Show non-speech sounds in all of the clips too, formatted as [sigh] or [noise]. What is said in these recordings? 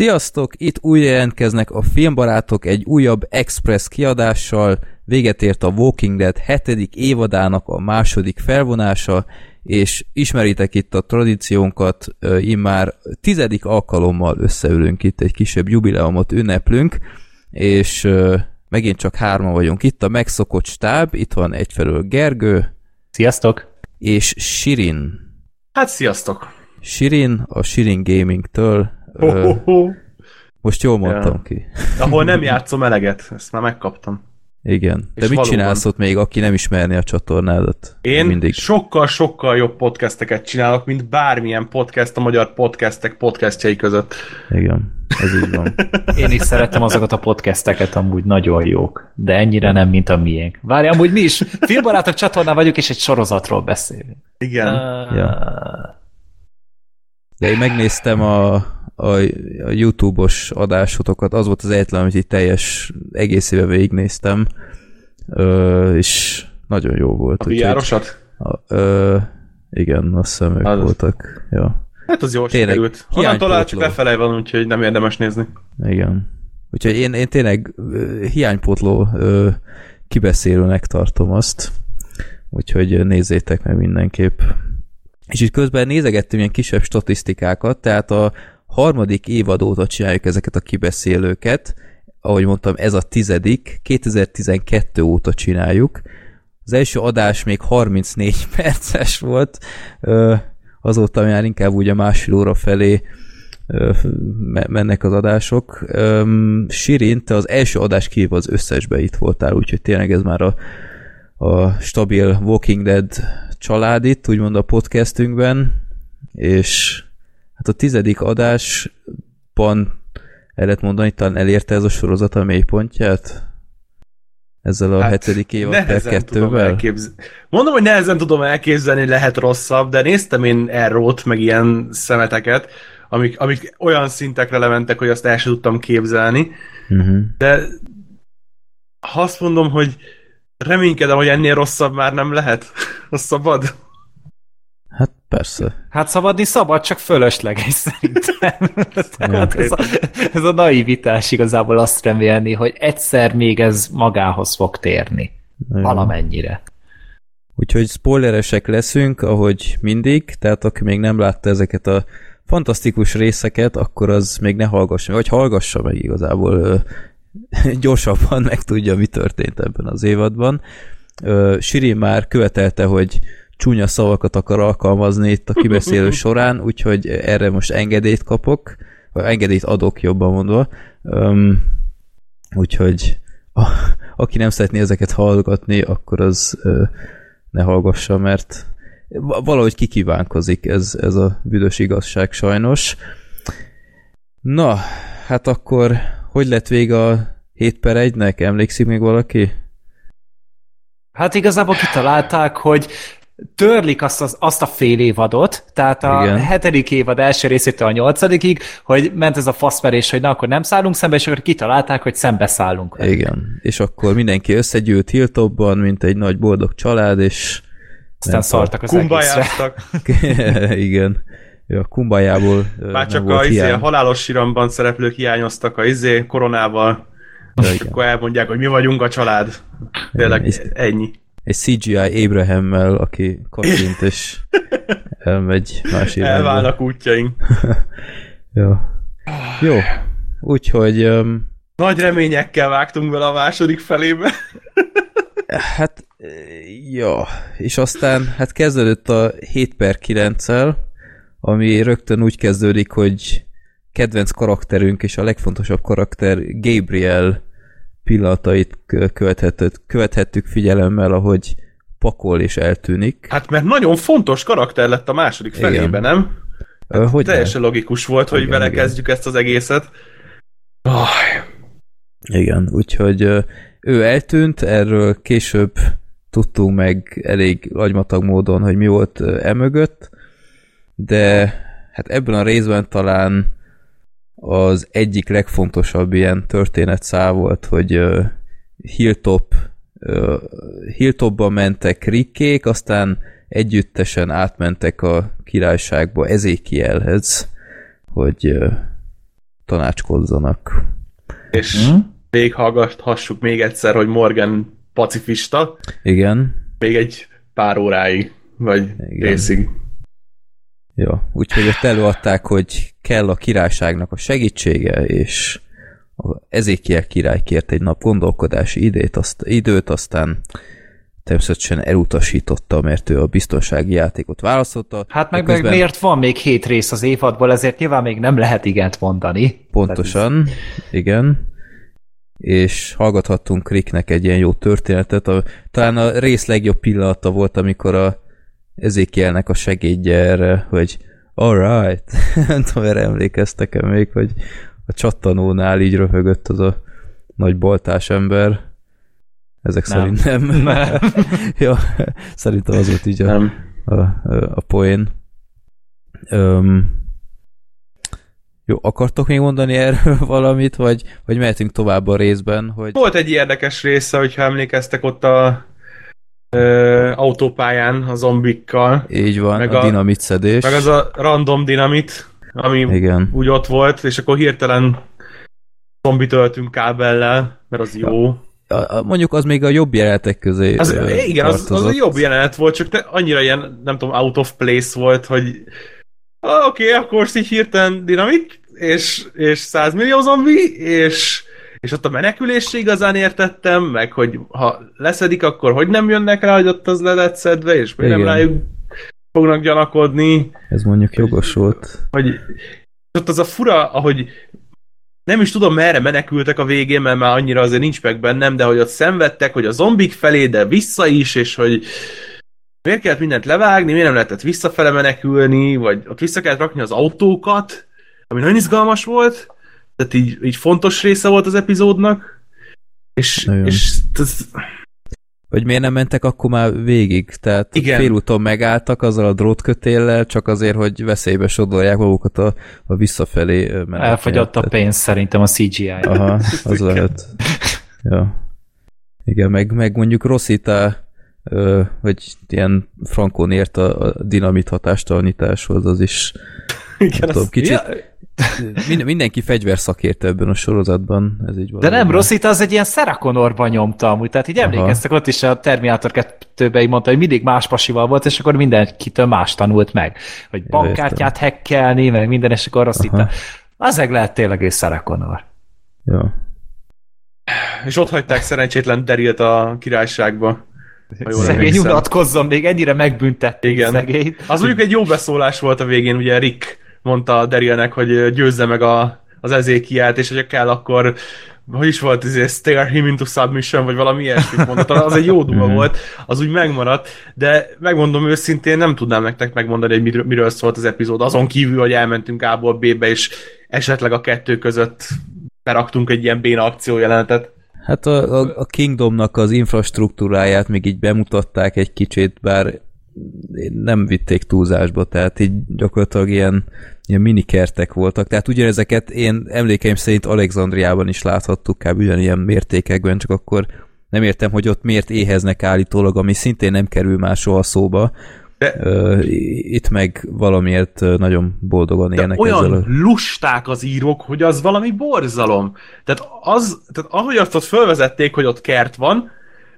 Sziasztok! Itt újra jelentkeznek a filmbarátok egy újabb Express kiadással. Véget ért a Walking Dead hetedik évadának a második felvonása, és ismeritek itt a tradíciónkat, immár tizedik alkalommal összeülünk itt, egy kisebb jubileumot ünneplünk, és megint csak hárma vagyunk itt, a megszokott stáb, itt van egyfelől Gergő. Sziasztok! És Sirin. Hát sziasztok! Sirin, a Sirin Gaming-től Most jól mondtam ja. ki. [laughs] Ahol nem játszom eleget, ezt már megkaptam. Igen. De És mit valóban... csinálsz ott még, aki nem ismerni a csatornádat? Én mindig. sokkal-sokkal jobb podcasteket csinálok, mint bármilyen podcast a magyar podcastek podcastjai között. Igen, ez így van. [laughs] Én is szeretem azokat a podcasteket, amúgy nagyon jók, de ennyire nem, mint a miénk. Várj, amúgy mi is filmbarátok csatornán vagyunk, és egy sorozatról beszélünk. Igen. Uh... Ja. De én megnéztem a, a, a YouTube-os adásotokat, az volt az egyetlen, amit így teljes egész éve végignéztem, ö, és nagyon jó volt. A VR-osat? igen, azt hiszem ők az... voltak. Ja. Hát az jól sikerült. Onnantól csak lefelé van, úgyhogy nem érdemes nézni. Igen. Úgyhogy én, én tényleg hiánypótló ö, kibeszélőnek tartom azt. Úgyhogy nézzétek meg mindenképp. És itt közben nézegettem ilyen kisebb statisztikákat, tehát a harmadik évad óta csináljuk ezeket a kibeszélőket, ahogy mondtam, ez a tizedik, 2012 óta csináljuk. Az első adás még 34 [laughs] perces volt, azóta már inkább úgy a másfél óra felé mennek az adások. Sirin, te az első adás kívül az összesbe itt voltál, úgyhogy tényleg ez már a, a stabil Walking Dead család itt, úgymond a podcastünkben, és hát a tizedik adásban el lehet mondani, talán elérte ez a sorozat a mélypontját? Ezzel a hát, hetedik évad per kettővel? Mondom, hogy nehezen tudom elképzelni, lehet rosszabb, de néztem én errót, meg ilyen szemeteket, amik, amik olyan szintekre lementek, hogy azt el sem tudtam képzelni. Uh-huh. De ha azt mondom, hogy reménykedem, hogy ennél rosszabb már nem lehet. [laughs] Az szabad. Hát persze. Hát szabadni szabad, csak fölösleges szerintem. [laughs] [laughs] Tehát ez, a, ez a naivitás igazából azt remélni, hogy egyszer még ez magához fog térni. Igen. Valamennyire. Úgyhogy spoileresek leszünk, ahogy mindig, tehát aki még nem látta ezeket a fantasztikus részeket, akkor az még ne hallgassa, vagy hallgassa meg igazából gyorsabban meg tudja, mi történt ebben az évadban. Sirin már követelte, hogy csúnya szavakat akar alkalmazni itt a kibeszélő [laughs] során, úgyhogy erre most engedélyt kapok, vagy engedélyt adok jobban mondva. Um, úgyhogy a, aki nem szeretné ezeket hallgatni, akkor az uh, ne hallgassa, mert valahogy kikívánkozik ez, ez a büdös igazság sajnos. Na, hát akkor hogy lett vége a 7 per 1-nek? Emlékszik még valaki? Hát igazából kitalálták, hogy törlik azt, az, azt a fél évadot, tehát a Igen. hetedik évad első részétől a nyolcadikig, hogy ment ez a faszverés, hogy na akkor nem szállunk szembe, és akkor kitalálták, hogy szembe szállunk. Velük. Igen, és akkor mindenki összegyűlt Hilltopban, mint egy nagy boldog család, és aztán szartak az egészre. [laughs] Igen. a kumbajából Már csak a, izé, a halálos siramban szereplők hiányoztak a izé koronával, és igen. akkor elmondják, hogy mi vagyunk a család. Tényleg igen, ennyi egy CGI Abraham-mel, aki kacsint, és elmegy [laughs] más irányba. Elválnak útjaink. [laughs] Jó. Jó. Úgyhogy... Um, Nagy reményekkel vágtunk bele a második felébe. [laughs] hát, ja. És aztán hát kezdődött a 7 per 9-el, ami rögtön úgy kezdődik, hogy kedvenc karakterünk és a legfontosabb karakter Gabriel pillanatait követhettük, figyelemmel, ahogy pakol és eltűnik. Hát mert nagyon fontos karakter lett a második felében, nem? Hát hogy teljesen ne? logikus volt, hogy igen, vele igen. kezdjük ezt az egészet. Oh. Igen, úgyhogy ő eltűnt, erről később tudtunk meg elég lagymatag módon, hogy mi volt emögött, de hát ebben a részben talán az egyik legfontosabb ilyen történetszál volt, hogy uh, Hilltop uh, Hilltopba mentek Rickék, aztán együttesen átmentek a királyságba Ezékielhez, hogy uh, tanácskozzanak. És hmm? végighallgathassuk még egyszer, hogy Morgan pacifista. Igen. Még egy pár óráig, vagy Igen. részig. Jó, úgyhogy ott előadták, hogy kell a királyságnak a segítsége, és Ezékiel király kért egy nap gondolkodási időt, azt, időt, aztán természetesen elutasította, mert ő a biztonsági játékot választotta. Hát meg, közben... meg miért van még hét rész az évadból, ezért nyilván még nem lehet igent mondani. Pontosan, ez... igen. És hallgathattunk Ricknek egy ilyen jó történetet. A, talán a rész legjobb pillanata volt, amikor a Ezékielnek a segédje erre, hogy alright, [laughs] nem tudom, erre emlékeztek-e még, hogy a csattanónál így röhögött az a nagy boltás ember. Ezek nem. szerint nem. [laughs] nem. [laughs] ja, szerintem az volt így a, nem. a, a, a poén. Um, jó, akartok még mondani erről valamit, vagy, vagy mehetünk tovább a részben? Hogy... Volt egy érdekes része, hogyha emlékeztek ott a ö, autópályán a zombikkal. Így van, meg a, a dinamit szedés. Meg az a random dinamit, ami Igen. úgy ott volt, és akkor hirtelen zombi töltünk kábellel, mert az jó. A, a, mondjuk az még a jobb jelenetek közé az, Igen, az, az a jobb jelenet volt, csak te annyira ilyen, nem tudom, out of place volt, hogy oké, okay, akkor így hirtelen dinamik, és, és 100 millió zombi, és, és ott a menekülésre igazán értettem, meg hogy ha leszedik, akkor hogy nem jönnek rá, hogy ott az le lett szedve, és miért nem rájuk fognak gyanakodni. Ez mondjuk jogos volt. Hogy ott az a fura, ahogy nem is tudom merre menekültek a végén, mert már annyira azért nincs meg bennem, de hogy ott szenvedtek, hogy a zombik felé, de vissza is, és hogy miért kellett mindent levágni, miért nem lehetett visszafele menekülni, vagy ott vissza kellett rakni az autókat, ami nagyon izgalmas volt, tehát így, így fontos része volt az epizódnak, és, és vagy miért nem mentek akkor már végig? Tehát Igen. félúton megálltak azzal a drótkötéllel, csak azért, hogy veszélybe sodolják magukat a, a visszafelé menet. Elfogyott a pénz szerintem a CGI. Aha, [laughs] az lehet. Ja. Igen, meg, meg mondjuk Rossita, hogy ilyen frankon ért a, a dinamit hatástalanításhoz, az is Igen, tudom, kicsit, ja, minden, mindenki fegyverszakértő ebben a sorozatban. Ez így De nem rossz, itt az egy ilyen Sarah nyomta amúgy, tehát így emlékeztek, ott is a Terminator 2-ben mondta, hogy mindig más pasival volt, és akkor mindenkitől más tanult meg. Hogy bankkártyát hekkelni, meg minden, és akkor rossz itt. Az meg lehet tényleg egy Sarah Connor. Jó. És ott hagyták szerencsétlen Derilt a királyságba. Szegény unatkozzon, még ennyire megbüntett Igen. szegény. Az mondjuk egy jó beszólás volt a végén, ugye Rick mondta Daryl-nek, hogy győzze meg a, az ezékiát, és hogyha kell, akkor hogy is volt, ez stare him into submission, vagy valami ilyesmit mondott, az egy jó [laughs] duma mhm. volt, az úgy megmaradt, de megmondom őszintén, nem tudnám nektek megmondani, hogy miről, miről szólt az epizód, azon kívül, hogy elmentünk A-ból B-be, és esetleg a kettő között beraktunk egy ilyen béna jelenetet. Hát a, a, a Kingdomnak az infrastruktúráját még így bemutatták egy kicsit, bár nem vitték túlzásba, tehát így gyakorlatilag ilyen, ilyen minikertek voltak, tehát ugyanezeket én emlékeim szerint Alexandriában is láthattuk kb. ugyanilyen mértékekben, csak akkor nem értem, hogy ott miért éheznek állítólag, ami szintén nem kerül már soha szóba. De, uh, itt meg valamiért nagyon boldogan élnek olyan ezzel. lusták az írók, hogy az valami borzalom. Tehát, az, tehát ahogy azt ott fölvezették, hogy ott kert van,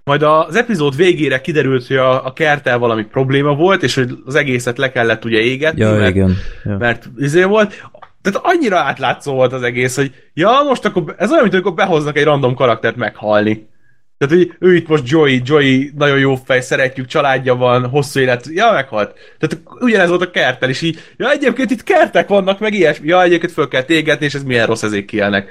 majd az epizód végére kiderült, hogy a, a kertel valami probléma volt, és hogy az egészet le kellett ugye égetni, ja, mert, igen. Ja. mert izé volt. Tehát annyira átlátszó volt az egész, hogy ja, most akkor ez olyan, mint amikor behoznak egy random karaktert meghalni. Tehát, hogy ő itt most Joey, Joey nagyon jó fej, szeretjük, családja van, hosszú élet, ja, meghalt. Tehát ugyanez volt a kertel is így, ja, egyébként itt kertek vannak, meg ilyesmi, ja, egyébként föl kell égetni, és ez milyen rossz ezért kielnek.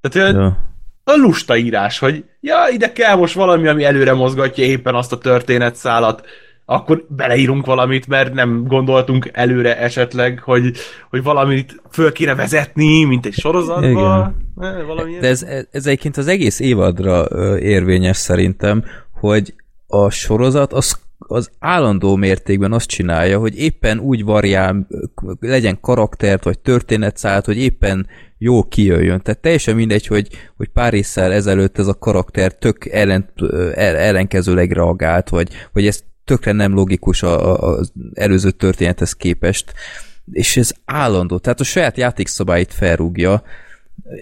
Tehát, ja a lusta írás, hogy ja, ide kell most valami, ami előre mozgatja éppen azt a történetszálat, akkor beleírunk valamit, mert nem gondoltunk előre esetleg, hogy, hogy valamit föl kéne vezetni, mint egy sorozatba. Igen. De ez, ez egyébként az egész évadra érvényes szerintem, hogy a sorozat az az állandó mértékben azt csinálja, hogy éppen úgy variál, legyen karaktert, vagy történetszállat, hogy éppen jó kijöjjön. Tehát teljesen mindegy, hogy, hogy pár észsel ezelőtt ez a karakter tök ellen, ellenkezőleg reagált, vagy, hogy ez tökre nem logikus az előző történethez képest, és ez állandó. Tehát a saját játékszabályt felrúgja,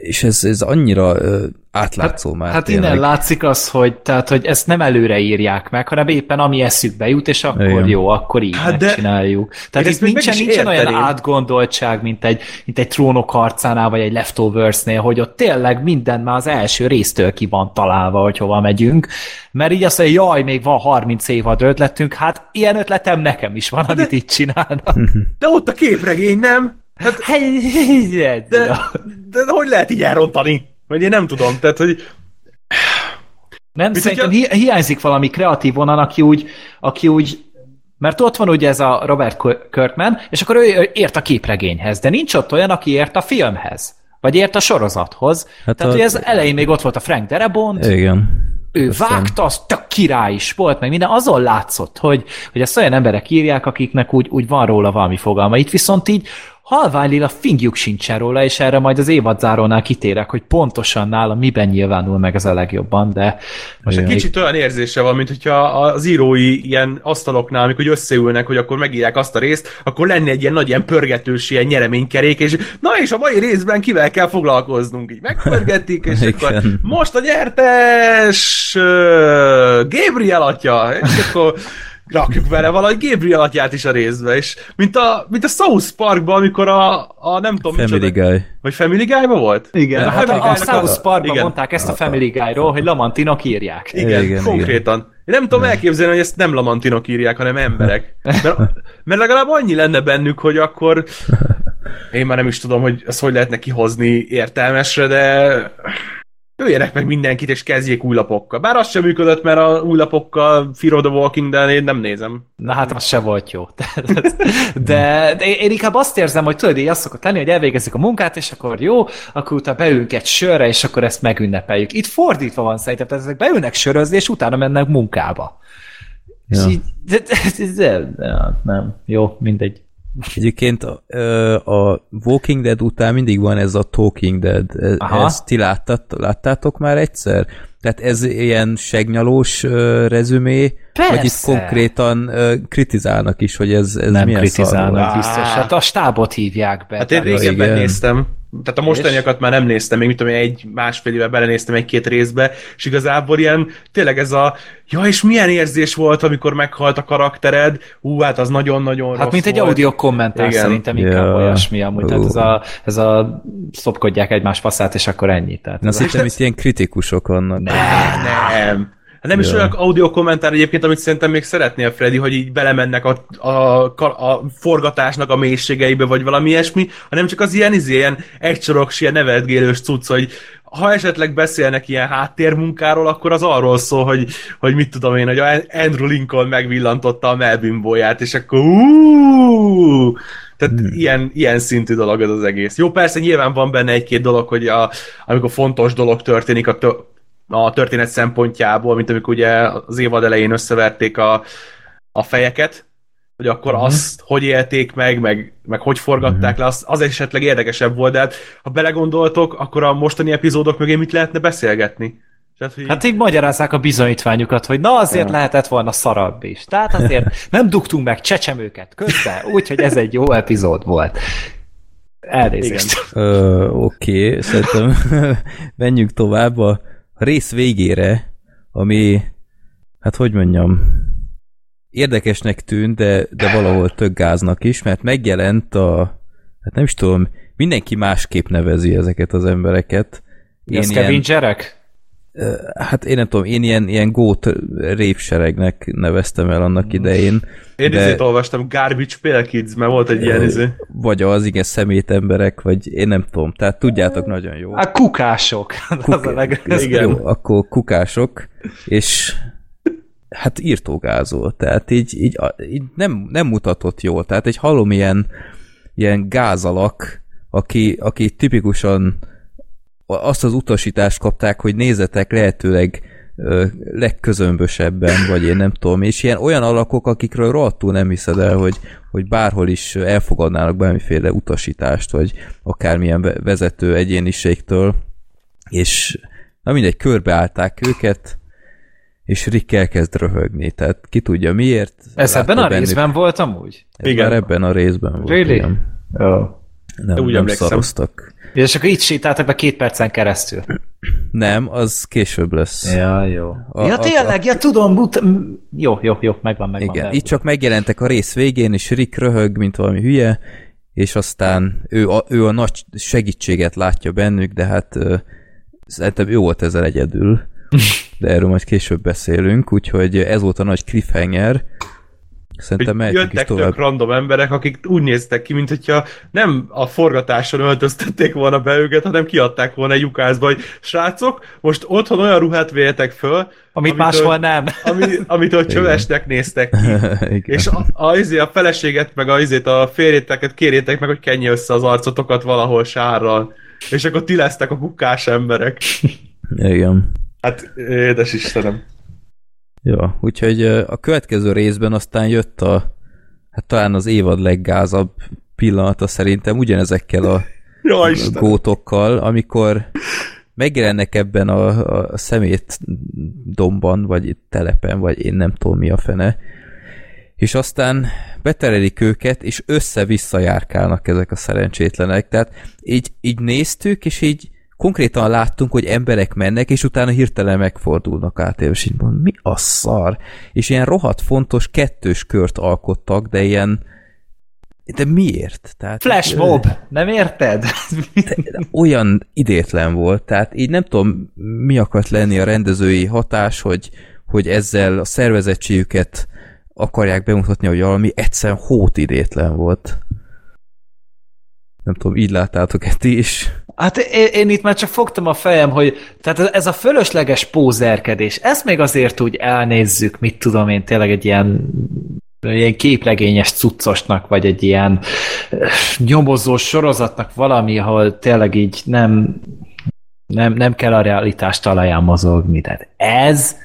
és ez, ez annyira átlátszó hát, már. Hát tényleg. innen látszik az, hogy, tehát, hogy ezt nem előre írják meg, hanem éppen ami eszükbe jut, és akkor Igen. jó, akkor így hát megcsináljuk. Tehát itt nincsen, nincsen olyan átgondoltság, mint egy, mint egy trónok harcánál, vagy egy Leftovers-nél, hogy ott tényleg minden már az első résztől ki van találva, hogy hova megyünk, mert így azt mondja, jaj, még van 30 évad ötletünk, hát ilyen ötletem nekem is van, de, amit itt csinálnak. [laughs] De ott a képregény, nem? Hát, de, de, de hogy lehet így elrontani? Vagy én nem tudom, tehát, hogy... Nem, Mit szerintem hi- hiányzik valami kreatív vonal, aki úgy, aki úgy mert ott van ugye ez a Robert Kirkman, és akkor ő ért a képregényhez, de nincs ott olyan, aki ért a filmhez. Vagy ért a sorozathoz. Hát Tehát, a... hogy ez elején még ott volt a Frank Darabont. Igen. Ő Aztán... vágta, az tök király is volt, meg minden. Azon látszott, hogy, hogy ezt olyan emberek írják, akiknek úgy, úgy van róla valami fogalma. Itt viszont így halványlila fingjuk sincsen róla, és erre majd az évadzárónál kitérek, hogy pontosan nála miben nyilvánul meg ez a legjobban, de... Most egy kicsit olyan érzése van, mint hogyha az írói ilyen asztaloknál, amikor összeülnek, hogy akkor megírják azt a részt, akkor lenne egy ilyen nagy ilyen pörgetős ilyen nyereménykerék, és na és a mai részben kivel kell foglalkoznunk, így megpörgetik, és [laughs] akkor most a nyertes Gabriel atya, és akkor rakjuk vele valahogy Gabriel atyát is a részbe, és mint a, mint a South Parkban, amikor a, a nem tudom, Family micsoda, Guy. Vagy Family guy volt? Igen, a, hát a, a South Parkban igen. mondták ezt a Family Guy-ról, hogy Lamantinok írják. Igen, igen konkrétan. Igen. Én nem tudom elképzelni, hogy ezt nem Lamantinok írják, hanem emberek. [laughs] Mert, mert legalább annyi lenne bennük, hogy akkor [laughs] én már nem is tudom, hogy ezt hogy lehetne kihozni értelmesre, de Jöjjenek meg mindenkit, és kezdjék új lapokkal. Bár az sem működött, mert a új lapokkal Fear the Walking Dead én nem nézem. Na hát az se volt jó. [laughs] De, de én inkább azt érzem, hogy tudod, így azt szokott lenni, hogy elvégezzük a munkát, és akkor jó, akkor utána beülünk egy sörre, és akkor ezt megünnepeljük. Itt fordítva van szerintem, tehát ezek beülnek sörözni, és utána mennek munkába. Ja. És így, de, de, de, de, nem, jó, mindegy. Egyébként a, a Walking Dead után mindig van ez a Talking Dead. E, Aha. Ezt ti láttat, láttátok már egyszer? Tehát ez ilyen segnyalós uh, rezümé, Persze. vagy itt konkrétan uh, kritizálnak is, hogy ez, ez Nem milyen kritizálnak szar, biztos, hát a stábot hívják be. Hát én régebben néztem, tehát a mostaniakat már nem néztem, még mit tudom, egy másfél éve belenéztem egy-két részbe, és igazából ilyen, tényleg ez a, ja, és milyen érzés volt, amikor meghalt a karaktered, ú, hát az nagyon-nagyon Hát mint volt. egy audio kommentár Igen. szerintem inkább ja. olyasmi amúgy, uh. tehát ez a, ez a szopkodják egymás faszát, és akkor ennyi. Tehát Na, szerintem itt ilyen kritikusok vannak. Nem, nem. Hát nem is olyan audio kommentár egyébként, amit szerintem még szeretnél, Freddy, hogy így belemennek a, a, a forgatásnak a mélységeibe, vagy valami ilyesmi, hanem csak az ilyen, izé, ilyen egysorok, ilyen nevetgélős cucc, hogy ha esetleg beszélnek ilyen háttérmunkáról, akkor az arról szól, hogy, hogy mit tudom én, hogy Andrew Lincoln megvillantotta a Melvin és akkor uuuuh, tehát hmm. ilyen, ilyen szintű dolog az az egész. Jó, persze nyilván van benne egy-két dolog, hogy a, amikor fontos dolog történik a, a történet szempontjából, mint amikor ugye az évad elején összeverték a, a fejeket, hogy akkor uh-huh. azt hogy élték meg, meg, meg hogy forgatták uh-huh. le, az, az esetleg érdekesebb volt, de hát, ha belegondoltok, akkor a mostani epizódok mögé mit lehetne beszélgetni? Tehát, hogy... Hát így magyarázzák a bizonyítványukat, hogy na azért ja. lehetett volna szarabb is. Tehát azért [laughs] nem dugtunk meg csecsemőket közben, úgyhogy ez egy jó epizód volt. Elnézést. Oké, okay, szerintem [laughs] menjünk tovább a rész végére, ami, hát hogy mondjam, érdekesnek tűnt, de, de valahol tök gáznak is, mert megjelent a, hát nem is tudom, mindenki másképp nevezi ezeket az embereket. Én Scavengerek? Hát én nem tudom, én ilyen, ilyen gót répseregnek neveztem el annak idején. Én de... ezért olvastam Garbage Pail Kids, mert volt egy ilyen izé. Vagy az igen szemét emberek, vagy én nem tudom, tehát tudjátok nagyon jó. A kukások. Kuk... [laughs] az a leg... igen. Jó, akkor kukások, és hát írtógázol, tehát így, így, így nem, nem mutatott jól, tehát egy halom ilyen, ilyen gázalak, aki, aki tipikusan azt az utasítást kapták, hogy nézzetek lehetőleg ö, legközömbösebben, vagy én nem tudom, és ilyen olyan alakok, akikről rohadtul nem hiszed el, hogy, hogy bárhol is elfogadnának bármiféle utasítást, vagy akármilyen vezető egyéniségtől, és na mindegy, körbeállták őket, és Rick elkezd röhögni, tehát ki tudja miért. Ez ebben a bennük. részben volt amúgy? Ez Igen. már ebben a részben volt. Really? Igen. Oh. Nem, nem szaroztak. És akkor így sétáltak be két percen keresztül. Nem, az később lesz. Ja, jó. A, ja, tényleg, a, ja, tudom, but... jó, jó, jó, megvan, megvan. Igen, itt csak megjelentek a rész végén, és Rick röhög, mint valami hülye, és aztán ő a, ő a nagy segítséget látja bennük, de hát szerintem ő volt ezzel egyedül, [laughs] de erről majd később beszélünk, úgyhogy ez volt a nagy cliffhanger, Szerintem jöttek is tovább. tök random emberek, akik úgy néztek ki, mint hogyha nem a forgatáson öltöztették volna be őket, hanem kiadták volna egy lyukázba, hogy srácok, most otthon olyan ruhát véljetek föl, amit amitől, máshol nem. [laughs] Ami, amitől csövesnek néztek ki. [laughs] És a, a, a, izé, a feleséget, meg a, a férjéteket kérjétek meg, hogy kenje össze az arcotokat valahol sárral. És akkor ti lesztek a kukás emberek. Igen. Hát, édes Istenem. Ja, úgyhogy a következő részben aztán jött a, hát talán az évad leggázabb pillanata szerintem ugyanezekkel a, [laughs] ja, a gótokkal, amikor megjelennek ebben a, a szemét domban, vagy telepen, vagy én nem tudom mi a fene, és aztán beterelik őket, és össze-vissza járkálnak ezek a szerencsétlenek. Tehát így, így néztük, és így konkrétan láttunk, hogy emberek mennek, és utána hirtelen megfordulnak át, és így mond, mi a szar? És ilyen rohadt fontos kettős kört alkottak, de ilyen de miért? Tehát, Flash mob, nem érted? olyan idétlen volt, tehát így nem tudom, mi akart lenni a rendezői hatás, hogy, hogy ezzel a szervezettségüket akarják bemutatni, hogy valami egyszerűen hót idétlen volt. Nem tudom, így láttátok-e ti is? Hát én, én itt már csak fogtam a fejem, hogy tehát ez a fölösleges pózerkedés, ezt még azért úgy elnézzük, mit tudom én, tényleg egy ilyen ilyen képlegényes cuccosnak, vagy egy ilyen eh, nyomozó sorozatnak valami, ahol tényleg így nem, nem, nem kell a realitás talaján mozogni. Tehát ez,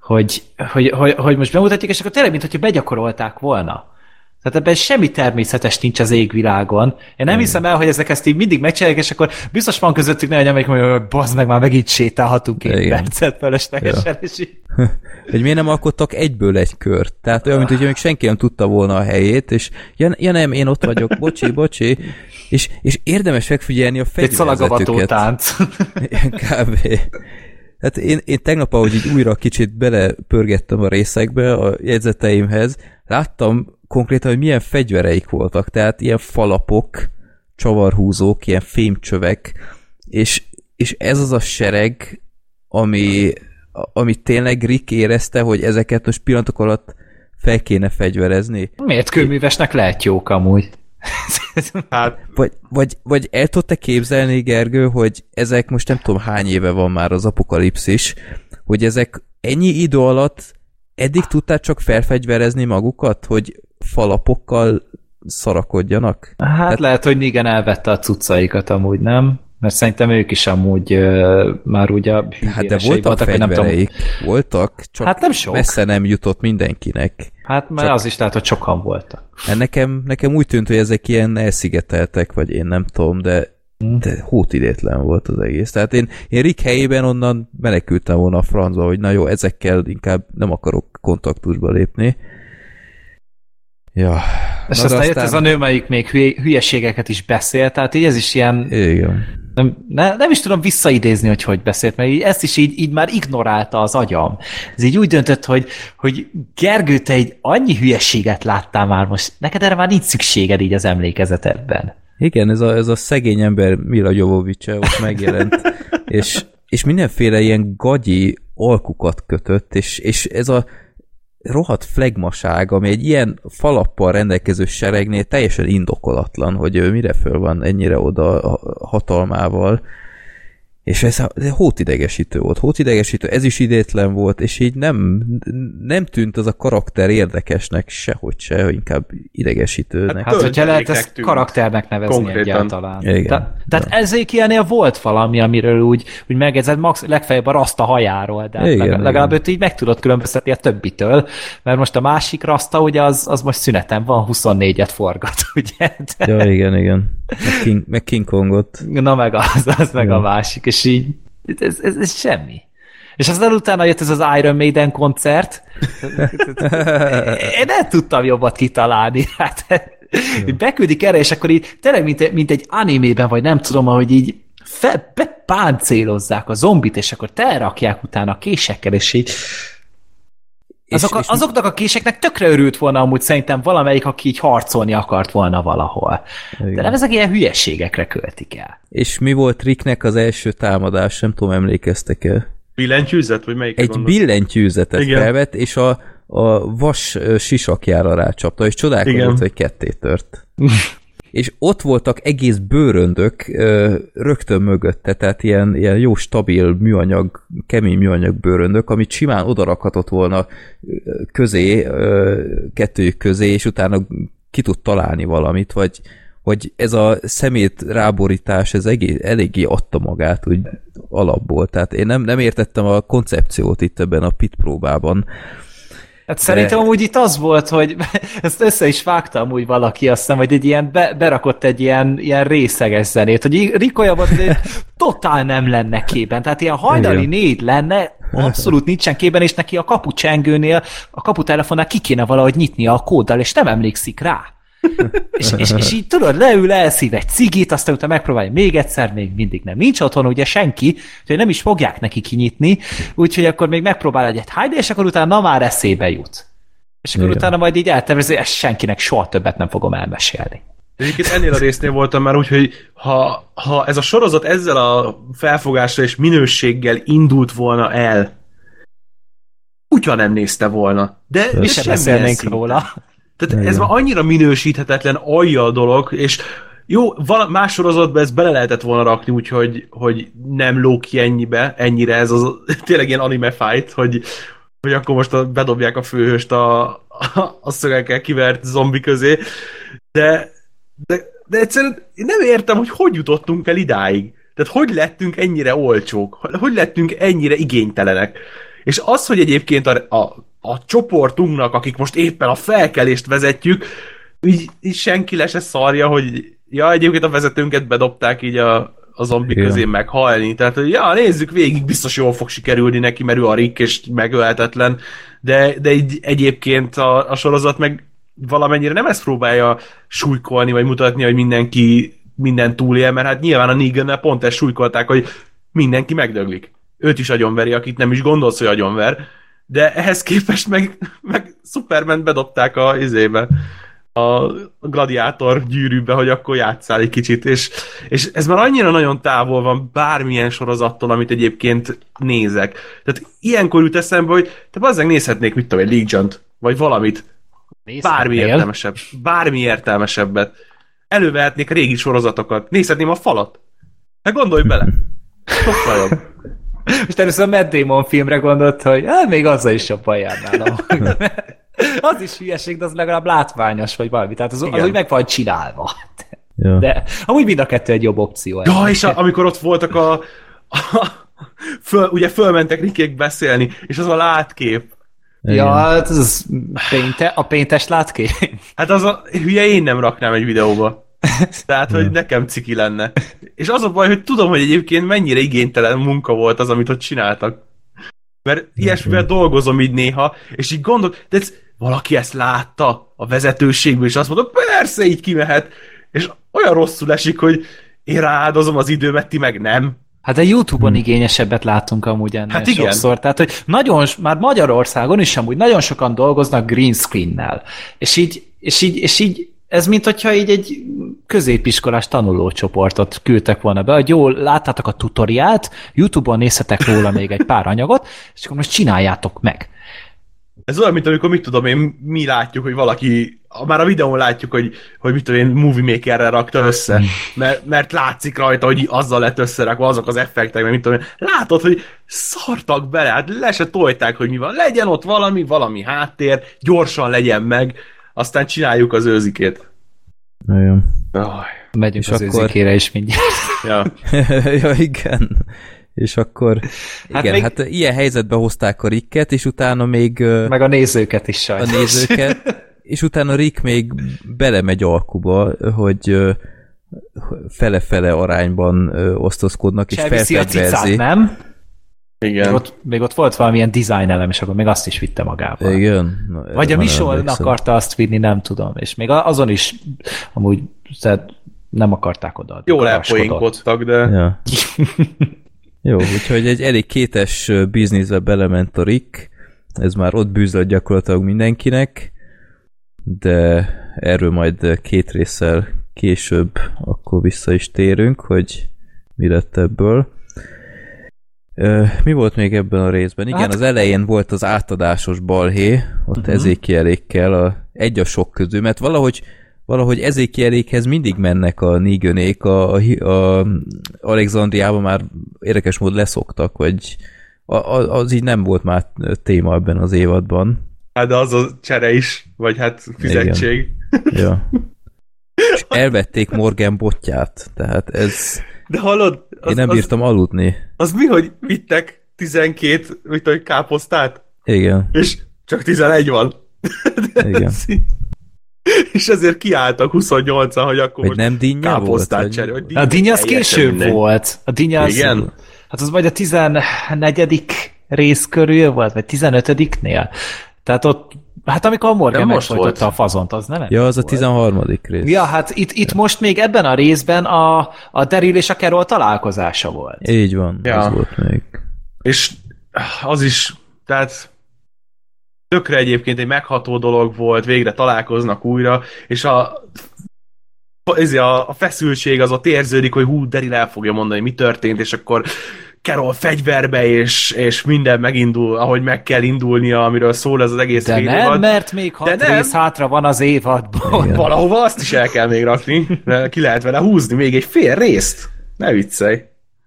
hogy, hogy, hogy, hogy most bemutatjuk, és akkor tényleg, mintha begyakorolták volna. Tehát ebben semmi természetes nincs az égvilágon. Én nem hiszem el, hogy ezek ezt így mindig megcsinálják, és akkor biztos van közöttük hogy amelyik mondja, hogy bazd meg, már megint sétálhatunk egy percet feleslegesen. Ja. És [laughs] hogy miért nem alkottak egyből egy kört? Tehát olyan, mint hogy még senki nem tudta volna a helyét, és ja, ja nem, én ott vagyok, bocsi, bocsi. És, és érdemes megfigyelni a fegyverzetüket. Egy tánc. Kb. Hát én, én tegnap, ahogy így újra kicsit belepörgettem a részekbe, a jegyzeteimhez, láttam konkrétan, hogy milyen fegyvereik voltak, tehát ilyen falapok, csavarhúzók, ilyen fémcsövek, és, és ez az a sereg, ami, ami tényleg Rick érezte, hogy ezeket most pillanatok alatt fel kéne fegyverezni. Miért kőművesnek lehet jók amúgy? [laughs] hát. vagy, vagy, vagy el tudta képzelni, Gergő, hogy ezek most nem tudom hány éve van már az apokalipszis, hogy ezek ennyi idő alatt eddig tudták csak felfegyverezni magukat, hogy falapokkal szarakodjanak? Hát Tehát... lehet, hogy igen, elvette a cuccaikat amúgy, nem? Mert szerintem ők is amúgy uh, már ugye Hát de voltak voltak, fegyvereik, nem tudom... voltak, csak hát nem sok. messze nem jutott mindenkinek. Hát mert csak... az is lehet, hogy sokan voltak. Hát nekem, nekem úgy tűnt, hogy ezek ilyen elszigeteltek, vagy én nem tudom, de hm. de hótidétlen volt az egész. Tehát én, én Rick helyében onnan menekültem volna a francba, hogy na jó, ezekkel inkább nem akarok kontaktusba lépni. Ja. És aztán, aztán jött ez a nő, melyik még hülyeségeket is beszél, tehát így ez is ilyen... Igen. Nem, ne, nem is tudom visszaidézni, hogy hogy beszélt, mert így, ezt is így, így már ignorálta az agyam. Ez így úgy döntött, hogy, hogy Gergő, te egy annyi hülyeséget láttál már most, neked erre már nincs szükséged így az emlékezetedben. Igen, ez a, ez a szegény ember Mila Jovovics ott megjelent, [laughs] és, és mindenféle ilyen gagyi alkukat kötött, és, és ez a rohadt flegmaság, ami egy ilyen falappal rendelkező seregnél teljesen indokolatlan, hogy ő mire föl van ennyire oda hatalmával, és ez, ez hótidegesítő volt. Hótidegesítő, ez is idétlen volt, és így nem, nem tűnt az a karakter érdekesnek sehogy se, inkább idegesítőnek. Hát, hát hogyha lehet ezt tűnt. karakternek nevezni Konkrétan. egyáltalán. Igen. Te, tehát ja. ezékielnél volt valami, amiről úgy, úgy megjegyzett, max, legfeljebb a raszta hajáról, de igen, legalább, legalább őt így meg tudod különböztetni a többitől, mert most a másik raszta, ugye az, az most szünetem van, 24-et forgat, [laughs] ugye? De... Ja, igen, igen. Meg King, meg King Kongot. Na meg az, az meg ja. a másik, és így ez, ez, ez semmi. És aztán utána jött ez az Iron Maiden koncert. Én nem tudtam jobbat kitalálni. [laughs] Hát Ja. Beküldik erre, és akkor így tényleg, mint, mint egy animében, vagy nem tudom, ahogy így fe, bepáncélozzák a zombit, és akkor telrakják utána a késekkel, és így azok, és, és azoknak a késeknek tökre örült volna amúgy szerintem valamelyik, aki így harcolni akart volna valahol. Igen. De nem ezek ilyen hülyeségekre költik el. És mi volt Ricknek az első támadás? Nem tudom, emlékeztek-e? Billentyűzet? Vagy melyik Egy gondolsz? billentyűzetet Igen. felvett, és a, a vas sisakjára rácsapta, és csodálkozott, hogy ketté tört. [laughs] és ott voltak egész bőröndök rögtön mögötte, tehát ilyen, ilyen jó stabil műanyag, kemény műanyag bőröndök, amit simán odarakhatott volna közé, kettőjük közé, és utána ki tud találni valamit, vagy hogy ez a szemét ráborítás, ez egész, eléggé adta magát úgy alapból. Tehát én nem, nem értettem a koncepciót itt ebben a pit próbában, Hát de... szerintem amúgy itt az volt, hogy [laughs] ezt össze is vágtam úgy valaki, azt hiszem, hogy egy ilyen be, berakott egy ilyen, ilyen részeges zenét, hogy Rikolya volt, hogy totál nem lenne képben, tehát ilyen hajnali négy lenne, abszolút nincsen képben, és neki a kapucsengőnél, a kaputelefonnál ki kéne valahogy nyitni a kóddal, és nem emlékszik rá és, és, és így tudod, leül, elszív egy cigit, aztán utána megpróbálja még egyszer, még mindig nem. Nincs otthon ugye senki, hogy nem is fogják neki kinyitni, úgyhogy akkor még megpróbál egyet hajde, és akkor utána na már eszébe jut. És akkor Igen. utána majd így eltervezi, ezt senkinek soha többet nem fogom elmesélni. Egyébként ennél a résznél voltam már úgy, hogy ha, ha ez a sorozat ezzel a felfogással és minőséggel indult volna el, kutya nem nézte volna. De mi sem beszélnénk róla. Tehát Igen. ez már annyira minősíthetetlen alja dolog, és jó, vala, más sorozatban ezt bele lehetett volna rakni, úgyhogy hogy nem ló ki ennyibe, ennyire ez az [laughs] tényleg ilyen anime fight, hogy, hogy akkor most a, bedobják a főhőst a, a, a szögekkel kivert zombi közé, de, de, de egyszerűen nem értem, hogy hogy jutottunk el idáig. Tehát hogy lettünk ennyire olcsók? Hogy lettünk ennyire igénytelenek? És az, hogy egyébként a, a a csoportunknak, akik most éppen a felkelést vezetjük, így, így senki le se szarja, hogy ja, egyébként a vezetőnket bedobták így a, a zombi Igen. közé meghalni. Tehát, hogy ja, nézzük végig, biztos jól fog sikerülni neki, mert ő a Rick, és megölhetetlen, de, de így egyébként a, a sorozat meg valamennyire nem ezt próbálja súlykolni, vagy mutatni, hogy mindenki minden túlél, mert hát nyilván a negan pont ezt súlykolták, hogy mindenki megdöglik. Őt is agyonveri, akit nem is gondolsz, hogy agyonver de ehhez képest meg, meg Superman bedobták a izébe a gladiátor gyűrűbe, hogy akkor játszál egy kicsit, és, és ez már annyira nagyon távol van bármilyen sorozattól, amit egyébként nézek. Tehát ilyenkor jut eszembe, hogy te bazzeg nézhetnék, mit tudom, egy legion vagy valamit. Nézhetnél? Bármi értelmesebb. Bármi értelmesebbet. Elővehetnék a régi sorozatokat. Nézhetném a falat. Hát gondolj bele. Sokkal jobb. És először a Matt Damon filmre gondolt, hogy hát még azzal is jobban járnál. [laughs] az is hülyeség, de az legalább látványos, vagy valami. Tehát az, az úgy meg van csinálva. Ja. De amúgy mind a kettő egy jobb opció. Ja, és a, amikor ott voltak a, a föl, ugye fölmentek Rikék beszélni, és az a látkép. Igen. Ja, hát az pénte, a péntes látkép. Hát az a hülye én nem raknám egy videóba. [laughs] Tehát, hogy nekem ciki lenne. És az a baj, hogy tudom, hogy egyébként mennyire igénytelen munka volt az, amit ott csináltak. Mert ilyesmivel dolgozom így néha, és így gondol, de ez, valaki ezt látta a vezetőségből, és azt mondta, persze, így kimehet. És olyan rosszul esik, hogy én rááldozom az időmet, ti meg nem. Hát a YouTube-on hmm. igényesebbet látunk amúgy ennél hát igen. sokszor. Tehát, hogy nagyon, már Magyarországon is amúgy nagyon sokan dolgoznak green screen-nel. És így, és így, és így ez mint hogyha így egy középiskolás tanulócsoportot küldtek volna be, hogy jól láttátok a tutoriát, YouTube-on nézhetek róla még egy pár anyagot, és akkor most csináljátok meg. Ez olyan, mint amikor, mit tudom én, mi látjuk, hogy valaki, már a videón látjuk, hogy, hogy mit tudom én, Movie Makerrel rakta össze, mert, mert látszik rajta, hogy azzal lett összerakva azok az effektek, mert mit tudom én, látod, hogy szartak bele, hát le se tojták, hogy mi van, legyen ott valami, valami háttér, gyorsan legyen meg, aztán csináljuk az őzikét. Nagyon. Oh. Megyünk és az akkor... őzikére is mindjárt. ja. [laughs] ja, igen. És akkor, hát igen, még... hát ilyen helyzetbe hozták a Ricket, és utána még... Meg a nézőket is sajnos. A nézőket, [laughs] és utána Rick még belemegy alkuba, hogy fele-fele arányban osztozkodnak, és felfegyverzi. nem? Igen. Még ott, még ott volt valamilyen design elem, és akkor még azt is vitte magával. Igen. Na, Vagy a Mission akarta azt vinni, nem tudom. És még azon is amúgy tehát nem akarták oda. Jól elpoinkodtak, de... Ja. [laughs] Jó, úgyhogy egy elég kétes bizniszbe belement a Rick, ez már ott bűzött gyakorlatilag mindenkinek, de erről majd két résszel később akkor vissza is térünk, hogy mi lett ebből. Mi volt még ebben a részben? Igen, hát... az elején volt az átadásos balhé, ott uh-huh. ezékielékkel a, egy a sok közül, mert valahogy valahogy ezékielékhez mindig mennek a nígönék, a, a, a Alexandriában már érdekes módon leszoktak, vagy a, a, az így nem volt már téma ebben az évadban. Hát de az a csere is, vagy hát fizetség. Igen. Ja. [laughs] És elvették Morgan botját, tehát ez... De hallod? Az, Én nem bírtam az, aludni. Az mi, hogy vittek 12, mit hogy káposztát? Igen. És csak 11 van. De [laughs] Igen. És ezért kiálltak 28-an, hogy akkor hogy nem dinnya káposztát volt, cseré, A dinnya az később minden. volt. A dinnya az, Igen? Hát az majd a 14. rész körül volt, vagy 15-nél. Tehát ott Hát amikor a Morgan megfojtotta a fazont, az nem? Ja, az a 13. rész. Ja, hát itt, itt most még ebben a részben a, a Daryl és a Carol találkozása volt. Így van, ja. az volt még. És az is, tehát tökre egyébként egy megható dolog volt, végre találkoznak újra, és a ez a, a feszültség az ott érződik, hogy hú, Daryl el fogja mondani, mi történt, és akkor Carol fegyverbe, és, és minden megindul, ahogy meg kell indulnia, amiről szól ez az egész De nem, évad. mert még hat De nem. rész hátra van az évadból. Igen. Valahova azt is el kell még rakni, ki lehet vele húzni még egy fél részt. Ne viccelj.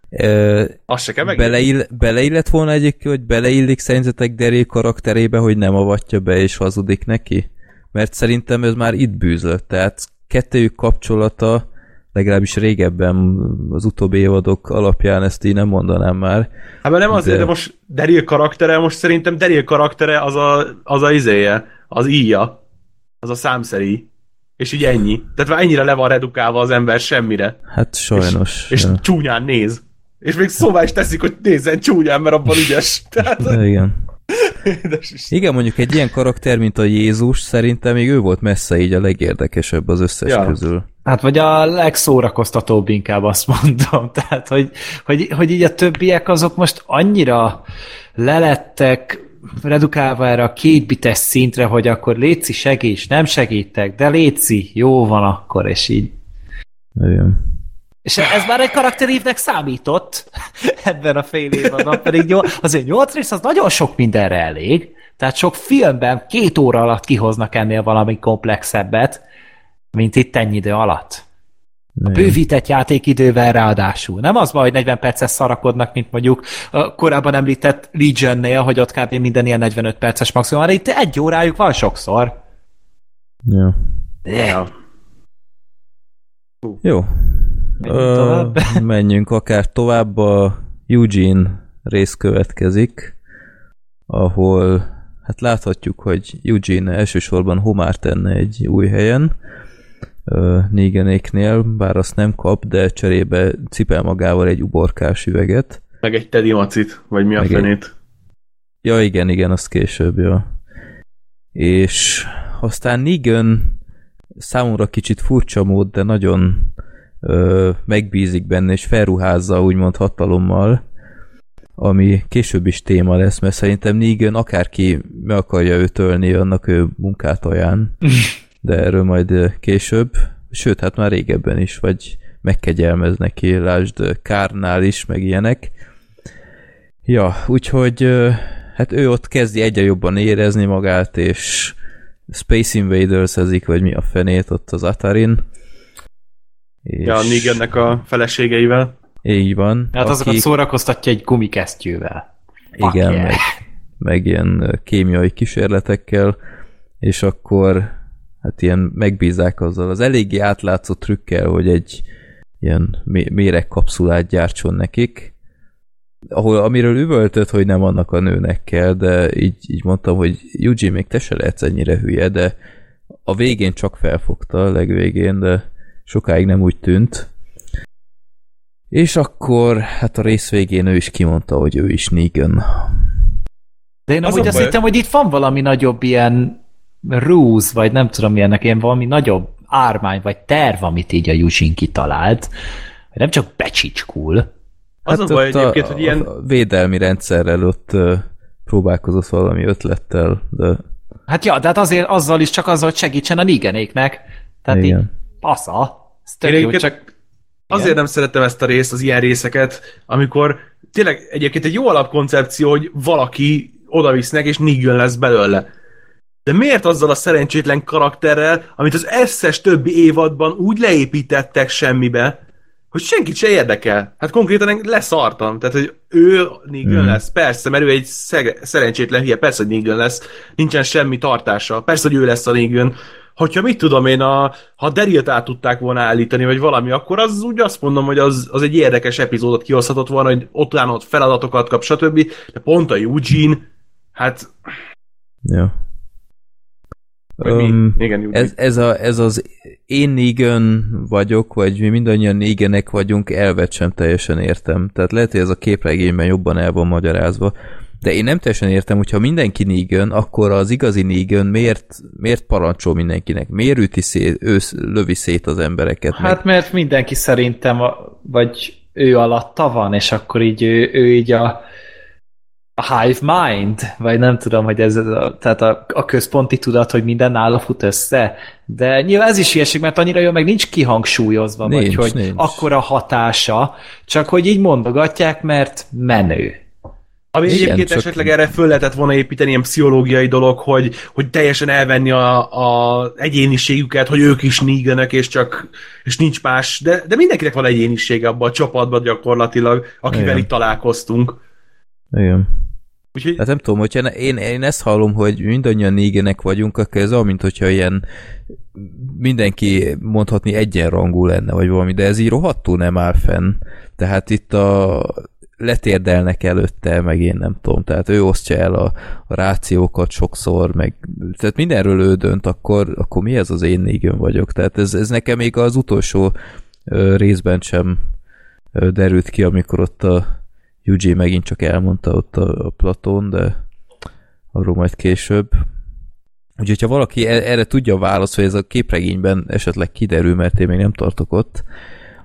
Ö, Azt se kell Beleill, beleillett volna egyébként, hogy beleillik szerintetek Deré karakterébe, hogy nem avatja be és hazudik neki? Mert szerintem ez már itt bűzlött, tehát kettőjük kapcsolata legalábbis régebben az utóbbi évadok alapján ezt így nem mondanám már. Hát mert nem azért, de, de most Daryl karaktere, most szerintem Daryl karaktere az a, az a izéje, az íja, az a számszeri, és így ennyi. Tehát már ennyire le van redukálva az ember semmire. Hát sajnos. És, és ja. csúnyán néz. És még szóvá is teszik, hogy nézzen csúnyán, mert abban ügyes. [laughs] Tehát, igen. Igen, mondjuk egy ilyen karakter, mint a Jézus, szerintem még ő volt messze így a legérdekesebb az összes ja. közül. Hát vagy a legszórakoztatóbb inkább azt mondom. [laughs] Tehát, hogy, hogy, hogy így a többiek azok most annyira lelettek redukálva erre a kétbites szintre, hogy akkor léci segíts, nem segítek, de léci, jó van akkor, és így. Igen. És ez már egy karakterívnek számított [laughs] ebben a fél évben, pedig jó, azért nyolc rész az nagyon sok mindenre elég, tehát sok filmben két óra alatt kihoznak ennél valami komplexebbet, mint itt ennyi idő alatt. A bővített játékidővel ráadásul. Nem az baj, hogy 40 perces szarakodnak, mint mondjuk a korábban említett Legion-nél, hogy ott kb. minden ilyen 45 perces maximum, de itt egy órájuk van sokszor. Ja. Yeah. Jó. Menjünk tovább. [laughs] menjünk akár tovább. A Eugene rész következik, ahol hát láthatjuk, hogy Eugene elsősorban homár tenne egy új helyen, Négenéknél, bár azt nem kap, de cserébe cipel magával egy uborkás üveget. Meg egy Teddy Macit, vagy mi a Meg fenét. Egy... Ja, igen, igen, azt később, ja. És aztán Negan számomra kicsit furcsa mód, de nagyon ö, megbízik benne, és felruházza úgymond hatalommal, ami később is téma lesz, mert szerintem Negan akárki meg akarja őtölni, annak ő munkát ajánl. [laughs] de erről majd később, sőt, hát már régebben is, vagy megkegyelmez neki, lásd Kárnál is, meg ilyenek. Ja, úgyhogy hát ő ott kezdi egyre jobban érezni magát, és Space Invaders ezik, vagy mi a fenét ott az Atarin. És... Ja, Negannek a feleségeivel. Így van. Hát akik... azokat szórakoztatja egy gumikesztyűvel. Igen, yeah. meg, meg ilyen kémiai kísérletekkel, és akkor hát ilyen megbízák azzal az eléggé átlátszó trükkel, hogy egy ilyen méregkapszulát gyártson nekik, ahol, amiről üvöltött, hogy nem annak a nőnek kell, de így, így mondtam, hogy Eugene, még te se lehetsz ennyire hülye, de a végén csak felfogta, a legvégén, de sokáig nem úgy tűnt. És akkor, hát a rész végén ő is kimondta, hogy ő is Negan. De én amúgy azt hittem, hogy itt van valami nagyobb ilyen rúz, vagy nem tudom milyennek, ilyen valami nagyobb ármány, vagy terv, amit így a Eugene kitalált. Nem csak becsicskul. Az hát a baj egyébként, hogy ilyen... A védelmi rendszerrel ott próbálkozott valami ötlettel, de... Hát ja, de hát azért azzal is csak azzal, hogy segítsen a nigenéknek. Tehát Igen. így pasza. Ez tök jó, csak... Azért nem szeretem ezt a részt, az ilyen részeket, amikor tényleg egyébként egy jó alapkoncepció, hogy valaki odavisznek, és Negan lesz belőle. De miért azzal a szerencsétlen karakterrel, amit az összes többi évadban úgy leépítettek semmibe, hogy senkit se érdekel. Hát konkrétan leszartam. Tehát, hogy ő Negan mm. lesz. Persze, mert ő egy szeg- szerencsétlen hülye. Persze, hogy Negan lesz. Nincsen semmi tartása. Persze, hogy ő lesz a Negan. Hogyha mit tudom én, a, ha Derilt át tudták volna állítani, vagy valami, akkor az úgy azt mondom, hogy az, az egy érdekes epizódot kihozhatott volna, hogy ott ott feladatokat kap, stb. De pont a Eugene, hát... Ja. Um, Igen, ez, ez, a, ez az én Negan vagyok, vagy mi mindannyian Neganek vagyunk, elvet sem teljesen értem. Tehát lehet, hogy ez a képregényben jobban el van magyarázva. De én nem teljesen értem, hogyha mindenki Negan, akkor az igazi Negan miért, miért parancsol mindenkinek? Miért üti szét, ő lövi szét az embereket? Hát meg? mert mindenki szerintem, vagy ő alatta van, és akkor így ő, ő így a a hive mind, vagy nem tudom, hogy ez a, tehát a, a központi tudat, hogy minden nála fut össze, de nyilván ez is ilyeség, mert annyira jó, meg nincs kihangsúlyozva, nincs, vagy hogy nincs. akkora hatása, csak hogy így mondogatják, mert menő. Ami Igen, egyébként csak... esetleg erre föl lehetett volna építeni ilyen pszichológiai dolog, hogy, hogy teljesen elvenni a, a egyéniségüket, hogy ők is nígenek, és csak és nincs más, de, de mindenkinek van egyénisége abban a csapatban gyakorlatilag, akivel Igen. itt találkoztunk. Igen. Úgyhogy... Hát nem tudom, hogyha én, én ezt hallom, hogy mindannyian négenek vagyunk, akkor ez olyan, mint hogyha ilyen mindenki mondhatni egyenrangú lenne, vagy valami, de ez így rohadtul nem áll fenn. Tehát itt a letérdelnek előtte, meg én nem tudom, tehát ő osztja el a, a rációkat sokszor, meg tehát mindenről ő dönt, akkor, akkor mi ez az én négön vagyok? Tehát ez, ez nekem még az utolsó részben sem derült ki, amikor ott a Yuji megint csak elmondta ott a, a Platón, de arról majd később. Úgyhogy, ha valaki e- erre tudja a választ, hogy ez a képregényben esetleg kiderül, mert én még nem tartok ott,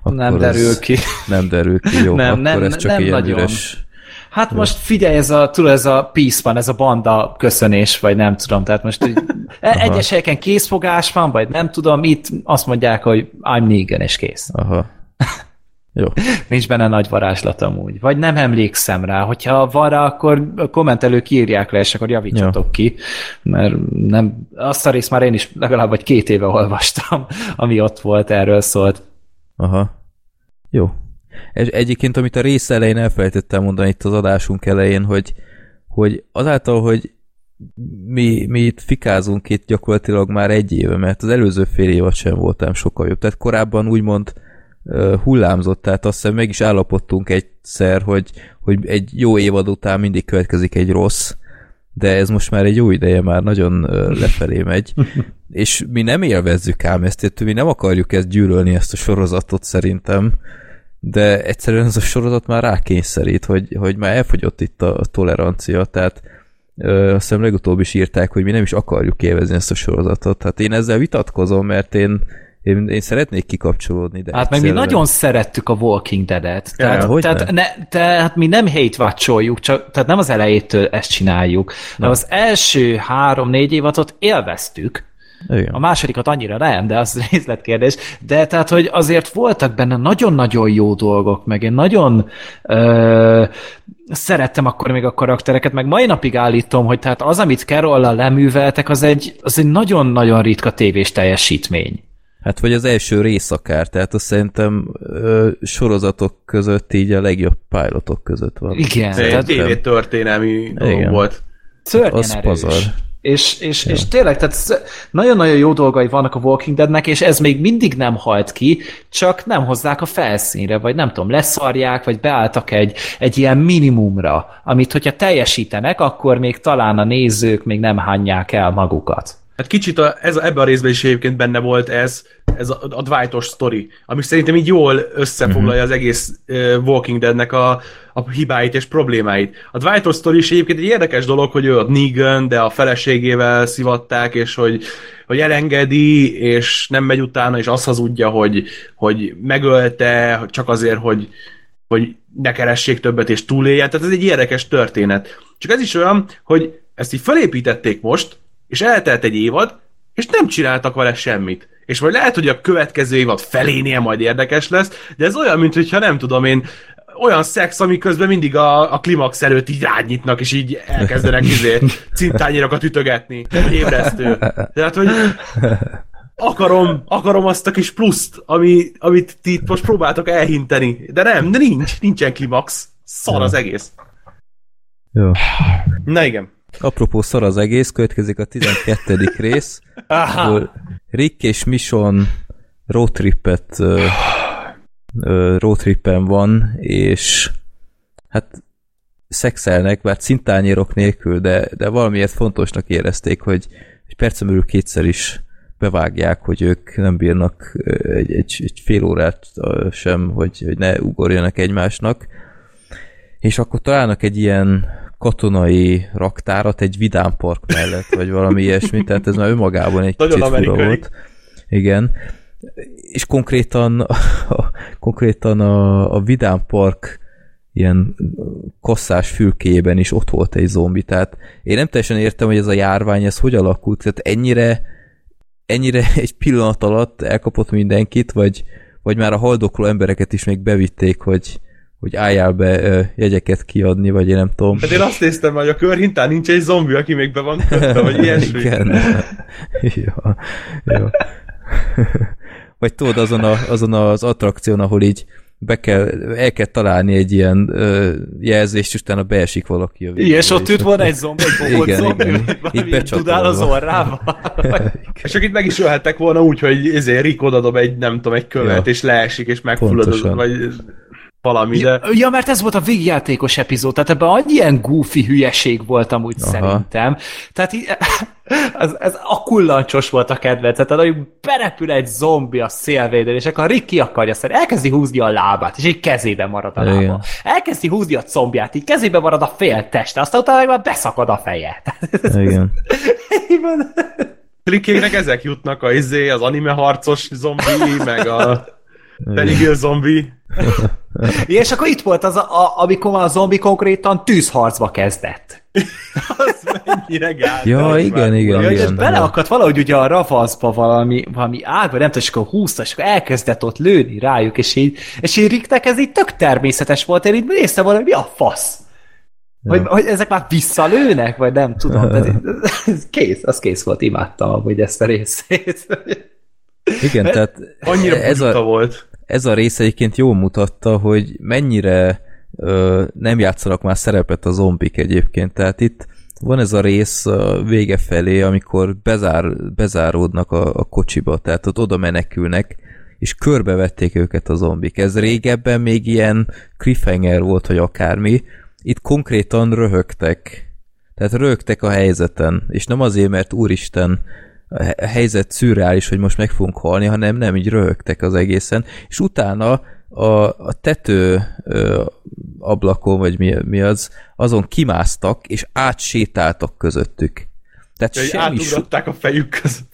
akkor nem derül ki. Nem derül ki, jó, [laughs] nem, akkor nem, ez csak nem ilyen nagyon. üres. Hát most figyelj, ez a, tudod, ez a peace van, ez a banda köszönés, vagy nem tudom, tehát most [laughs] e- egyes helyeken készfogás van, vagy nem tudom, itt azt mondják, hogy I'm Negan, és kész. Aha. [laughs] Jó. Nincs benne nagy varázslat amúgy. Vagy nem emlékszem rá. Hogyha van rá, akkor a kommentelők írják le, és akkor javítsatok Jó. ki. Mert nem, azt a részt már én is legalább vagy két éve olvastam, ami ott volt, erről szólt. Aha. Jó. Egy, egyébként, amit a rész elején elfelejtettem mondani itt az adásunk elején, hogy, hogy azáltal, hogy mi, mi itt fikázunk itt gyakorlatilag már egy éve, mert az előző fél évad sem voltam sokkal jobb. Tehát korábban úgymond hullámzott, tehát azt hiszem meg is állapodtunk egyszer, hogy, hogy egy jó évad után mindig következik egy rossz, de ez most már egy jó ideje már nagyon lefelé megy, [laughs] és mi nem élvezzük ám ezt, mi nem akarjuk ezt gyűlölni, ezt a sorozatot szerintem, de egyszerűen ez a sorozat már rákényszerít, hogy, hogy már elfogyott itt a, tolerancia, tehát ö, azt hiszem legutóbb is írták, hogy mi nem is akarjuk élvezni ezt a sorozatot. Tehát én ezzel vitatkozom, mert én én, én szeretnék kikapcsolódni, de Hát meg mi nagyon szerettük a Walking Dead-et. Ja, tehát, hogy tehát, ne? Tehát mi nem hate watcholjuk, csak, tehát nem az elejétől ezt csináljuk, de az első három-négy évadot élveztük, igen. A másodikat annyira nem, de az [laughs] részletkérdés. De tehát, hogy azért voltak benne nagyon-nagyon jó dolgok, meg én nagyon ö, szerettem akkor még a karaktereket, meg mai napig állítom, hogy tehát az, amit carol leműveltek, az egy, az egy nagyon-nagyon ritka tévés teljesítmény. Hát vagy az első rész akár, tehát azt szerintem ö, sorozatok között így a legjobb pilotok között van. Igen. Tehát TV történelmi dolog volt. Szörnyen az erős. Pazar. És, és, ja. és tényleg, tehát nagyon-nagyon jó dolgai vannak a Walking Deadnek, és ez még mindig nem halt ki, csak nem hozzák a felszínre, vagy nem tudom, leszarják, vagy beálltak egy, egy ilyen minimumra, amit hogyha teljesítenek, akkor még talán a nézők még nem hányják el magukat. Hát kicsit a, ez, ebben a részben is egyébként benne volt ez, ez a, a Dwightos sztori, ami szerintem így jól összefoglalja az egész uh, Walking Deadnek a, a hibáit és problémáit. A Dwightos sztori is egyébként egy érdekes dolog, hogy ő ott Negan, de a feleségével szivatták, és hogy, hogy elengedi, és nem megy utána, és azt hazudja, hogy, hogy megölte, csak azért, hogy, hogy ne keressék többet és túléljen. Tehát ez egy érdekes történet. Csak ez is olyan, hogy ezt így felépítették most, és eltelt egy évad, és nem csináltak vele semmit. És vagy lehet, hogy a következő évad felénél majd érdekes lesz, de ez olyan, mint hogyha nem tudom én, olyan szex, ami közben mindig a, a klimax előtt így rányitnak, és így elkezdenek izé, cintányérokat ütögetni, ébresztő. Tehát, hogy akarom, akarom azt a kis pluszt, ami, amit ti itt most próbáltok elhinteni. De nem, de nincs, nincsen klimax. Szar az egész. Jó. Na igen. Apropó szar az egész, következik a 12. [laughs] rész, ahol Rick és Mission roadtrippet roadtrippen van, és hát szexelnek, bár cintányérok nélkül, de, de valamiért fontosnak érezték, hogy egy percen belül kétszer is bevágják, hogy ők nem bírnak egy, egy, egy fél órát sem, hogy, hogy ne ugorjanak egymásnak. És akkor találnak egy ilyen katonai raktárat egy vidámpark mellett, vagy valami ilyesmi, tehát ez már önmagában egy kicsit fura volt. Igen. És konkrétan, a, konkrétan a, a vidámpark ilyen kosszás fülkéjében is ott volt egy zombi, tehát én nem teljesen értem, hogy ez a járvány, ez hogy alakult, tehát ennyire ennyire egy pillanat alatt elkapott mindenkit, vagy, vagy már a haldokló embereket is még bevitték, hogy, hogy álljál be ö, jegyeket kiadni, vagy én nem tudom. Hát én azt néztem, hogy a körhintán nincs egy zombi, aki még be van kötve, vagy ilyesmi. [laughs] Igen. [laughs] jó, jó. [laughs] vagy tudod, azon, a, azon az attrakción, ahol így be kell, el kell találni egy ilyen ö, jelzést, és utána beesik valaki a Igen, és ott ült volna egy zombi, egy bohóc igen, zombi, igen. Itt tudál az orrával. és csak itt meg is ölhettek volna úgy, hogy ezért Rick odadob egy, nem tudom, egy követ, ja. és leesik, és megfullad, vagy valami, de... Ja, ja, mert ez volt a végjátékos epizód, tehát ebben annyi ilyen goofy hülyeség volt amúgy Aha. szerintem. Tehát így, [laughs] ez, ez a kullancsos volt a kedvenc, tehát hogy berepül egy zombi a szélvédőn, és akkor Rick akarja szerint, elkezdi húzni a lábát, és így kezébe marad a lába. Igen. Elkezdi húzni a combját, így kezébe marad a fél teste, aztán utána már beszakad a feje. [laughs] Igen. [laughs] Rickének ezek jutnak, a izé, az anime harcos zombi, meg a Benny zombi. [laughs] és akkor itt volt az, a, a, amikor a zombi konkrétan tűzharcba kezdett. [laughs] az mennyire gáz. Ja, igen, igen, ja, igen. És beleakadt valahogy ugye a ravaszba valami, valami ágba, nem tudom, és akkor húzta, és akkor elkezdett ott lőni rájuk, és így, és így Ricknek ez így tök természetes volt, én így néztem volna, mi a fasz? Ja. Hogy, hogy ezek már visszalőnek, vagy nem tudom. Tehát, [laughs] ez kész, az kész volt, imádtam hogy ezt a részét. Igen, tehát annyira ez a, volt. Ez a rész egyébként jól mutatta, hogy mennyire ö, nem játszanak már szerepet a zombik egyébként. Tehát itt van ez a rész a vége felé, amikor bezár, bezáródnak a, a kocsiba, tehát ott oda menekülnek, és körbevették őket a zombik. Ez régebben még ilyen cliffhanger volt, hogy akármi. Itt konkrétan röhögtek. Tehát röhögtek a helyzeten, és nem azért, mert úristen, a helyzet szürreális, hogy most meg fogunk halni, hanem nem, így röhögtek az egészen, és utána a, a tető ö, ablakon, vagy mi, mi az, azon kimásztak, és átsétáltak közöttük. Tehát ja, semmi átugrották a fejük között.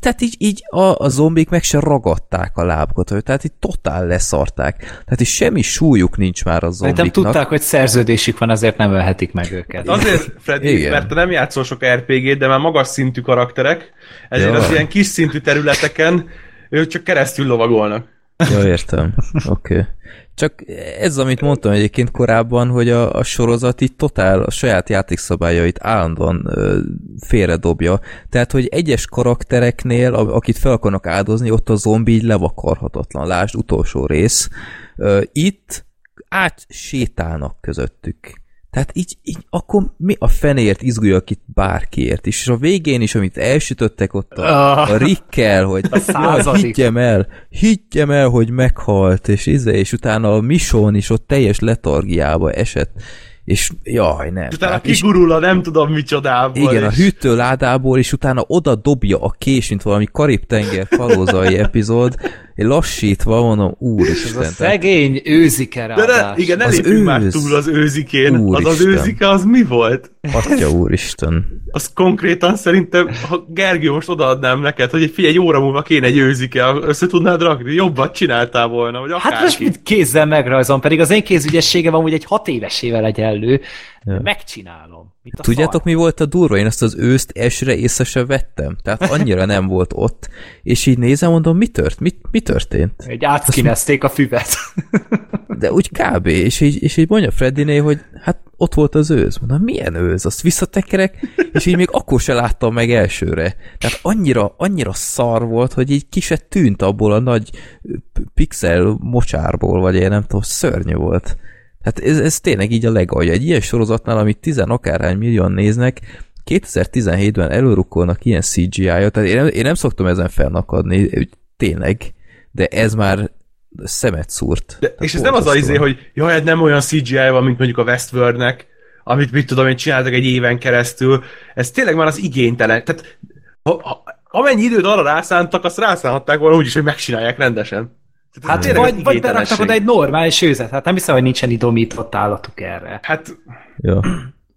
Tehát így, így a, a zombik meg se ragadták a lábukat, tehát így totál leszarták. Tehát így semmi súlyuk nincs már a zombiknak. Nem tudták, hogy szerződésük van, azért nem ölhetik meg őket. Azért, Freddy, Igen. mert te nem játszol sok RPG-t, de már magas szintű karakterek, ezért Jó. az ilyen kis szintű területeken ők csak keresztül lovagolnak. Jó, értem. Oké. Okay. Csak ez, amit mondtam egyébként korábban, hogy a, a sorozat így totál a saját játékszabályait állandóan ö, félredobja. Tehát, hogy egyes karaktereknél, akit fel akarnak áldozni, ott a zombi így levakarhatatlan. Lásd, utolsó rész. Ö, itt átsétálnak közöttük. Tehát így, így akkor mi a fenért izguljak itt bárkiért is. És a végén is, amit elsütöttek ott a, a Rickkel, hogy ja, higgyem el, higgyem el, hogy meghalt, és izé, és utána a Mission is ott teljes letargiába esett. És jaj, nem. Utána kigurul a nem tudom micsodából. Igen, és... a hűtőládából, és utána oda dobja a kés, mint valami Karib-tenger kalózai [laughs] epizód, lassítva mondom, úristen. Ez a szegény őzike De ne, igen, ne lépjünk őz... már túl az őzikén. Úristen. Az az őzike, az mi volt? Atya [laughs] úristen. Az konkrétan szerintem, ha Gergő most odaadnám neked, hogy figyelj, egy óra múlva kéne egy őzike, össze tudnád rakni, jobbat csináltál volna, vagy akárki. Hát most mit kézzel megrajzom, pedig az én kézügyességem amúgy egy hat évesével egyenlő. Ja. Megcsinálom. Tudjátok, szar? mi volt a durva? Én azt az őszt esre észre sem vettem. Tehát annyira nem volt ott. És így nézem, mondom, mi tört? Mi, mi történt? Egy átszkinezték a füvet. [laughs] De úgy kb. És így, és így mondja Freddiné, hogy hát ott volt az őz. Mondom, milyen őz? Azt visszatekerek, és így még akkor se láttam meg elsőre. Tehát annyira, annyira szar volt, hogy így ki se tűnt abból a nagy pixel mocsárból, vagy én nem tudom, szörnyű volt. Hát ez, ez tényleg így a legalja. Egy ilyen sorozatnál, amit tizen akárhány millióan néznek, 2017-ben előrukkolnak ilyen CGI-ot, tehát én nem, én nem szoktam ezen felnakadni, tényleg, de ez már szemet szúrt. De, és ez nem az az izé, hogy jaj, hát nem olyan CGI van, mint mondjuk a Westworldnek, amit mit tudom én csináltak egy éven keresztül, ez tényleg már az igénytelen. Tehát ha, ha, amennyi időt arra rászántak, azt rászánhatták volna úgyis, hogy megcsinálják rendesen. Hát tényleg vagy, vagy beraktak oda egy normális őzet, hát nem hiszem, hogy nincsen idomított állatuk erre. Hát... Ja.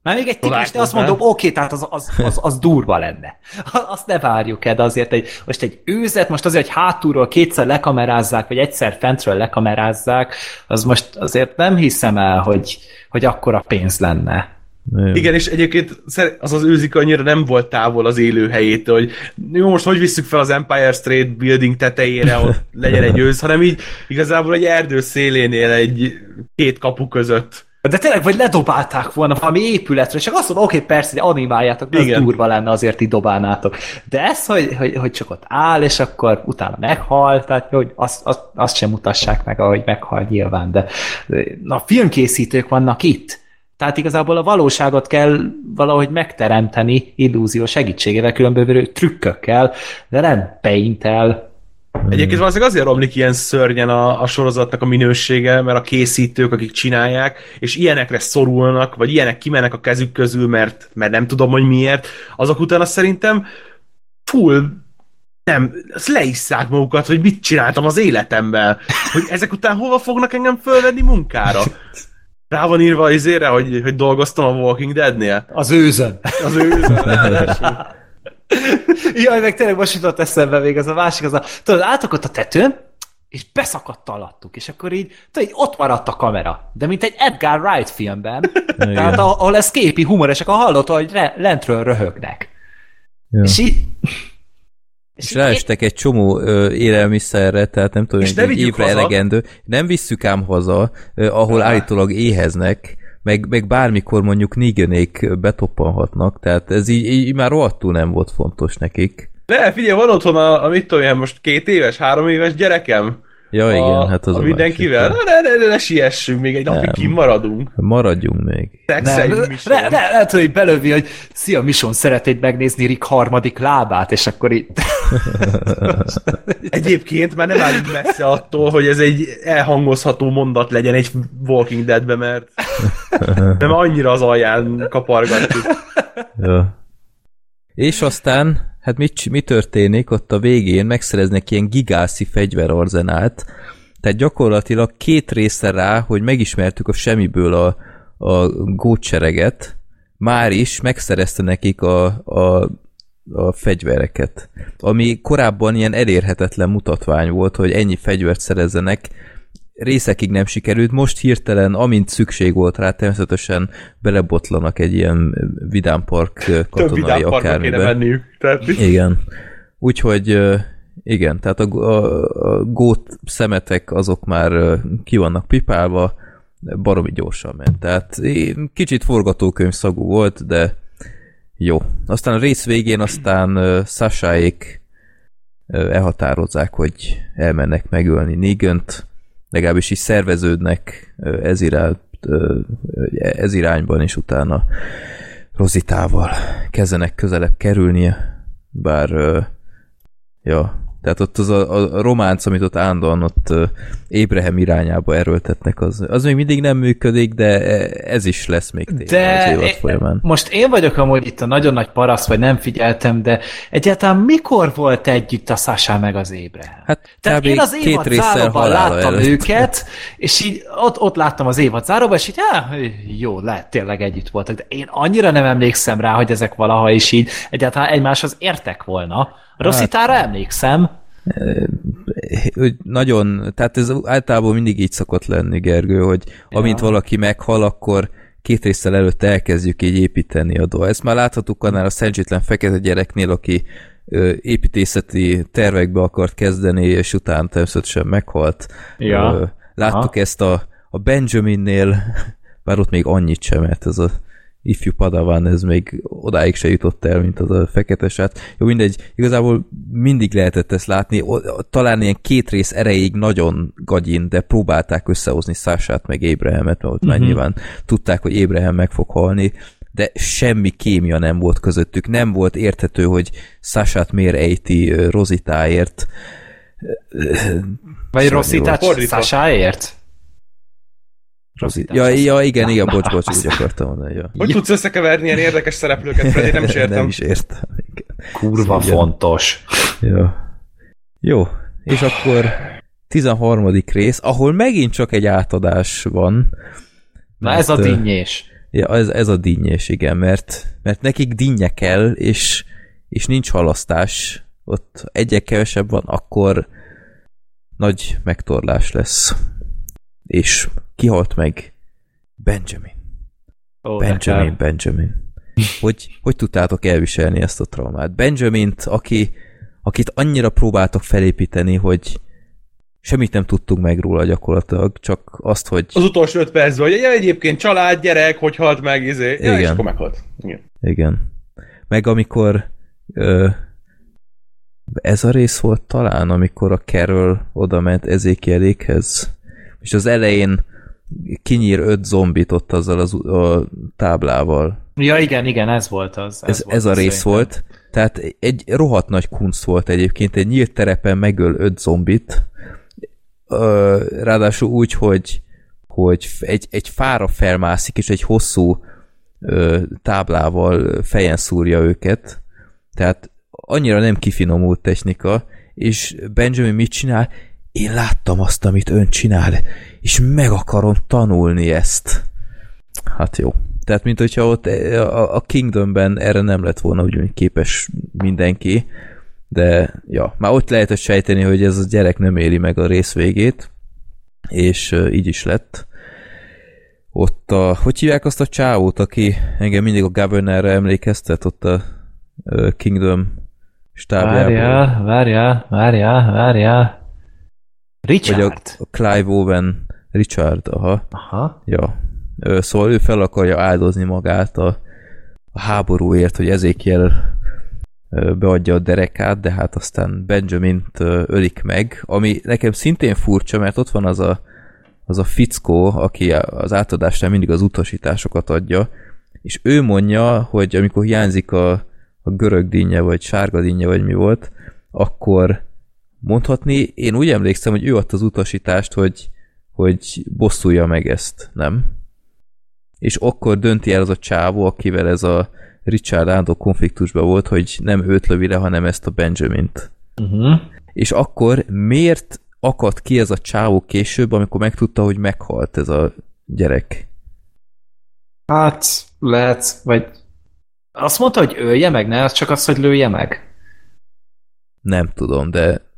Már még egy tigris, de azt mondom, oké, okay, tehát az, az, az, az durva lenne. Azt ne várjuk el, de azért egy, most egy őzet, most azért, hogy hátulról kétszer lekamerázzák, vagy egyszer fentről lekamerázzák, az most azért nem hiszem el, hogy, hogy akkora pénz lenne. Jó. Igen, és egyébként az az őzik annyira nem volt távol az élőhelyétől, hogy jó, most hogy visszük fel az Empire State Building tetejére, ott [laughs] legyen egy őz, hanem így igazából egy erdő szélénél egy két kapu között. De tényleg, vagy ledobálták volna valami épületre, csak azt mondom, oké, okay, persze, hogy animáljátok, de ez durva lenne, azért így dobálnátok. De ez, hogy, hogy, hogy csak ott áll, és akkor utána meghal, tehát hogy azt, azt, azt sem mutassák meg, ahogy meghal nyilván, de na, filmkészítők vannak itt, tehát igazából a valóságot kell valahogy megteremteni illúzió segítségével, különböző trükkökkel, de nem paint-el. Egyébként valószínűleg azért romlik ilyen szörnyen a, a sorozatnak a minősége, mert a készítők, akik csinálják, és ilyenekre szorulnak, vagy ilyenek kimennek a kezük közül, mert, mert nem tudom, hogy miért, azok utána szerintem full nem, leisszák magukat, hogy mit csináltam az életemben, hogy ezek után hova fognak engem fölvenni munkára. Rá van írva az izére, hogy, hogy dolgoztam a Walking Dead-nél? Az őzön. Az őzön. [laughs] Jaj, meg tényleg most jutott eszembe még az a másik, az a, tudod, álltak ott a tetőn, és beszakadt alattuk, és akkor így, tudod, így ott maradt a kamera. De mint egy Edgar Wright filmben, [laughs] tehát ahol ez képi humor, és akkor hallott, hogy re, lentről röhögnek. Ja. És így, és, és ráestek egy csomó ö, élelmiszerre, tehát nem tudom, egy évre haza. elegendő. Nem visszük ám haza, ö, ahol Aha. állítólag éheznek, meg, meg bármikor mondjuk nigönék betoppanhatnak, tehát ez így, így már rohadtul nem volt fontos nekik. Ne, figyelj, van otthon a, a mit tudom most két éves, három éves gyerekem, Ja, a, igen, hát az a, a mindenkivel. Na, ne, ne, ne, ne siessünk, még egy nem. napig kimaradunk. Maradjunk még. Nem, ne, ne, lehet, hogy belövi, hogy szia, Mison, szeretnéd megnézni Rick harmadik lábát, és akkor itt... [laughs] Egyébként már nem állunk messze attól, hogy ez egy elhangozható mondat legyen egy Walking Deadbe, mert [laughs] nem annyira az alján kapargatjuk. Ja. És aztán hát mit, mi történik? Ott a végén megszereznek ilyen gigászi fegyverarzenált, tehát gyakorlatilag két része rá, hogy megismertük a semmiből a, a gótsereget, már is megszerezte nekik a, a, a fegyvereket. Ami korábban ilyen elérhetetlen mutatvány volt, hogy ennyi fegyvert szerezzenek, részekig nem sikerült, most hirtelen, amint szükség volt rá, természetesen belebotlanak egy ilyen vidámpark katonai akármibe. menniük. Tehát... Igen. Úgyhogy igen, tehát a, a, a gót szemetek azok már ki vannak pipálva, baromi gyorsan ment. Tehát kicsit forgatókönyv szagú volt, de jó. Aztán a rész végén aztán Sasáék elhatározzák, hogy elmennek megölni Nigönt, legalábbis is szerveződnek ez, irány, ez irányban, és utána Rozitával kezdenek közelebb kerülnie, bár ja, Tehát ott az a, a románc, amit ott állandóan ott Ébrehem irányába erőltetnek, az, az még mindig nem működik, de ez is lesz még de az évad folyamán. Most én vagyok amúgy itt a nagyon nagy parasz, vagy nem figyeltem, de egyáltalán mikor volt együtt a Sasha meg az Ébrehem? Hát Tehát én az évad záróban láttam előtt. őket, és így ott, ott láttam az évad záróban, és így, á, jó, lehet, tényleg együtt voltak, de én annyira nem emlékszem rá, hogy ezek valaha is így egyáltalán egymáshoz értek volna. Rosszitára hát, emlékszem. Nagyon, tehát ez általában mindig így szokott lenni, Gergő, hogy amint ja. valaki meghal, akkor két részsel előtt elkezdjük így építeni a dolgot. Ezt már láthattuk annál a szerencsétlen fekete gyereknél, aki építészeti tervekbe akart kezdeni, és utána természetesen meghalt. Ja. Láttuk Aha. ezt a, a Benjaminnél, [laughs] bár ott még annyit sem, mert ez a ifjú padavan, ez még odáig se jutott el, mint az a fekete sát. Jó, mindegy, igazából mindig lehetett ezt látni, talán ilyen két rész erejéig nagyon gagyin, de próbálták összehozni Sását meg Ébrehemet, mert ott uh-huh. már mhm. nyilván tudták, hogy Ébrehem meg fog halni, de semmi kémia nem volt közöttük, nem volt érthető, hogy Sását miért ejti Rozitáért. Vagy Rositát Sásáért? Ja, ja, igen, igen, bocs, bocs, úgy akartam mondani. Ja. Hogy tudsz összekeverni ilyen érdekes szereplőket, Freddy? Nem is értem. Nem is értem. Kurva igen. fontos. Jó. Jó, és akkor 13. rész, ahol megint csak egy átadás van. Na ez a dinnyés. Ja, ez, ez a dinnyés, igen, mert, mert nekik dinnye kell, és, és nincs halasztás. Ott egyek kevesebb van, akkor nagy megtorlás lesz. És kihalt meg Benjamin. Oh, Benjamin, Benjamin. [laughs] Hogy, hogy tudtátok elviselni ezt a traumát? Benjamint, aki, akit annyira próbáltak felépíteni, hogy semmit nem tudtunk meg róla gyakorlatilag, csak azt, hogy... Az utolsó öt percben, hogy ja, egyébként család, gyerek, hogy halt meg, izé. Ja, Igen. és akkor meghalt. Igen. Igen. Meg amikor ö, ez a rész volt talán, amikor a Carol oda ment Ezékielékhez, és az elején kinyír öt zombit ott azzal az, a táblával. Ja, igen, igen, ez volt az. Ez, ez, volt ez a rész szerintem. volt. Tehát egy rohadt nagy kunst volt egyébként, egy nyílt terepen megöl öt zombit, ráadásul úgy, hogy, hogy egy, egy fára felmászik, és egy hosszú táblával fejen szúrja őket. Tehát annyira nem kifinomult technika, és Benjamin mit csinál? Én láttam azt, amit ön csinál, és meg akarom tanulni ezt. Hát jó. Tehát, mint hogyha ott a, a Kingdomben erre nem lett volna úgy képes mindenki, de ja, már ott lehetett sejteni, hogy ez a gyerek nem éli meg a rész végét, és így is lett. Ott a, hogy hívják azt a csávót, aki engem mindig a Governorre emlékeztet, ott a Kingdom stábjából. Várjál, várjál, várjál, várjál. Richard? Vagy a, a Clive Owen Richard, aha. Aha. Ja. Szóval ő fel akarja áldozni magát a, a háborúért, hogy Ezékiel beadja a derekát, de hát aztán Benjamin-t ölik meg, ami nekem szintén furcsa, mert ott van az a, az a fickó, aki az átadásnál mindig az utasításokat adja, és ő mondja, hogy amikor hiányzik a, a görög dinnye, vagy sárga dinnye, vagy mi volt, akkor mondhatni, én úgy emlékszem, hogy ő adta az utasítást, hogy hogy bosszulja meg ezt, nem? És akkor dönti el az a csávó, akivel ez a Richard állandó konfliktusban volt, hogy nem őt lövi le, hanem ezt a Benjamint. Uh-huh. És akkor miért akadt ki ez a csávó később, amikor megtudta, hogy meghalt ez a gyerek? Hát, lehet, vagy azt mondta, hogy ölje meg, ne? Az csak az, hogy lője meg. Nem tudom, de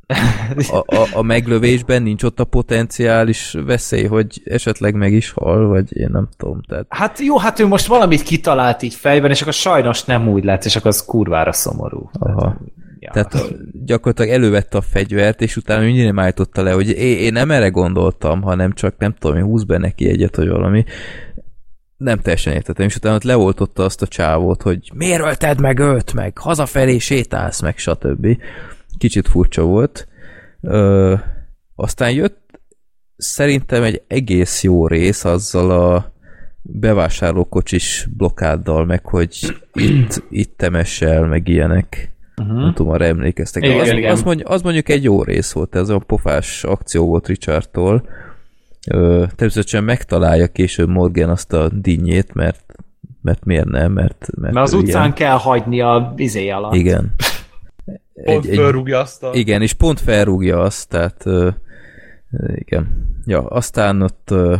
a, a, a meglövésben nincs ott a potenciális veszély, hogy esetleg meg is hal, vagy én nem tudom. Tehát... Hát jó, hát ő most valamit kitalált így fejben, és akkor sajnos nem úgy lett, és akkor az kurvára szomorú. Aha. Ja. Tehát gyakorlatilag elővette a fegyvert, és utána mindig nem állította le, hogy én, én nem erre gondoltam, hanem csak nem tudom, én húz be neki egyet, vagy valami. Nem teljesen értettem, és utána ott leoltotta azt a csávót, hogy miért ölted meg őt, meg hazafelé sétálsz, meg stb kicsit furcsa volt. Ö, aztán jött szerintem egy egész jó rész azzal a bevásárlókocsis blokkáddal, meg hogy itt, [clears throat] itt temessel, meg ilyenek. Uh-huh. Nem tudom, arra emlékeztek. Igen, az, igen. Az, mondj, az mondjuk egy jó rész volt, ez a pofás akció volt Richardtól. természetesen megtalálja később Morgan azt a dinnyét, mert mert miért nem, mert... Mert, mert az utcán ilyen... kell hagyni a izé alatt. Igen. [laughs] Pont egy, felrúgja azt a... Igen, és pont felrúgja azt, tehát uh, igen. Ja, aztán ott uh,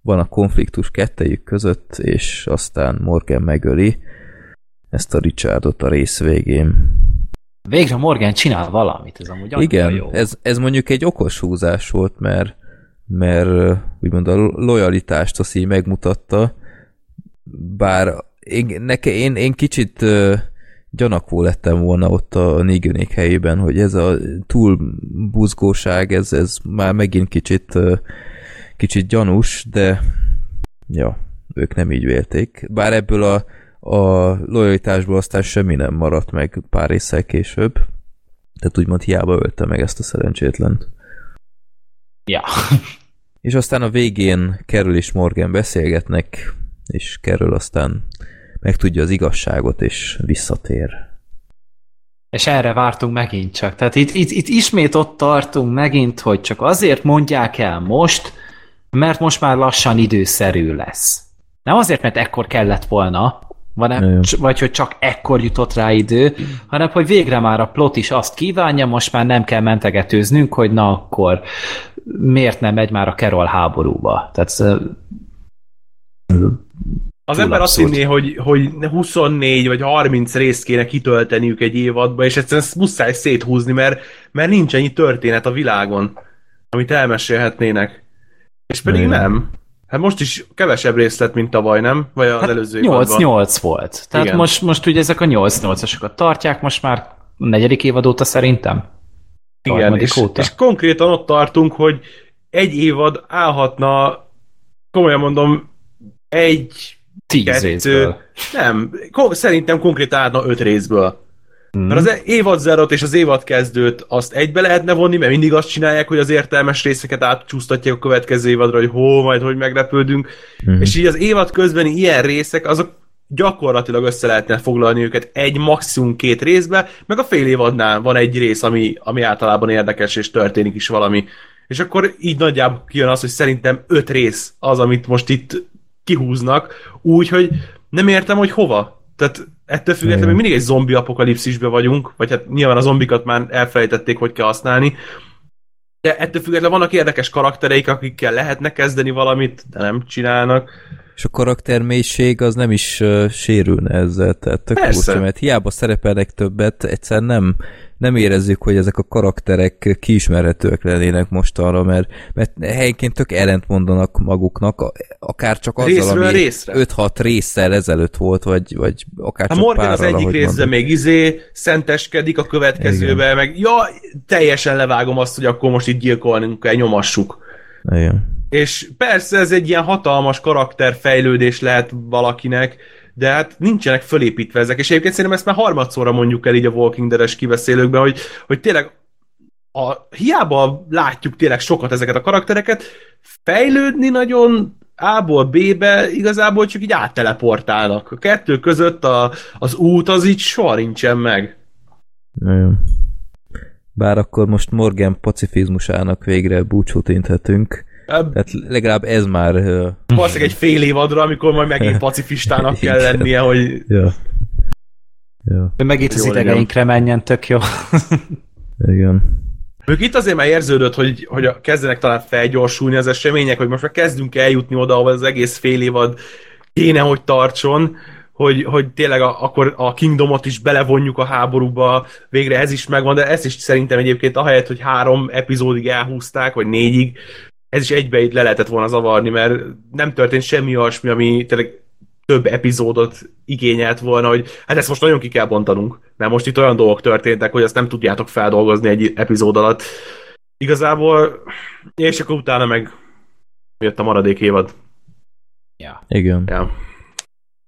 van a konfliktus kettejük között, és aztán Morgan megöli ezt a Richardot a rész végén. Végre Morgan csinál valamit, ez amúgy Igen, jó. Ez, ez mondjuk egy okos húzás volt, mert, mert úgymond a lojalitást azt így megmutatta, bár én, neke, én, én kicsit uh, gyanakvó lettem volna ott a Nigönék helyében, hogy ez a túlbuzgóság, ez, ez már megint kicsit kicsit gyanús, de ja, ők nem így vélték. Bár ebből a, a lojalitásból aztán semmi nem maradt meg pár részsel később. Tehát úgymond hiába ölte meg ezt a szerencsétlent. Ja. És aztán a végén Carol és Morgan beszélgetnek, és Carol aztán megtudja az igazságot, és visszatér. És erre vártunk megint csak. Tehát itt, itt, itt ismét ott tartunk megint, hogy csak azért mondják el most, mert most már lassan időszerű lesz. Nem azért, mert ekkor kellett volna, vagy, vagy hogy csak ekkor jutott rá idő, hanem hogy végre már a plot is azt kívánja, most már nem kell mentegetőznünk, hogy na akkor miért nem megy már a Kerol háborúba. Tehát az ember azt hinné, hogy, hogy 24 vagy 30 részt kéne kitölteniük egy évadba, és egyszerűen ezt muszáj széthúzni, mert, mert nincs ennyi történet a világon, amit elmesélhetnének. És pedig nem. nem. Hát most is kevesebb rész lett, mint tavaly, nem? Vagy az hát előző 8-8 volt. Tehát Igen. most, most ugye ezek a 8-8-asokat tartják, most már a negyedik évad óta szerintem. Igen, és, óta. és konkrétan ott tartunk, hogy egy évad állhatna, komolyan mondom, egy Tíz kettő, részből. Nem, szerintem konkrétan állna öt részből. Mm. Mert az évad zerot és az évad kezdőt azt egybe lehetne vonni, mert mindig azt csinálják, hogy az értelmes részeket átcsúsztatják a következő évadra, hogy hó, majd hogy meglepődünk. Mm. És így az évad közbeni ilyen részek, azok gyakorlatilag össze lehetne foglalni őket egy, maximum két részbe, meg a fél évadnál van egy rész, ami, ami általában érdekes, és történik is valami. És akkor így nagyjából kijön az, hogy szerintem öt rész az, amit most itt kihúznak, úgy, hogy nem értem, hogy hova. Tehát ettől függetlenül mindig egy zombi apokalipszisbe vagyunk, vagy hát nyilván a zombikat már elfelejtették, hogy kell használni, de ettől függetlenül vannak érdekes karaktereik, akikkel lehetne kezdeni valamit, de nem csinálnak. És a karaktermélység az nem is uh, sérülne ezzel, tehát tök furcsa, mert hiába szerepelnek többet, egyszer nem nem érezzük, hogy ezek a karakterek kiismerhetőek lennének mostanra, mert, mert helyenként tök ellent mondanak maguknak, akár csak azzal, Részről ami 5-6 résszel ezelőtt volt, vagy, vagy akár csak Morgan párral, az egyik részben még izé szenteskedik, a következőben Igen. meg ja, teljesen levágom azt, hogy akkor most itt gyilkolnunk kell, nyomassuk. Igen. És persze ez egy ilyen hatalmas karakterfejlődés lehet valakinek, de hát nincsenek fölépítve ezek, és egyébként szerintem ezt már harmadszorra mondjuk el így a Walking Dead-es kibeszélőkben, hogy, hogy tényleg a, hiába látjuk tényleg sokat ezeket a karaktereket, fejlődni nagyon A-ból B-be igazából csak így átteleportálnak. A kettő között a, az út az így soha nincsen meg. Nagyon. Bár akkor most Morgan pacifizmusának végre búcsút inthetünk. Tehát legalább ez már... Valószínűleg egy fél évadra, amikor majd megint [laughs] pacifistának kell lennie, hogy... Ja. Ja. Megint az idegeinkre menjen, tök jó. [laughs] Igen. Ők itt azért már érződött, hogy, hogy kezdenek talán felgyorsulni az események, hogy most már kezdünk eljutni oda, ahol az egész fél évad kéne, hogy tartson, hogy, hogy tényleg a, akkor a Kingdomot is belevonjuk a háborúba, végre ez is megvan, de ezt is szerintem egyébként ahelyett, hogy három epizódig elhúzták, vagy négyig, ez is egybe le lehetett volna zavarni, mert nem történt semmi olyasmi, ami tényleg több epizódot igényelt volna, hogy hát ezt most nagyon ki kell bontanunk, mert most itt olyan dolgok történtek, hogy ezt nem tudjátok feldolgozni egy epizód alatt. Igazából, és akkor utána meg jött a maradék évad. Ja. Igen. Ja.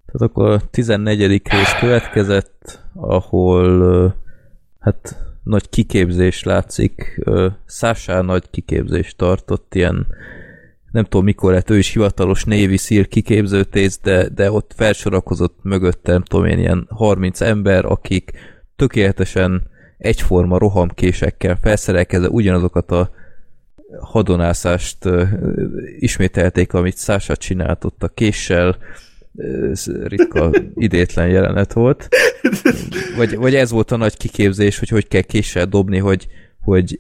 Tehát akkor a 14. rész következett, ahol hát nagy kiképzés látszik. Sasha nagy kiképzést tartott, ilyen nem tudom mikor lett ő is hivatalos Navy SEAL kiképzőtész, de, de ott felsorakozott mögötte, nem tudom én, ilyen 30 ember, akik tökéletesen egyforma rohamkésekkel felszerelkezve ugyanazokat a hadonászást ismételték, amit Sasha csinált ott a késsel, ritka idétlen jelenet volt. Vagy, vagy ez volt a nagy kiképzés, hogy hogy kell késsel dobni, hogy hogy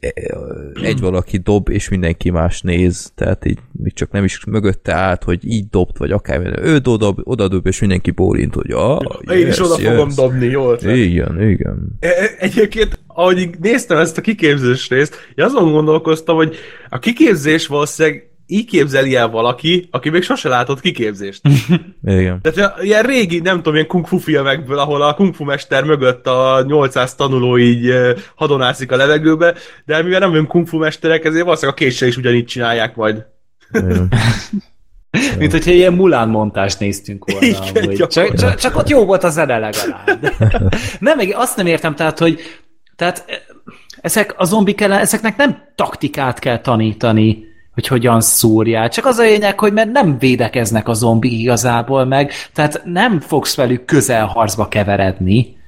egy valaki dob, és mindenki más néz, tehát így még csak nem is mögötte állt, hogy így dobt, vagy akár ő dob, oda dob, és mindenki bólint, hogy ah, yes, Én is oda yes. fogom dobni, jól. Igen, igen. E, e, egyébként, ahogy néztem ezt a kiképzés részt, azon gondolkoztam, hogy a kiképzés valószínűleg így képzeli el valaki, aki még sose látott kiképzést. [laughs] Igen. Tehát ilyen régi, nem tudom, ilyen kung fu filmekből, ahol a kung fu mester mögött a 800 tanuló így hadonászik a levegőbe, de mivel nem olyan kung fu mesterek, ezért valószínűleg a késsel is ugyanígy csinálják majd. [laughs] Mint hogyha ilyen Mulán montást néztünk volna. Igen, csak, csak, csak, ott jó volt a zene legalább. [laughs] nem, meg azt nem értem, tehát, hogy tehát ezek a zombik ellen, ezeknek nem taktikát kell tanítani, hogy hogyan szúrjál. Csak az a lényeg, hogy mert nem védekeznek a zombik igazából meg, tehát nem fogsz velük közelharcba keveredni,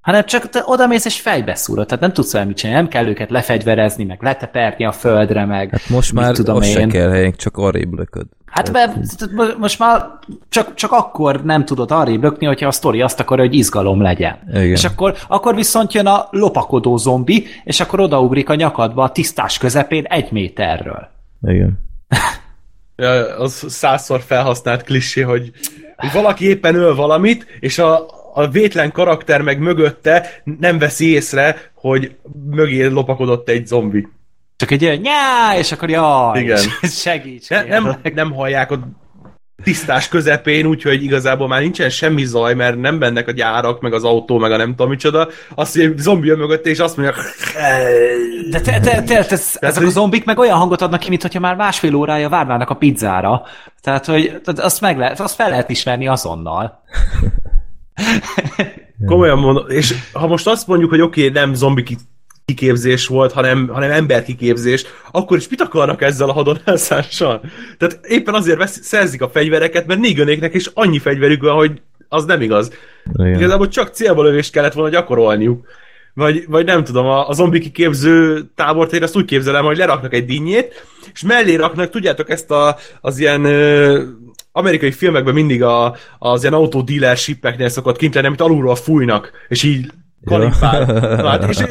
hanem csak te oda mész és fejbe szúrod, tehát nem tudsz mit csinálni, nem kell őket lefegyverezni, meg leteperni a földre, meg Hát most már tudom én. se kell helyen, csak arrébb lököd. Hát be, most már csak, csak akkor nem tudod arrébb lökni, hogyha a sztori azt akarja, hogy izgalom legyen. Igen. És akkor, akkor viszont jön a lopakodó zombi, és akkor odaugrik a nyakadba a tisztás közepén egy méterről. Igen. [laughs] ja, az százszor felhasznált klisé, hogy, hogy valaki éppen öl valamit, és a, a vétlen karakter meg mögötte nem veszi észre, hogy mögé lopakodott egy zombi. Csak egy ilyen nyá, és akkor jaj, Igen. [laughs] segíts. Ne, nem, nem hallják a tisztás közepén, úgyhogy igazából már nincsen semmi zaj, mert nem bennek a gyárak, meg az autó, meg a nem tudom micsoda. Azt, hogy zombi jön mögött, és azt mondja... De te, te, te, te, ezek a zombik meg olyan hangot adnak ki, mintha már másfél órája várnának a pizzára. Tehát, hogy azt, meg lehet, azt fel lehet ismerni azonnal. Komolyan mondom, és ha most azt mondjuk, hogy oké, okay, nem zombi kiképzés volt, hanem, hanem emberkiképzés, akkor is mit akarnak ezzel a hadonászással? Tehát éppen azért vesz, szerzik a fegyvereket, mert négönéknek is annyi fegyverük van, hogy az nem igaz. Igen. Igazából csak célba lövést kellett volna gyakorolniuk. Vagy, vagy nem tudom, a, a zombi kiképző tábort én azt úgy képzelem, hogy leraknak egy dinnyét, és mellé raknak, tudjátok, ezt a, az ilyen ö, amerikai filmekben mindig a, az ilyen autó dealershipeknél szokott kint lenni, amit alulról fújnak, és így Kalipál. Hát, és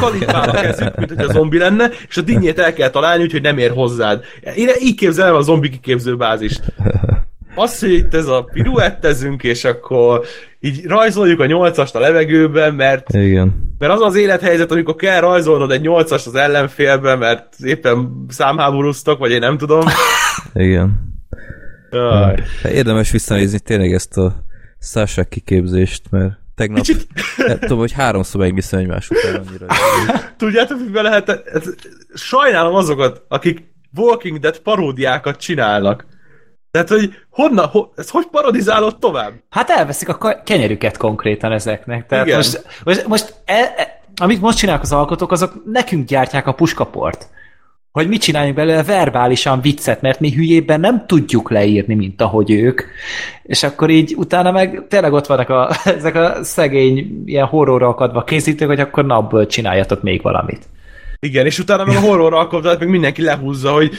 kalipál a kezük, mint hogy a zombi lenne, és a dinnyét el kell találni, úgyhogy nem ér hozzád. Én így képzelem a zombi kiképző bázist. Azt, hogy itt ez a piruettezünk, és akkor így rajzoljuk a nyolcast a levegőben, mert, Igen. mert az az élethelyzet, amikor kell rajzolnod egy nyolcast az ellenfélben, mert éppen számháborúztak, vagy én nem tudom. Igen. Jaj. Érdemes visszanézni tényleg ezt a Sasha kiképzést, mert tegnap, Kicsit... nem tudom, hogy háromszor megviszem egymás után annyira. [laughs] Tudjátok, hogy lehet, ez, sajnálom azokat, akik Walking Dead paródiákat csinálnak. Tehát, hogy honnan, ho, ez hogy parodizálod tovább? Hát elveszik a kenyerüket konkrétan ezeknek. Tehát Igen. most, most, most e, e, amit most csinálnak az alkotók, azok nekünk gyártják a puskaport hogy mit csináljunk belőle verbálisan viccet, mert mi hülyében nem tudjuk leírni, mint ahogy ők. És akkor így utána meg tényleg ott vannak a, [laughs] ezek a szegény ilyen horrorra akadva készítők, hogy akkor napból csináljatok még valamit. Igen, és utána meg a horrorra akadva meg mindenki lehúzza, hogy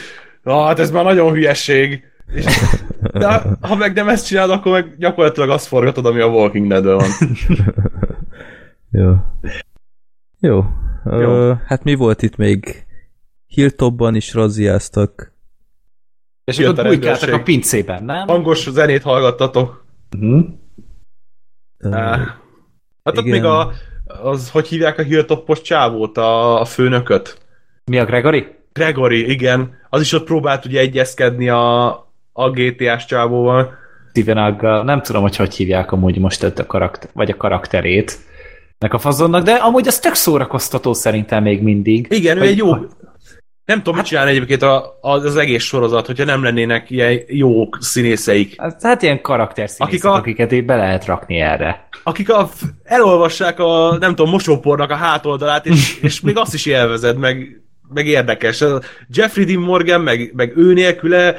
ah, hát ez már nagyon hülyesség. És, [laughs] de ha meg nem ezt csinálod, akkor meg gyakorlatilag azt forgatod, ami a Walking dead van. [laughs] Jó. Jó. Jó. Ö, hát mi volt itt még Hilltopban is razziáztak. És ott bujkáltak a pincében, nem? Hangos zenét hallgattatok. Uh-huh. Uh, hát igen. ott még a, az, hogy hívják a Hilltopos csávót, a, a főnököt? Mi a Gregory? Gregory, igen. Az is ott próbált ugye egyezkedni a, a GTA-s csávóval. Steven Agga, nem tudom, hogy hogy hívják amúgy most a karakter, vagy a karakterét nek a fazonnak, de amúgy az tök szórakoztató szerintem még mindig. Igen, ő egy jó, nem tudom, hát, mit csinálni egyébként a, az, az egész sorozat, hogyha nem lennének ilyen jó színészeik. Hát, hát ilyen karakterszínészek, akik a, akiket így be lehet rakni erre. Akik a, elolvassák a, nem tudom, mosópornak a hátoldalát, és, [laughs] és még azt is élvezed, meg, meg érdekes. Jeffrey Dean Morgan, meg, meg ő nélküle,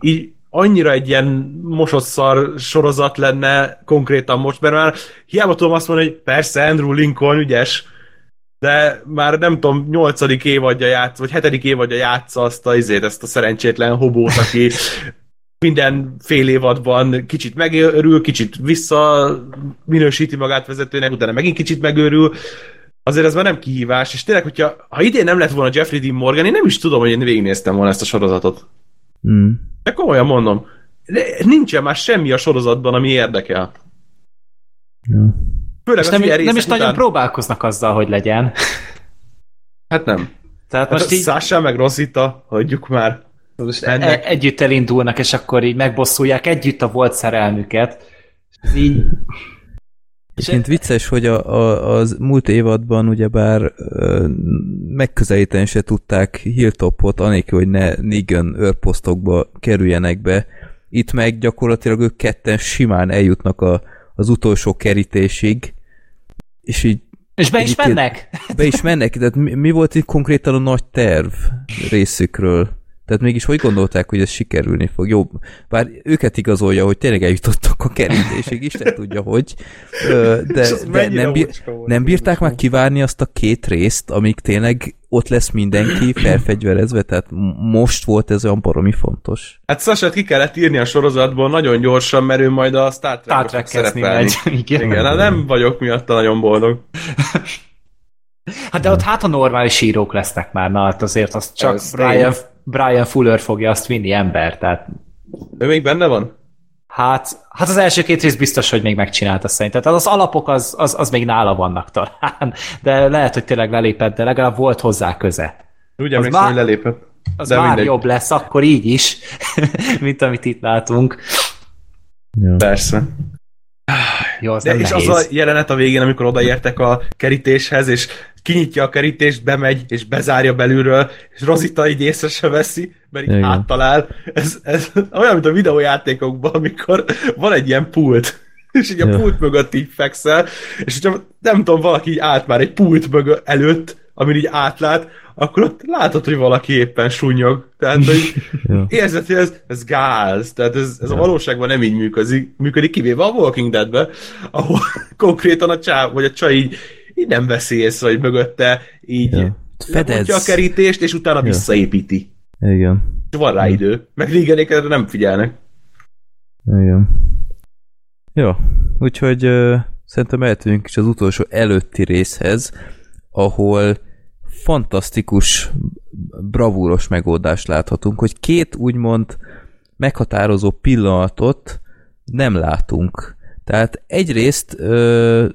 így annyira egy ilyen mososszar sorozat lenne konkrétan most, mert már hiába tudom azt mondani, hogy persze Andrew Lincoln ügyes, de már nem tudom, nyolcadik évadja játsz, vagy hetedik évadja játsza azt a, izét, ezt a szerencsétlen hobót, aki [laughs] minden fél évadban kicsit megőrül, kicsit vissza minősíti magát vezetőnek, utána megint kicsit megőrül, azért ez már nem kihívás, és tényleg, hogyha ha idén nem lett volna Jeffrey Dean Morgan, én nem is tudom, hogy én végignéztem volna ezt a sorozatot. Mm. De komolyan mondom, nincsen már semmi a sorozatban, ami érdekel. Ja. Főleg és nem, nem is után... nagyon próbálkoznak azzal, hogy legyen. Hát nem. Tehát hát most így... Sasha meg Rosita, hagyjuk már. Most e- együtt elindulnak, és akkor így megbosszulják együtt a volt szerelmüket. És így... Egyébként vicces, hogy a, a, az múlt évadban ugyebár ö, megközelíteni se tudták Hilltopot, anélkül, hogy ne Negan őrposztokba kerüljenek be. Itt meg gyakorlatilag ők ketten simán eljutnak a, az utolsó kerítésig, és így és be is mennek? Be is mennek, tehát mi, mi volt itt konkrétan a nagy terv részükről? Tehát mégis hogy gondolták, hogy ez sikerülni fog? Jó, bár őket igazolja, hogy tényleg eljutottak a kerítésig, Isten tudja, hogy. De, de nem, bír, nem bírták már kivárni azt a két részt, amíg tényleg ott lesz mindenki felfegyverezve, tehát most volt ez olyan baromi fontos. Hát Sasát ki kellett írni a sorozatból nagyon gyorsan, mert ő majd a Star Trek szerepelni. Megy. Igen, [laughs] Igen hát nem vagyok miatta nagyon boldog. Hát de ott hát a normális írók lesznek már, na hát azért azt csak Brian, Brian Fuller fogja azt vinni ember, tehát... Ő még benne van? Hát, hát az első két rész biztos, hogy még megcsinálta szerintem. Tehát az alapok az, az, az még nála vannak talán, de lehet, hogy tényleg lelépett, de legalább volt hozzá köze. Úgy emlékszem, már, hogy lelépett. Az de már mindegy. jobb lesz, akkor így is, [laughs] mint amit itt látunk. Ja. Persze. Jó, az De és nehéz. az a jelenet a végén, amikor odaértek a kerítéshez, és kinyitja a kerítést, bemegy, és bezárja belülről, és Rozita így észre se veszi, mert így Igen. áttalál. Ez, ez olyan, mint a videójátékokban, amikor van egy ilyen pult, és így a ja. pult mögött így fekszel, és hogyha nem tudom, valaki így állt már egy pult mögött előtt, amin így átlát, akkor ott látod, hogy valaki éppen sunyog. Tehát, hogy [laughs] ja. érzed, hogy ez, ez gáz. Tehát ez, ez ja. a valóságban nem így működik, működik, kivéve a Walking Deadbe, ahol [laughs] konkrétan a csáv, vagy a csaj így, így nem veszi észre, hogy mögötte így ja. Fedez. a kerítést, és utána ja. visszaépíti. Igen. Van rá idő. Meg régenék nem figyelnek. Igen. Jó, úgyhogy uh, szerintem eltűnünk is az utolsó előtti részhez, ahol fantasztikus, bravúros megoldást láthatunk, hogy két úgymond meghatározó pillanatot nem látunk. Tehát egyrészt, ö,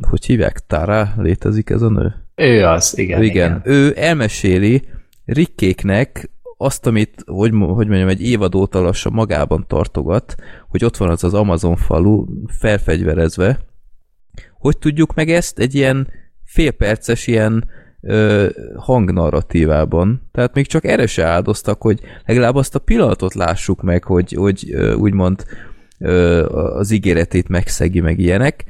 hogy hívják, Tara létezik ez a nő? Ő az, igen. Igen, igen. ő elmeséli Rikkéknek azt, amit, hogy, hogy mondjam, egy évad óta lassan magában tartogat, hogy ott van az az Amazon falu felfegyverezve. Hogy tudjuk meg ezt? Egy ilyen félperces ilyen ö, hangnarratívában. Tehát még csak erre se áldoztak, hogy legalább azt a pillanatot lássuk meg, hogy, hogy ö, úgymond ö, az ígéretét megszegi meg ilyenek,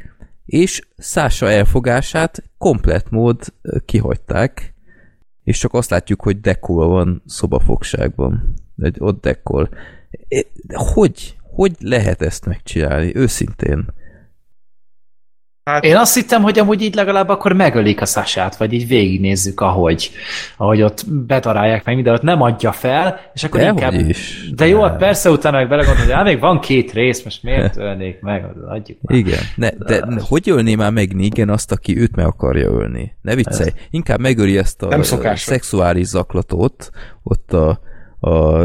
és Szása elfogását komplet mód kihagyták, és csak azt látjuk, hogy dekol van szobafogságban. Egy ott dekol. De hogy? Hogy lehet ezt megcsinálni? Őszintén. Hát... Én azt hittem, hogy amúgy így legalább akkor megölik a szását, vagy így végignézzük, ahogy, ahogy ott betarálják meg minden, ott nem adja fel, és akkor de inkább... Is. De jó, hát persze utána meg belegondol, hogy hát még van két rész, most miért [laughs] ölnék meg, adjuk már. Igen, ne, de, de hogy ölné már meg Negan azt, aki őt meg akarja ölni? Ne viccelj, Ez. inkább megöli ezt a szexuális zaklatót, ott a, a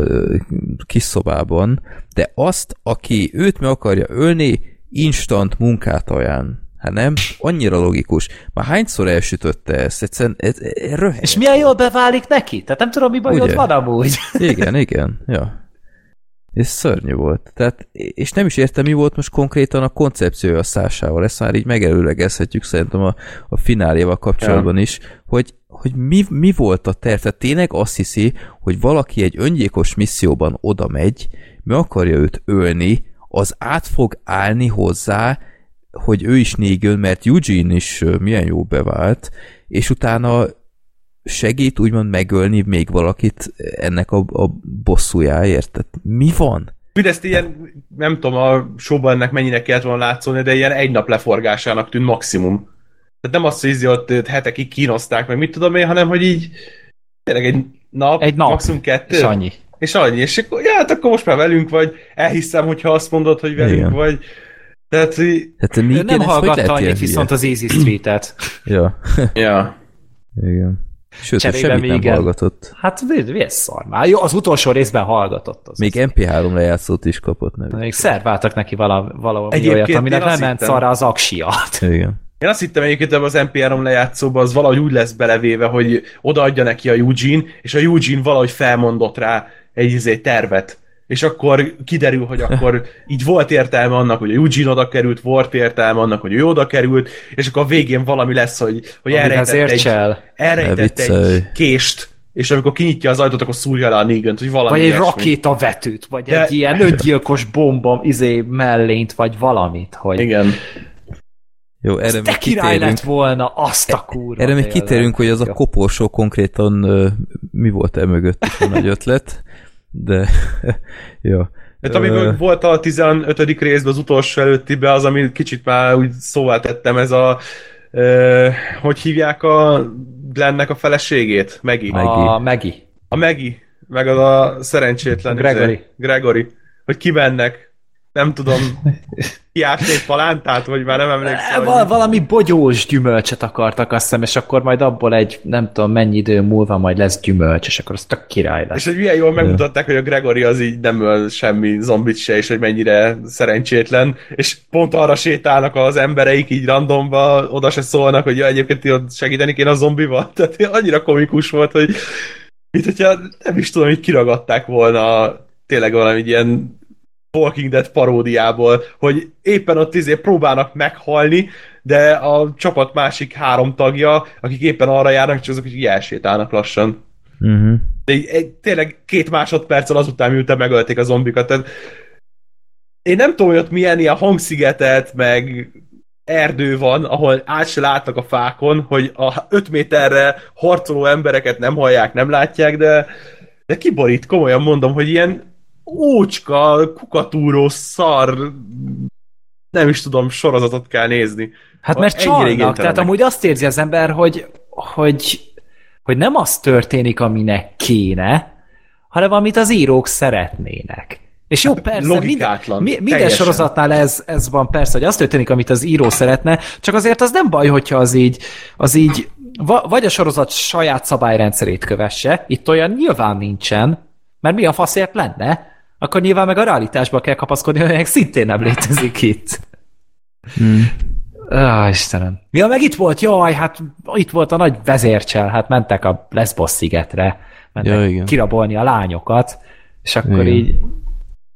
kis szobában, de azt, aki őt meg akarja ölni, instant munkát ajánl. Hát nem? Annyira logikus. Már hányszor elsütötte ezt? Egyszerűen ez, ez És milyen jól beválik neki? Tehát nem tudom, mi baj ott van amúgy. [laughs] Igen, igen. Ja. Ez szörnyű volt. Tehát, és nem is értem, mi volt most konkrétan a koncepciója a szásával. Ezt már így megelőlegezhetjük szerintem a, a fináléval kapcsolatban ja. is, hogy, hogy mi, mi volt a terv. Tehát tényleg azt hiszi, hogy valaki egy öngyilkos misszióban oda megy, mi akarja őt ölni, az át fog állni hozzá, hogy ő is négön, mert Eugene is milyen jó bevált, és utána segít úgymond megölni még valakit ennek a, a bosszújáért. Tehát mi van? Mindezt ilyen, nem tudom, a showban ennek mennyire kellett volna látszódni, de ilyen egy nap leforgásának tűnt maximum. Tehát nem azt, hogy izé ott hetekig kínozták, meg mit tudom én, hanem hogy így tényleg egy nap, egy nap. maximum kettő. És annyi. És annyi. És akkor, ja, hát akkor most már velünk vagy, elhiszem, hogyha azt mondod, hogy velünk Igen. vagy. Tehát, Tehát mi nem hallgatta annyit viszont az Easy Street-et. [clears throat] ja. ja. Igen. Sőt, Cserébe semmit még nem hallgatott. Hát mi ez szar már? Jó, az utolsó részben hallgatott. Az még az MP3 lejátszót is kapott. Nem még szerváltak neki vala, valami olyat, aminek nem ment szarra az aksiat. [laughs] Igen. Én azt hittem egyébként az MP3 lejátszóban az valahogy úgy lesz belevéve, hogy odaadja neki a Eugene, és a Eugene valahogy felmondott rá egy izé tervet. És akkor kiderül, hogy akkor [laughs] így volt értelme annak, hogy a Eugene oda került, volt értelme annak, hogy ő oda került, és akkor a végén valami lesz, hogy, hogy elrejtett, egy, elrejtett egy kést, és amikor kinyitja az ajtót, akkor szúrja le a negan hogy valami Vagy egy rakétavetőt, vagy De... egy ilyen öngyilkos bomba izé mellényt, vagy valamit, hogy... Igen. Jó, erre még kitérünk. lett volna, azt a kurva. Erre még kitérünk, hogy az a koporsó konkrétan mi volt e mögött is a nagy ötlet, de [laughs] jó. Hát ami uh, volt a 15. részben, az utolsó előttibe, az, ami kicsit már úgy szóval tettem, ez a uh, hogy hívják a Glennnek a feleségét? Megi. A Megi. A Megi, meg az a szerencsétlen Gregory. Gregory. Hogy kimennek nem tudom, kiásnék palántát, vagy már nem emlékszem. Val- valami bogyós gyümölcset akartak, azt hiszem, és akkor majd abból egy, nem tudom mennyi idő múlva majd lesz gyümölcs, és akkor az tök király lesz. És hogy milyen jól megmutatták, hogy a Gregory az így nem öl semmi zombit se, és hogy mennyire szerencsétlen, és pont arra sétálnak az embereik így randomba, oda se szólnak, hogy ja, egyébként segíteni kéne a zombival. [laughs] Tehát annyira komikus volt, hogy mint hogyha nem is tudom, hogy kiragadták volna tényleg valami ilyen Walking Dead paródiából, hogy éppen ott izé próbálnak meghalni, de a csapat másik három tagja, akik éppen arra járnak, csak azok is elsétálnak lassan. Uh-huh. De egy, egy, tényleg két másodperccel azután, miután megölték a zombikat. Tehát én nem tudom, hogy ott milyen ilyen hangszigetet, meg erdő van, ahol át se látnak a fákon, hogy a 5 méterre harcoló embereket nem hallják, nem látják, de, de kiborít, komolyan mondom, hogy ilyen ócska, kukatúró, szar, nem is tudom, sorozatot kell nézni. Hát mert csalnak, tehát amúgy azt érzi az ember, hogy, hogy, hogy nem az történik, aminek kéne, hanem amit az írók szeretnének. És jó, persze, Logikátlan, minden, minden sorozatnál ez, ez van persze, hogy az történik, amit az író szeretne, csak azért az nem baj, hogyha az így, az így vagy a sorozat saját szabályrendszerét kövesse, itt olyan nyilván nincsen, mert mi a faszért lenne, akkor nyilván meg a realitásba kell kapaszkodni, amelyek szintén nem létezik itt. Hmm. Ah, Istenem. Ja, meg itt volt, jaj, hát itt volt a nagy vezércsel, hát mentek a Lesbos szigetre, mentek ja, igen. kirabolni a lányokat, és akkor igen. így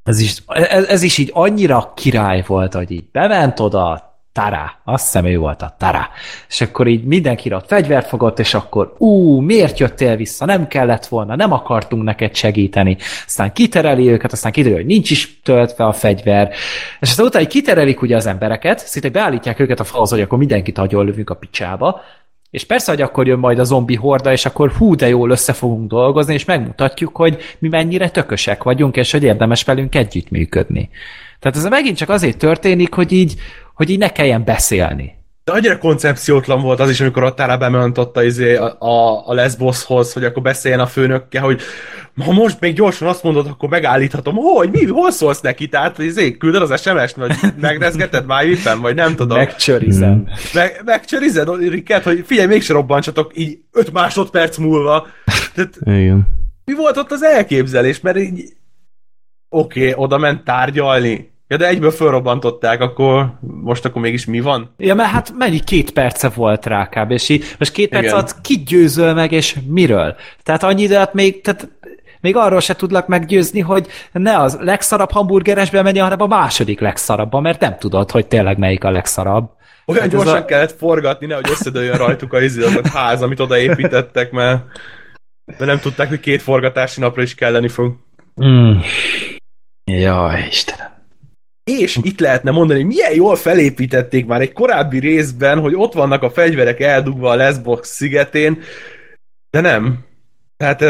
ez is, ez, ez is így annyira király volt, hogy így bement oda, Tara, azt hiszem ő volt a Tara. És akkor így mindenki ott fegyvert fogott, és akkor ú, miért jöttél vissza, nem kellett volna, nem akartunk neked segíteni. Aztán kitereli őket, aztán kiderül, hogy nincs is töltve a fegyver. És aztán utána kiterelik ugye az embereket, szinte beállítják őket a falhoz, hogy akkor mindenkit agyon lövünk a picsába, és persze, hogy akkor jön majd a zombi horda, és akkor hú, de jól össze fogunk dolgozni, és megmutatjuk, hogy mi mennyire tökösek vagyunk, és hogy érdemes velünk együttműködni. Tehát ez megint csak azért történik, hogy így hogy így ne kelljen beszélni. De annyira koncepciótlan volt az is, amikor ott Tára bemöntotta izé a, a, a Lesboshoz, hogy akkor beszéljen a főnökkel, hogy ha most még gyorsan azt mondod, akkor megállíthatom. Hogy? Mi? Hol szólsz neki? Tehát izé, küldöd az SMS-t, vagy megrezgeted májvipen, vagy nem tudom. Megcsörizem. Hmm. Meg, megcsörized, Riket, hogy figyelj, mégse robbantsatok így 5 másodperc múlva. Tehát, Igen. Mi volt ott az elképzelés? Mert így oké, okay, oda ment tárgyalni, Ja, de egyből felrobbantották, akkor most akkor mégis mi van? Ja, mert hát mennyi két perce volt rá kb. És így, most két perc alatt ki győzöl meg, és miről? Tehát annyi időt még, tehát még arról se tudlak meggyőzni, hogy ne az legszarabb hamburgeresbe menj, hanem a második legszarabba, mert nem tudod, hogy tényleg melyik a legszarabb. Olyan hát gyorsan a... kellett forgatni, nehogy összedőljön rajtuk a izilazat ház, amit odaépítettek, mert de nem tudták, hogy két forgatási napra is kelleni fog. Mm. Jaj, Istenem. És itt lehetne mondani, hogy milyen jól felépítették már egy korábbi részben, hogy ott vannak a fegyverek eldugva a Lesbox szigetén, De nem. Tehát...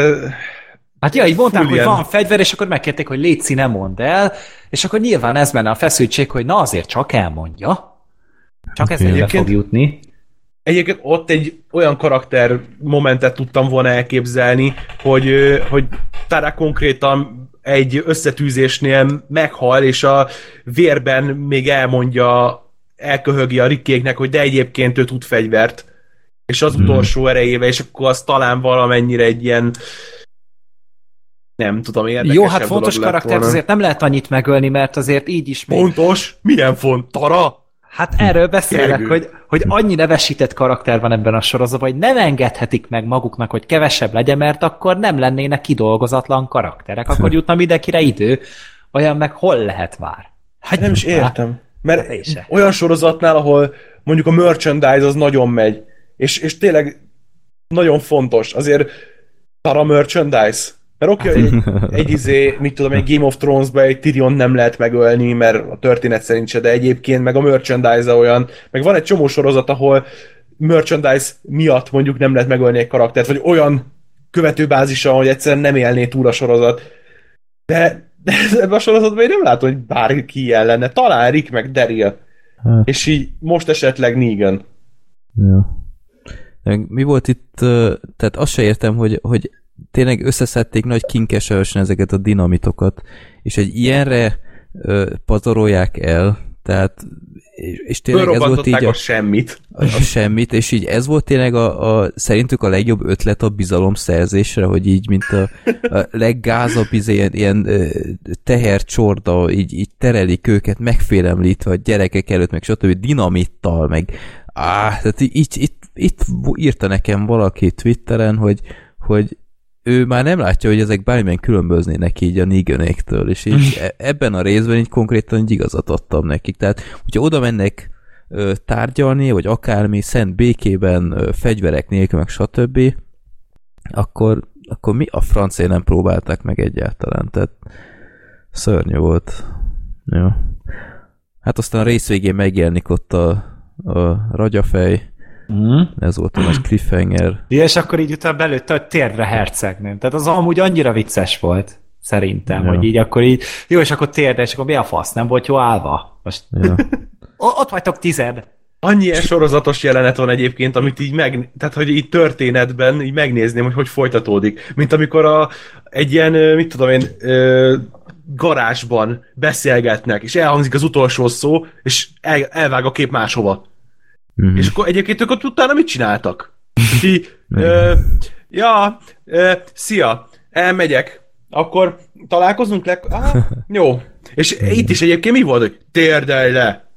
Hát ja, így mondták, hogy van fegyver, és akkor megkérték, hogy légy nem mondd el, és akkor nyilván ez menne a feszültség, hogy na azért csak elmondja. Csak ez okay. fog jutni. Egyébként ott egy olyan karakter momentet tudtam volna elképzelni, hogy, hogy Tara konkrétan egy összetűzésnél meghal, és a vérben még elmondja, elköhögi a rikkéknek, hogy de egyébként ő tud fegyvert, és az hmm. utolsó erejével, és akkor az talán valamennyire egy ilyen nem tudom, érdekes. Jó, hát fontos karakter azért nem lehet annyit megölni, mert azért így is még... Fontos? Milyen font? Tara? Hát erről beszélek, hogy, hogy annyi nevesített karakter van ebben a sorozatban, hogy nem engedhetik meg maguknak, hogy kevesebb legyen, mert akkor nem lennének kidolgozatlan karakterek, akkor [laughs] jutna mindenkire idő. Olyan meg hol lehet vár? Hát nem is értem. Mert hát olyan sorozatnál, ahol mondjuk a merchandise az nagyon megy, és, és tényleg nagyon fontos, azért para merchandise, mert oké, okay, egy, egy izé, mit tudom, egy Game of Thrones-ba egy Tyrion nem lehet megölni, mert a történet szerint se, de egyébként meg a merchandise olyan, meg van egy csomó sorozat, ahol merchandise miatt mondjuk nem lehet megölni egy karaktert, vagy olyan követőbázisa, hogy egyszerűen nem élné túl a sorozat. De, de ebben a sorozatban én nem látom, hogy bárki ilyen lenne. Talán Rick meg Daryl. Hát. És így most esetleg Negan. Ja. Mi volt itt, tehát azt se értem, hogy, hogy tényleg összeszedték nagy kinkesősen ezeket a dinamitokat, és egy ilyenre ö, pazarolják el, tehát és tényleg ez volt így a, a semmit. A, a semmit, és így ez volt tényleg a, a szerintük a legjobb ötlet a bizalom szerzésre, hogy így, mint a, a leggázabb izé, ilyen, ilyen tehercsorda, így, így terelik őket, megfélemlítve a gyerekek előtt, meg stb. dinamittal, meg áh, tehát így, így, itt, itt írta nekem valaki Twitteren, hogy, hogy ő már nem látja, hogy ezek bármilyen különböznének így a Neganéktől, és így [laughs] e- ebben a részben így konkrétan egy igazat adtam nekik. Tehát, hogyha oda mennek tárgyalni, vagy akármi, szent békében, fegyverek nélkül, meg stb., akkor, akkor mi a francia nem próbálták meg egyáltalán, tehát szörnyű volt. Jó. Hát aztán a rész végén megjelenik ott a, a ragyafej, Mm. Ez volt a nagy cliffhanger. Ja, és akkor így utána belőtte a térdre hercegnőn. Tehát az amúgy annyira vicces volt, szerintem, ja. hogy így akkor így, jó, és akkor térdre, és akkor mi a fasz, nem volt jó állva? Most ja. [laughs] ott vagytok tized. Annyi ilyen sorozatos jelenet van egyébként, amit így meg, tehát hogy így történetben így megnézném, hogy hogy folytatódik. Mint amikor a, egy ilyen, mit tudom én, ö, garázsban beszélgetnek, és elhangzik az utolsó szó, és el, elvág a kép máshova. Mm-hmm. És akkor egyébként ők ott utána mit csináltak? Ki, [laughs] ö, ja, ö, szia, elmegyek, akkor találkozunk le... Ah, [laughs] jó. És itt is egyébként mi volt, hogy térdelj le.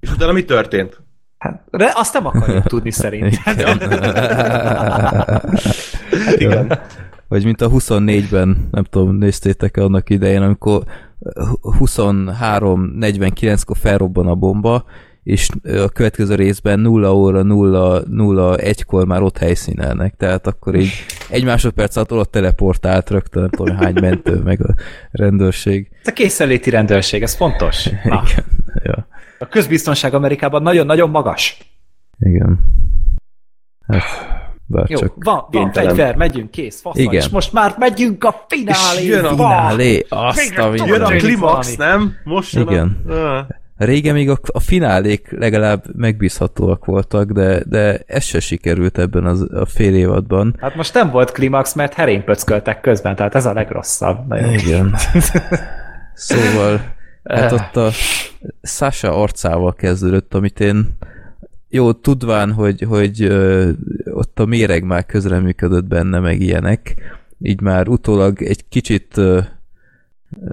És utána mi történt? Hát, de azt nem akarjuk tudni szerintem. [laughs] hát igen. Vagy mint a 24-ben, nem tudom, néztétek-e annak idején, amikor 23-49-kor felrobban a bomba, és a következő részben 0 óra 0 0 1-kor már ott helyszínelnek, tehát akkor így egy másodperc alatt ott teleportált rögtön, nem tudom hány mentő, meg a rendőrség. Ez a készenléti rendőrség, ez fontos. [laughs] Na. Igen, ja. A közbiztonság Amerikában nagyon-nagyon magas. Igen. Hát, bár Jó, csak van, van fegyver, megyünk, kész, faszal, Igen. és most már megyünk a finálé. És jön a finálé, azt a Jön a klimax, nem? Most jön Igen. A... Régen még a, a finálék legalább megbízhatóak voltak, de, de ez se sikerült ebben az, a fél évadban. Hát most nem volt klimax, mert herénypöcköltek közben, tehát ez a legrosszabb. Nagyon Igen. [laughs] szóval, hát ott a Sasha arcával kezdődött, amit én jó, tudván, hogy, hogy ö, ott a méreg már közreműködött benne, meg ilyenek, így már utólag egy kicsit ö,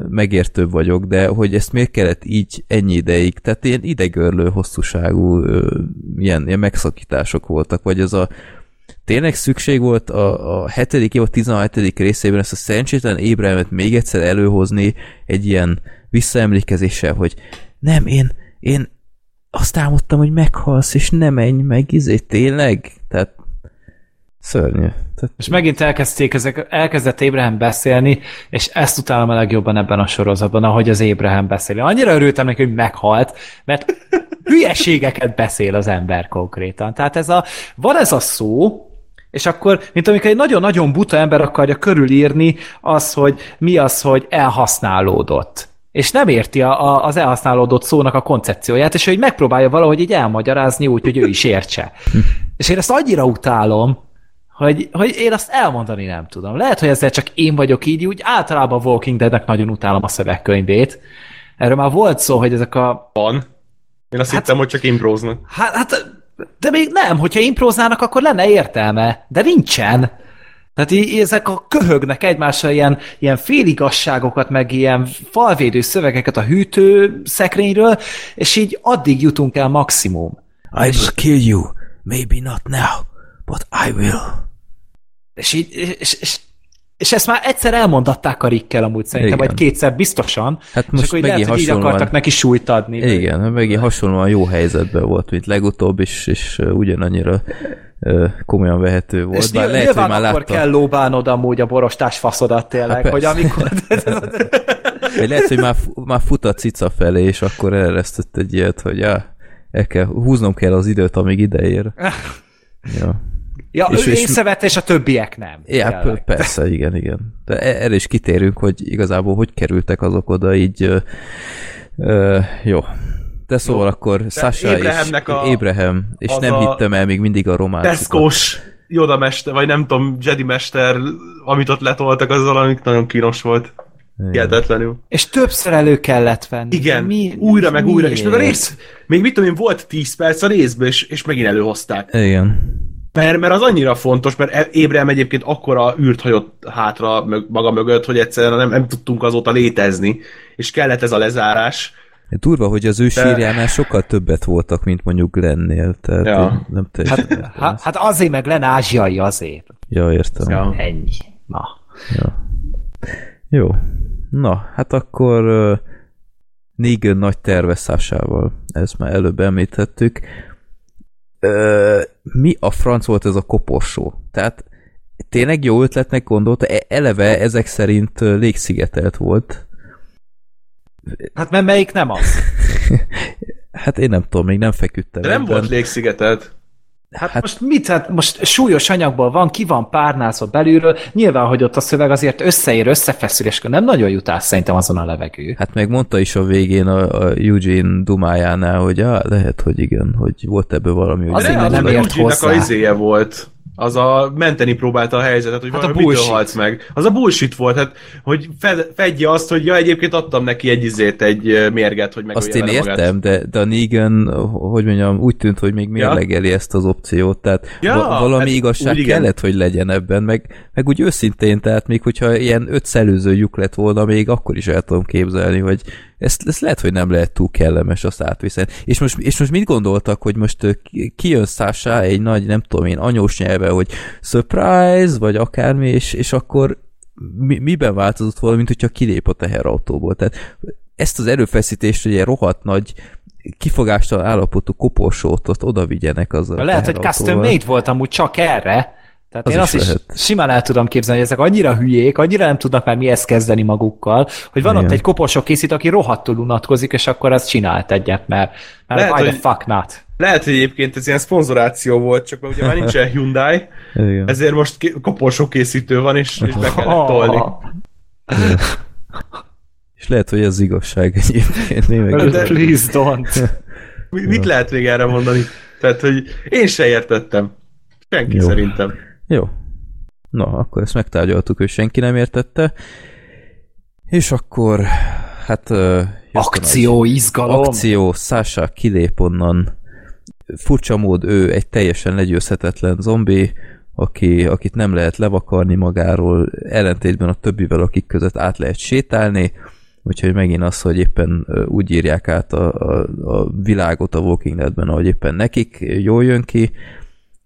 megértőbb vagyok, de hogy ezt miért kellett így ennyi ideig, tehát ilyen idegörlő hosszúságú ilyen, ilyen megszakítások voltak, vagy ez a tényleg szükség volt a, a 7. év, a 17. részében ezt a szerencsétlen Ébremet még egyszer előhozni egy ilyen visszaemlékezéssel, hogy nem, én, én azt álmodtam, hogy meghalsz, és nem menj meg, izé, tényleg? Tehát Szörnyű. Tehát... És megint elkezdték, ezek, elkezdett Ébrahim beszélni, és ezt utálom a legjobban ebben a sorozatban, ahogy az Ébrahim beszél. Annyira örültem neki, hogy meghalt, mert hülyeségeket beszél az ember konkrétan. Tehát ez a, van ez a szó, És akkor, mint amikor egy nagyon-nagyon buta ember akarja körülírni az, hogy mi az, hogy elhasználódott. És nem érti a, a, az elhasználódott szónak a koncepcióját, és hogy megpróbálja valahogy így elmagyarázni úgy, hogy ő is értse. [laughs] és én ezt annyira utálom, hogy, hogy én azt elmondani nem tudom. Lehet, hogy ezzel csak én vagyok így, úgy általában Walking Deadnek nagyon utálom a szövegkönyvét. Erről már volt szó, hogy ezek a... Van. Én azt hát, hittem, hogy csak impróznak. Hát, hát, de még nem, hogyha impróznának, akkor lenne értelme. De nincsen. Tehát így, ezek a köhögnek egymással ilyen, ilyen féligasságokat, meg ilyen falvédő szövegeket a hűtő szekrényről, és így addig jutunk el maximum. I will kill you. Maybe not now, but I will. És így, és, és, és ezt már egyszer elmondatták a Rikkel amúgy szerintem, Igen. vagy kétszer biztosan, hát most és akkor lehet, hogy így akartak neki súlyt adni. Igen, megint hasonlóan jó helyzetben volt, mint legutóbb, és, és ugyanannyira komolyan vehető volt. És Bár lehet, hogy már akkor látta... kell lóbánod amúgy a borostás faszodat tényleg, hát hogy amikor... [laughs] Vagy lehet, hogy már, már fut a cica felé, és akkor elresztett egy ilyet, hogy já, el kell, húznom kell az időt, amíg ideér. [laughs] ja. Ja, és, ő és, észrevette, és a többiek nem. Ja, persze, igen, igen. De e- erre is kitérünk, hogy igazából hogy kerültek azok oda így... Ö, ö, jó. De szóval Jó. akkor Sasha és a, Ébrahem, és nem hittem el még mindig a román. Teszkós Yoda mester, vagy nem tudom, Jedi mester, amit ott letoltak, az valami nagyon kínos volt. Hihetetlenül. És többször elő kellett venni. Igen, mi, újra meg miért? újra. És meg a rész, még mit tudom én, volt 10 perc a részből, és, és megint előhozták. Igen. Mert, mert az annyira fontos, mert e- Ébrem egyébként akkora űrt hagyott hátra maga mögött, hogy egyszerűen nem, nem tudtunk azóta létezni, és kellett ez a lezárás. Durva, hogy az ő sírjánál sokkal többet voltak, mint mondjuk Glennél. Tehát ja. nem hát, hát, hát azért meg Len ázsiai azért. Ja, értem. Ja. Ennyi. Na. Ja. Jó. Na, hát akkor uh, Negan nagy terveszásával, ezt már előbb említettük. Uh, mi a franc volt ez a koporsó? Tehát tényleg jó ötletnek gondolta, e, eleve ezek szerint légszigetelt volt. Hát mert melyik nem az? [laughs] hát én nem tudom, még nem feküdtem. De nem ebben. volt légszigetelt. Hát, hát most mit? Hát most súlyos anyagból van, ki van párnázva belülről, nyilván, hogy ott a szöveg azért összeér, összefeszül, és nem nagyon jut át szerintem azon a levegő. Hát meg mondta is a végén a, a Eugene dumájánál, hogy á, lehet, hogy igen, hogy volt ebből valami. Azért, mert nem ért hozzá. a izéje volt az a menteni próbálta a helyzetet, hogy hát a mitől halsz meg. Az a bullshit volt, hát, hogy fed, fedje azt, hogy ja, egyébként adtam neki egy izét, egy mérget, hogy meg Azt én értem, de, de a Negan, hogy mondjam, úgy tűnt, hogy még mérlegeli ja. ezt az opciót, tehát ja, va- valami hát igazság kellett, hogy legyen ebben, meg, meg úgy őszintén, tehát még hogyha ilyen öt szelőző lyuk lett volna, még akkor is el tudom képzelni, hogy ezt, ezt lehet, hogy nem lehet túl kellemes azt átviszeni. És most, és most mit gondoltak, hogy most kijön Sasha egy nagy, nem tudom én, anyós nyelve, hogy surprise, vagy akármi, és, és akkor mi, miben változott volna, mint hogyha kilép a teherautóból. Tehát ezt az erőfeszítést, hogy egy rohadt nagy kifogástalan állapotú koporsót ott oda vigyenek az Lehet, hogy custom made volt amúgy csak erre, tehát az én azt is lehet. simán el tudom képzelni, hogy ezek annyira hülyék, annyira nem tudnak már mihez kezdeni magukkal, hogy van Igen. ott egy koporsok készít, aki rohadtul unatkozik, és akkor azt csinált egyet, mert, mert lehet, why the fuck not? Lehet, hogy egyébként ez ilyen szponzoráció volt, csak ugye már nincsen Hyundai, Igen. ezért most koporsok készítő van, és, és be kellett tolni. [laughs] és lehet, hogy ez igazság egyébként. De, please don't. Mit lehet még erre mondani? Tehát, hogy én se értettem. Senki Jó. szerintem. Jó. Na, akkor ezt megtárgyaltuk, hogy senki nem értette. És akkor, hát... Akció, izgalom! Akció, Sasha kilép onnan. Furcsa mód, ő egy teljesen legyőzhetetlen zombi, aki, akit nem lehet levakarni magáról, ellentétben a többivel, akik között át lehet sétálni, úgyhogy megint az, hogy éppen úgy írják át a, a, a világot a Walking Deadben, ahogy éppen nekik jól jön ki,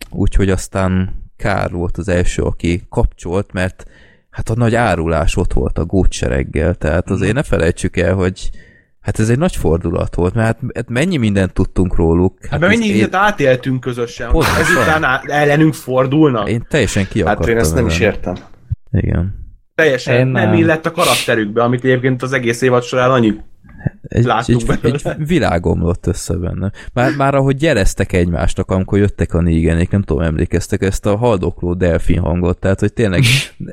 úgyhogy aztán Kár volt az első, aki kapcsolt, mert hát a nagy árulás ott volt a gótsereggel, tehát azért ne felejtsük el, hogy hát ez egy nagy fordulat volt, mert hát, hát mennyi mindent tudtunk róluk. Hát, hát mennyi én... mindent átéltünk közösen, Pontosan. ezután ellenünk fordulnak. Én teljesen ki Hát én ezt nem is értem. Igen. Teljesen én nem illett a karakterükbe, amit egyébként az egész évad során annyi egy, egy, egy világomlott össze benne. Már, már ahogy jeleztek egymástak, amikor jöttek a négenék, nem tudom, emlékeztek ezt a haldokló delfin hangot, tehát hogy tényleg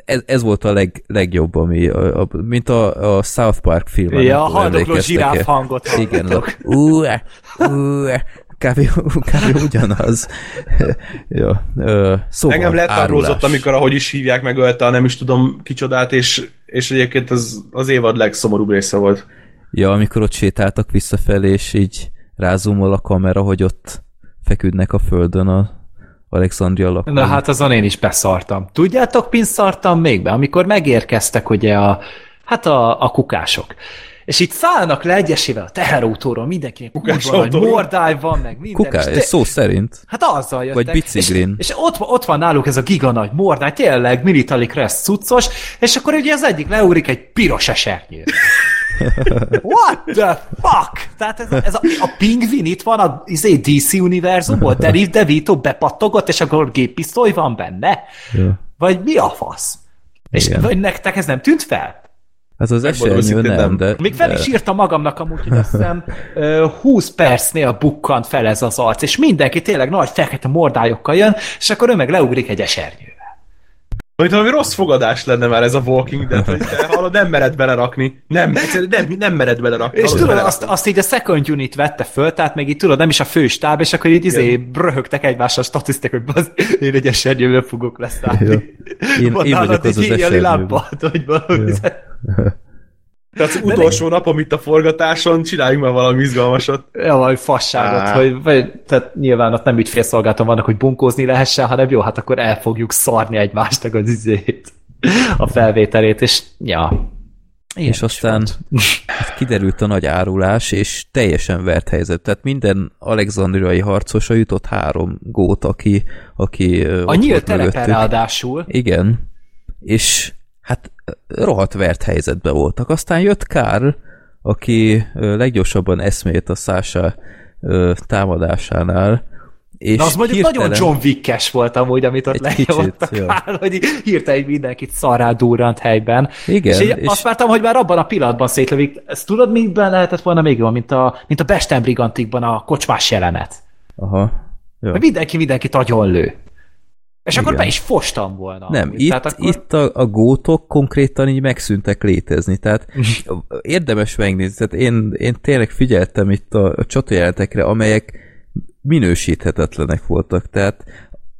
ez, ez volt a leg, legjobb, ami, a, a, mint a, a South Park filmben. Ja, a haldokló zsiráf hangot Igen, ú, ú, kb. [laughs] kb. ugyanaz. [laughs] ja, ö, szóval Engem letarrózott, amikor ahogy is hívják, megölte a nem is tudom kicsodát, és, és egyébként az, az évad legszomorúbb része volt. Ja, amikor ott sétáltak visszafelé, és így rázumol a kamera, hogy ott feküdnek a földön a Alexandria lakói. Na hát azon én is beszartam. Tudjátok, mint szartam még be? Amikor megérkeztek ugye a, hát a, a kukások. És itt szállnak le egyesével a teherautóról, mindenkinek kurva nagy mordály van, meg minden. Kuká, te... szó szerint. Hát azzal jöttek. Vagy biciklin. És, és ott, ott van náluk ez a giga mordály, tényleg Military Crest cuccos, és akkor ugye az egyik leúrik egy piros esernyőt. What the fuck? Tehát ez a, ez a, a pingvin itt van a izé, DC univerzumból, [laughs] Danny DeVito bepattogott, és akkor géppisztoly van benne? Ja. Vagy mi a fasz? És vagy nektek ez nem tűnt fel? Ez az esernyő nem, nem, de... Még fel is írta magamnak amúgy, hogy azt hiszem 20 percnél bukkant fel ez az arc, és mindenki tényleg nagy fekete mordályokkal jön, és akkor ő meg leugrik egy esernyő. Vagy valami rossz fogadás lenne már ez a Walking Dead, hogy te hallod, nem mered belerakni. Nem, nem, nem mered belerakni. És tudod, azt, azt, így a second unit vette föl, tehát meg így tudod, nem is a főstáb, és akkor így izé röhögtek egymással statisztik, hogy az, én egy esernyőből fogok leszállni. Én, én vagyok az az esernyőből. hogy valami [laughs] [laughs] tehát az utolsó nap, amit a forgatáson, csináljunk már valami izgalmasat. Ja, valami fasságot, Á. hogy vagy, tehát nyilván ott nem ügyfélszolgáltam vannak, hogy bunkózni lehessen, hanem jó, hát akkor el fogjuk szarni egymásnak az izét, a felvételét, és ja, Ilyen és aztán hát [laughs] kiderült a nagy árulás, és teljesen vert helyzet. Tehát minden alexandriai harcosa jutott három gót, aki, aki A nyílt telepen ráadásul. Igen. És hát rohadt vert helyzetben voltak. Aztán jött Kár, aki leggyorsabban eszmélt a Sasha támadásánál, és Na az mondjuk hirtelen... nagyon John Wick-es volt amúgy, amit ott lenyomottak ja. hogy hirtelen mindenkit szarrá durrant helyben. Igen. És, és, azt vártam, hogy már abban a pillanatban szétlövik. Ezt tudod, miben lehetett volna még jól, mint a, mint a Besten Brigantikban a kocsmás jelenet. Aha. Jó. Mindenki mindenkit agyon lő. És Igen. akkor be is fostam volna. Nem, itt, tehát akkor... itt a, a gótok konkrétan így megszűntek létezni, tehát [laughs] érdemes megnézni, tehát én, én tényleg figyeltem itt a, a csatajelentekre, amelyek minősíthetetlenek voltak, tehát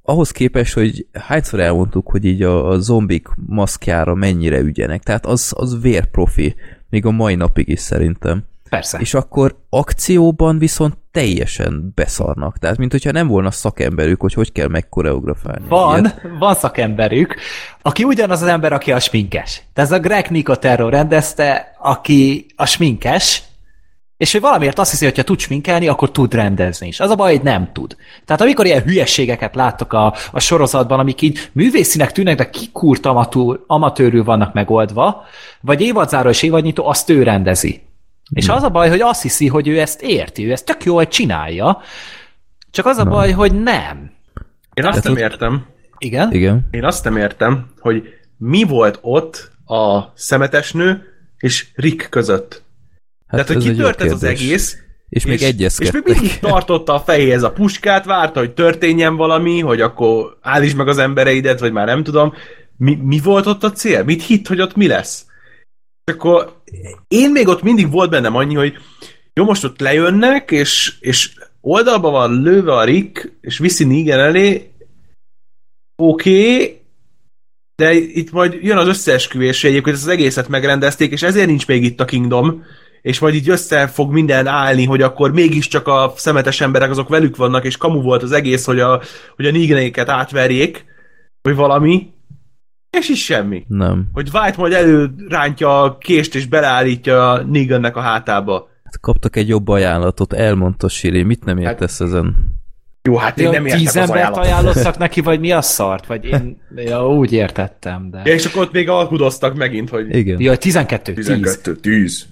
ahhoz képest, hogy hányszor elmondtuk, hogy így a, a zombik maszkjára mennyire ügyenek, tehát az, az vérprofi, még a mai napig is szerintem. Persze. És akkor akcióban viszont teljesen beszarnak. Tehát, mint hogyha nem volna szakemberük, hogy hogy kell megkoreografálni. Van, ilyet. van szakemberük, aki ugyanaz az ember, aki a sminkes. Tehát ez a Greg Nicotero rendezte, aki a sminkes, és hogy valamiért azt hiszi, hogy ha tud sminkelni, akkor tud rendezni is. Az a baj, hogy nem tud. Tehát amikor ilyen hülyeségeket láttok a, a sorozatban, amik így művészinek tűnnek, de kikúrt amatőr, amatőrül vannak megoldva, vagy évadzáró és évadnyitó, azt ő rendezi. És az a baj, hogy azt hiszi, hogy ő ezt érti, ő ezt tök jól csinálja, csak az a baj, hogy nem. Én azt nem értem. Igen? Igen. Én azt nem értem, hogy mi volt ott a szemetesnő és Rick között. Hát Tehát, hogy kitört ez az egész, és, és még egyezkedtek. És még mindig tartotta a fejéhez a puskát, várta, hogy történjen valami, hogy akkor állítsd meg az embereidet, vagy már nem tudom. Mi, mi volt ott a cél? Mit hitt, hogy ott mi lesz? És akkor én még ott mindig volt bennem annyi, hogy jó, most ott lejönnek, és, és oldalban van lőve a Rick, és viszi Negan elé, oké, okay, de itt majd jön az összeesküvés, egyébként az egészet megrendezték, és ezért nincs még itt a Kingdom, és majd így össze fog minden állni, hogy akkor mégiscsak a szemetes emberek azok velük vannak, és kamu volt az egész, hogy a, hogy a Neganéket átverjék, vagy valami, és is semmi. Nem. Hogy White majd előrántja a kést és beleállítja Negannek a hátába. Hát kaptak egy jobb ajánlatot, elmondta Siri, mit nem értesz hát, ezen? Jó, hát én nem értek az embert ajánlottak [laughs] neki, vagy mi a szart? Vagy én ja, úgy értettem, de... Ja, és akkor ott még alkudoztak megint, hogy... Igen. Ja, 12, 12, 10. 10.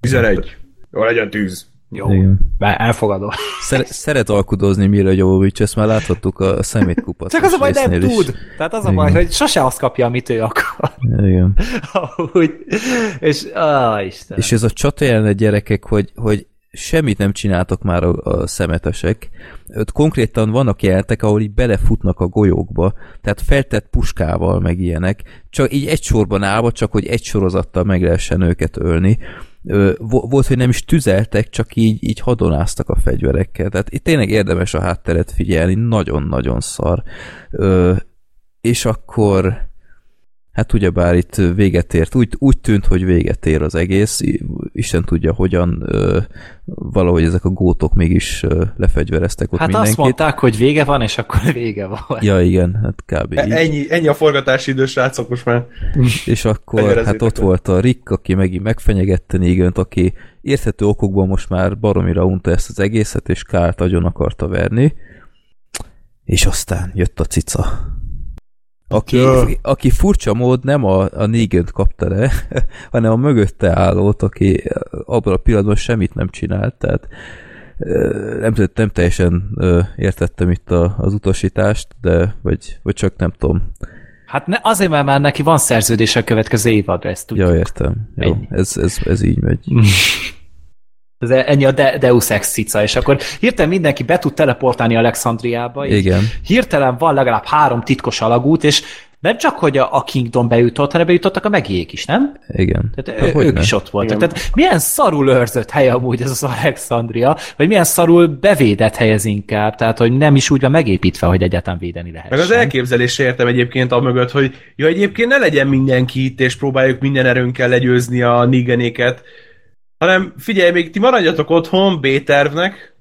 11. Jó, legyen 10. Jó, Igen. elfogadom. Szer- szeret alkudozni Mila Jovovics, ezt már láthattuk a szemétkupat. Csak az a baj, nem is. tud. Tehát az a baj, hogy sose azt kapja, amit ő akar. Igen. [laughs] Úgy. És, ah, Isten. És ez a csata jelenet gyerekek, hogy, hogy semmit nem csináltok már a, a szemetesek. Ott konkrétan vannak jelentek, ahol így belefutnak a golyókba, tehát feltett puskával, meg ilyenek, csak így egy sorban állva, csak hogy egy sorozattal meg lehessen őket ölni. Volt, hogy nem is tüzeltek, csak így, így hadonáztak a fegyverekkel. Tehát itt tényleg érdemes a hátteret figyelni, nagyon-nagyon szar. És akkor Hát ugyebár itt véget ért, úgy, úgy tűnt, hogy véget ér az egész, Isten tudja, hogyan ö, valahogy ezek a gótok mégis ö, lefegyvereztek ott hát mindenkit. Hát azt mondták, hogy vége van, és akkor [laughs] vége van. Ja, igen, hát kb. E- ennyi, ennyi a forgatási idő, srácok, most már. és akkor hát ott volt a Rick, aki megint megfenyegette Négönt, aki érthető okokból most már baromira unta ezt az egészet, és Kárt agyon akarta verni. És aztán jött a cica aki, ja. aki furcsa mód nem a, a Négent kapta le, [laughs] hanem a mögötte állót, aki abban a pillanatban semmit nem csinált, tehát nem, nem teljesen értettem itt a, az utasítást, de vagy, vagy csak nem tudom. Hát ne, azért, mert már neki van szerződése a következő évadra, ezt tudjuk. Ja, értem. Jó, ez, ez, ez így megy. [laughs] Ez ennyi a De Deus Ex cica, és akkor hirtelen mindenki be tud teleportálni Alexandriába. Igen. Hirtelen van legalább három titkos alagút, és nem csak, hogy a, a Kingdom bejutott, hanem bejutottak a megjék is, nem? Igen. Tehát hát, ő, ők ne? is ott voltak. Igen. Tehát milyen szarul őrzött hely amúgy ez az Alexandria, vagy milyen szarul bevédett hely ez inkább, tehát hogy nem is úgy van megépítve, hogy egyáltalán védeni lehet. Meg az elképzelésre értem egyébként a mögött, hogy jó, egyébként ne legyen mindenki itt, és próbáljuk minden erőnkkel legyőzni a nigenéket, hanem figyelj, még ti maradjatok otthon B-tervnek.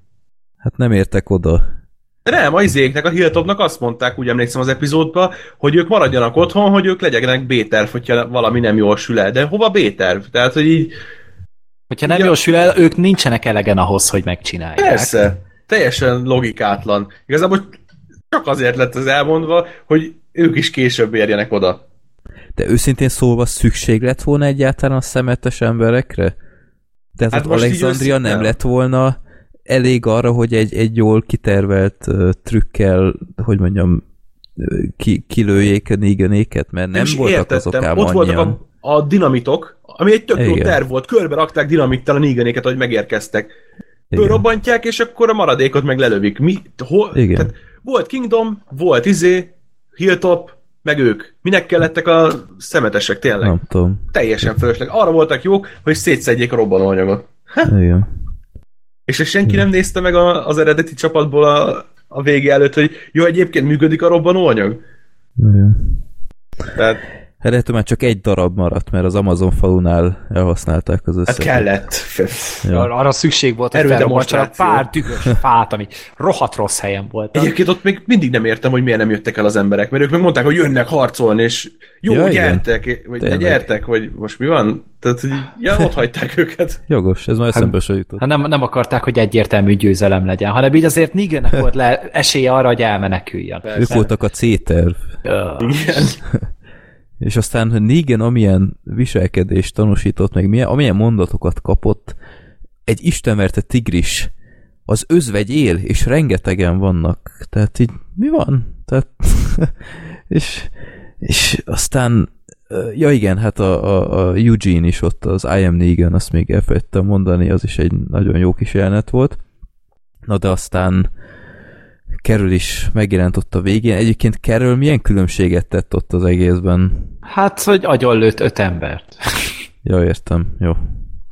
Hát nem értek oda. De nem, a izéknek, a Hilltopnak azt mondták, úgy emlékszem az epizódba, hogy ők maradjanak otthon, hogy ők legyenek B-terv, hogyha valami nem jól sül el. De hova B-terv? Tehát, hogy így... Hogyha nem jól sül el, ők nincsenek elegen ahhoz, hogy megcsinálják. Persze. Teljesen logikátlan. Igazából csak azért lett az elmondva, hogy ők is később érjenek oda. De őszintén szólva szükség lett volna egyáltalán a szemetes emberekre? Tehát hát Alexandria nem lett volna elég arra, hogy egy, egy jól kitervelt uh, trükkel, hogy mondjam, ki, kilőjék a négenéket, mert nem, voltak értettem. azok ám Ott voltak a, a dinamitok, ami egy tök jó terv volt, körbe rakták dinamittal a négenéket, hogy megérkeztek. Fölrobbantják, és akkor a maradékot meg lelövik. Mi, hol, Igen. Tehát volt Kingdom, volt izé, Hilltop, meg ők. Minek kellettek a szemetesek, tényleg? Nem tudom. Teljesen fölösleg. Arra voltak jók, hogy szétszedjék a robbanóanyagot. Igen. És senki nem nézte meg a, az eredeti csapatból a, a vége előtt, hogy jó, egyébként működik a robbanóanyag? Igen. Tehát Hát már csak egy darab maradt, mert az Amazon falunál elhasználták az összeset. Hát kellett. Ja. Arra szükség volt, hogy felrobbantsanak pár dühös fát, ami rohadt rossz helyen volt. Egyébként ott még mindig nem értem, hogy miért nem jöttek el az emberek, mert ők meg mondták, hogy jönnek harcolni, és jó, ja, gyertek, igen. vagy Tényleg. gyertek, vagy most mi van? Tehát, hogy ja, ott hagyták [laughs] őket. Jogos, ez már eszembe se jutott. Hát nem, nem akarták, hogy egyértelmű győzelem legyen, hanem így azért Nigennek volt le esélye arra, hogy elmeneküljön. Ők voltak a C-terv. Igen. [laughs] És aztán Negan amilyen viselkedést tanúsított, meg milyen, amilyen mondatokat kapott, egy istenverte tigris, az özvegy él, és rengetegen vannak. Tehát így mi van? Tehát, [laughs] és, és aztán ja igen, hát a, a, a Eugene is ott, az I am Negan, azt még elfelejtettem mondani, az is egy nagyon jó kis jelenet volt. Na de aztán Kerül is megjelent ott a végén. Egyébként Kerül milyen különbséget tett ott az egészben? Hát, hogy agyonlőtt öt embert. ja, értem. Jó.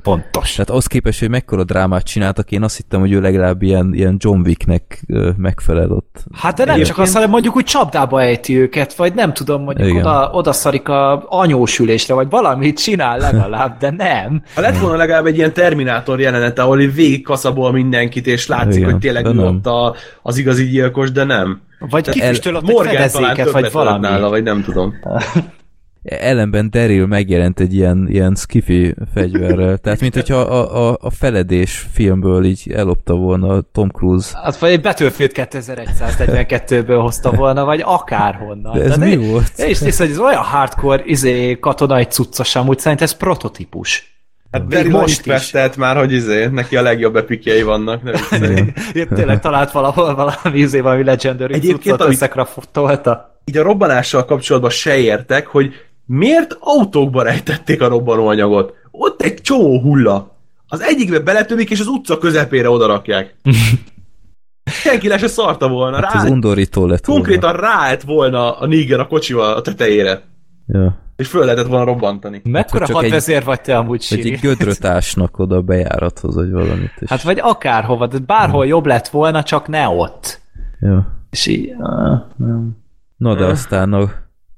Pontos. Tehát az képest, hogy mekkora drámát csináltak, én azt hittem, hogy ő legalább ilyen, ilyen John Wicknek megfelel ott. Hát de nem Egyébként... csak azt, hanem mondjuk úgy csapdába ejti őket, vagy nem tudom, mondjuk Igen. oda, oda szarik a anyósülésre, vagy valamit csinál legalább, de nem. Ha lett volna legalább egy ilyen Terminátor jelenet, ahol végig kaszabol mindenkit, és látszik, Igen, hogy tényleg ő ott a, az igazi gyilkos, de nem. Vagy kifüstöl ott egy fedezéket, vagy valami. Nála, vagy nem tudom. [laughs] ellenben Daryl megjelent egy ilyen, ilyen skifi fegyverrel. Tehát, mint hogyha a, a, a feledés filmből így ellopta volna Tom Cruise. Hát vagy egy Battlefield 2142-ből hozta volna, vagy akárhonnan. De ez De mi volt? És, és, és, ez olyan hardcore izé, katonai cuccos amúgy szerint ez prototípus. Hát Derry most is. már, hogy izé, neki a legjobb epikjei vannak. Nem [laughs] tényleg talált valahol valami izé, valami legendary Egyébként összekraftolta. Így a robbanással kapcsolatban se értek, hogy miért autókba rejtették a robbanóanyagot? Ott egy csomó hulla. Az egyikbe beletömik, és az utca közepére odarakják. [laughs] Senki le se szarta volna. Hát rá, ez undorító lett Konkrétan volna. ráállt volna a Niger a kocsival a tetejére. Ja. És föl lehetett volna robbantani. Mekkora hát, hadvezér vagy te amúgy, Siri? Egy gödrötásnak oda a bejárathoz, vagy valamit. És... Hát vagy akárhova, de bárhol ja. jobb lett volna, csak ne ott. Ja. És így... Ah, nem. Na de aztán a,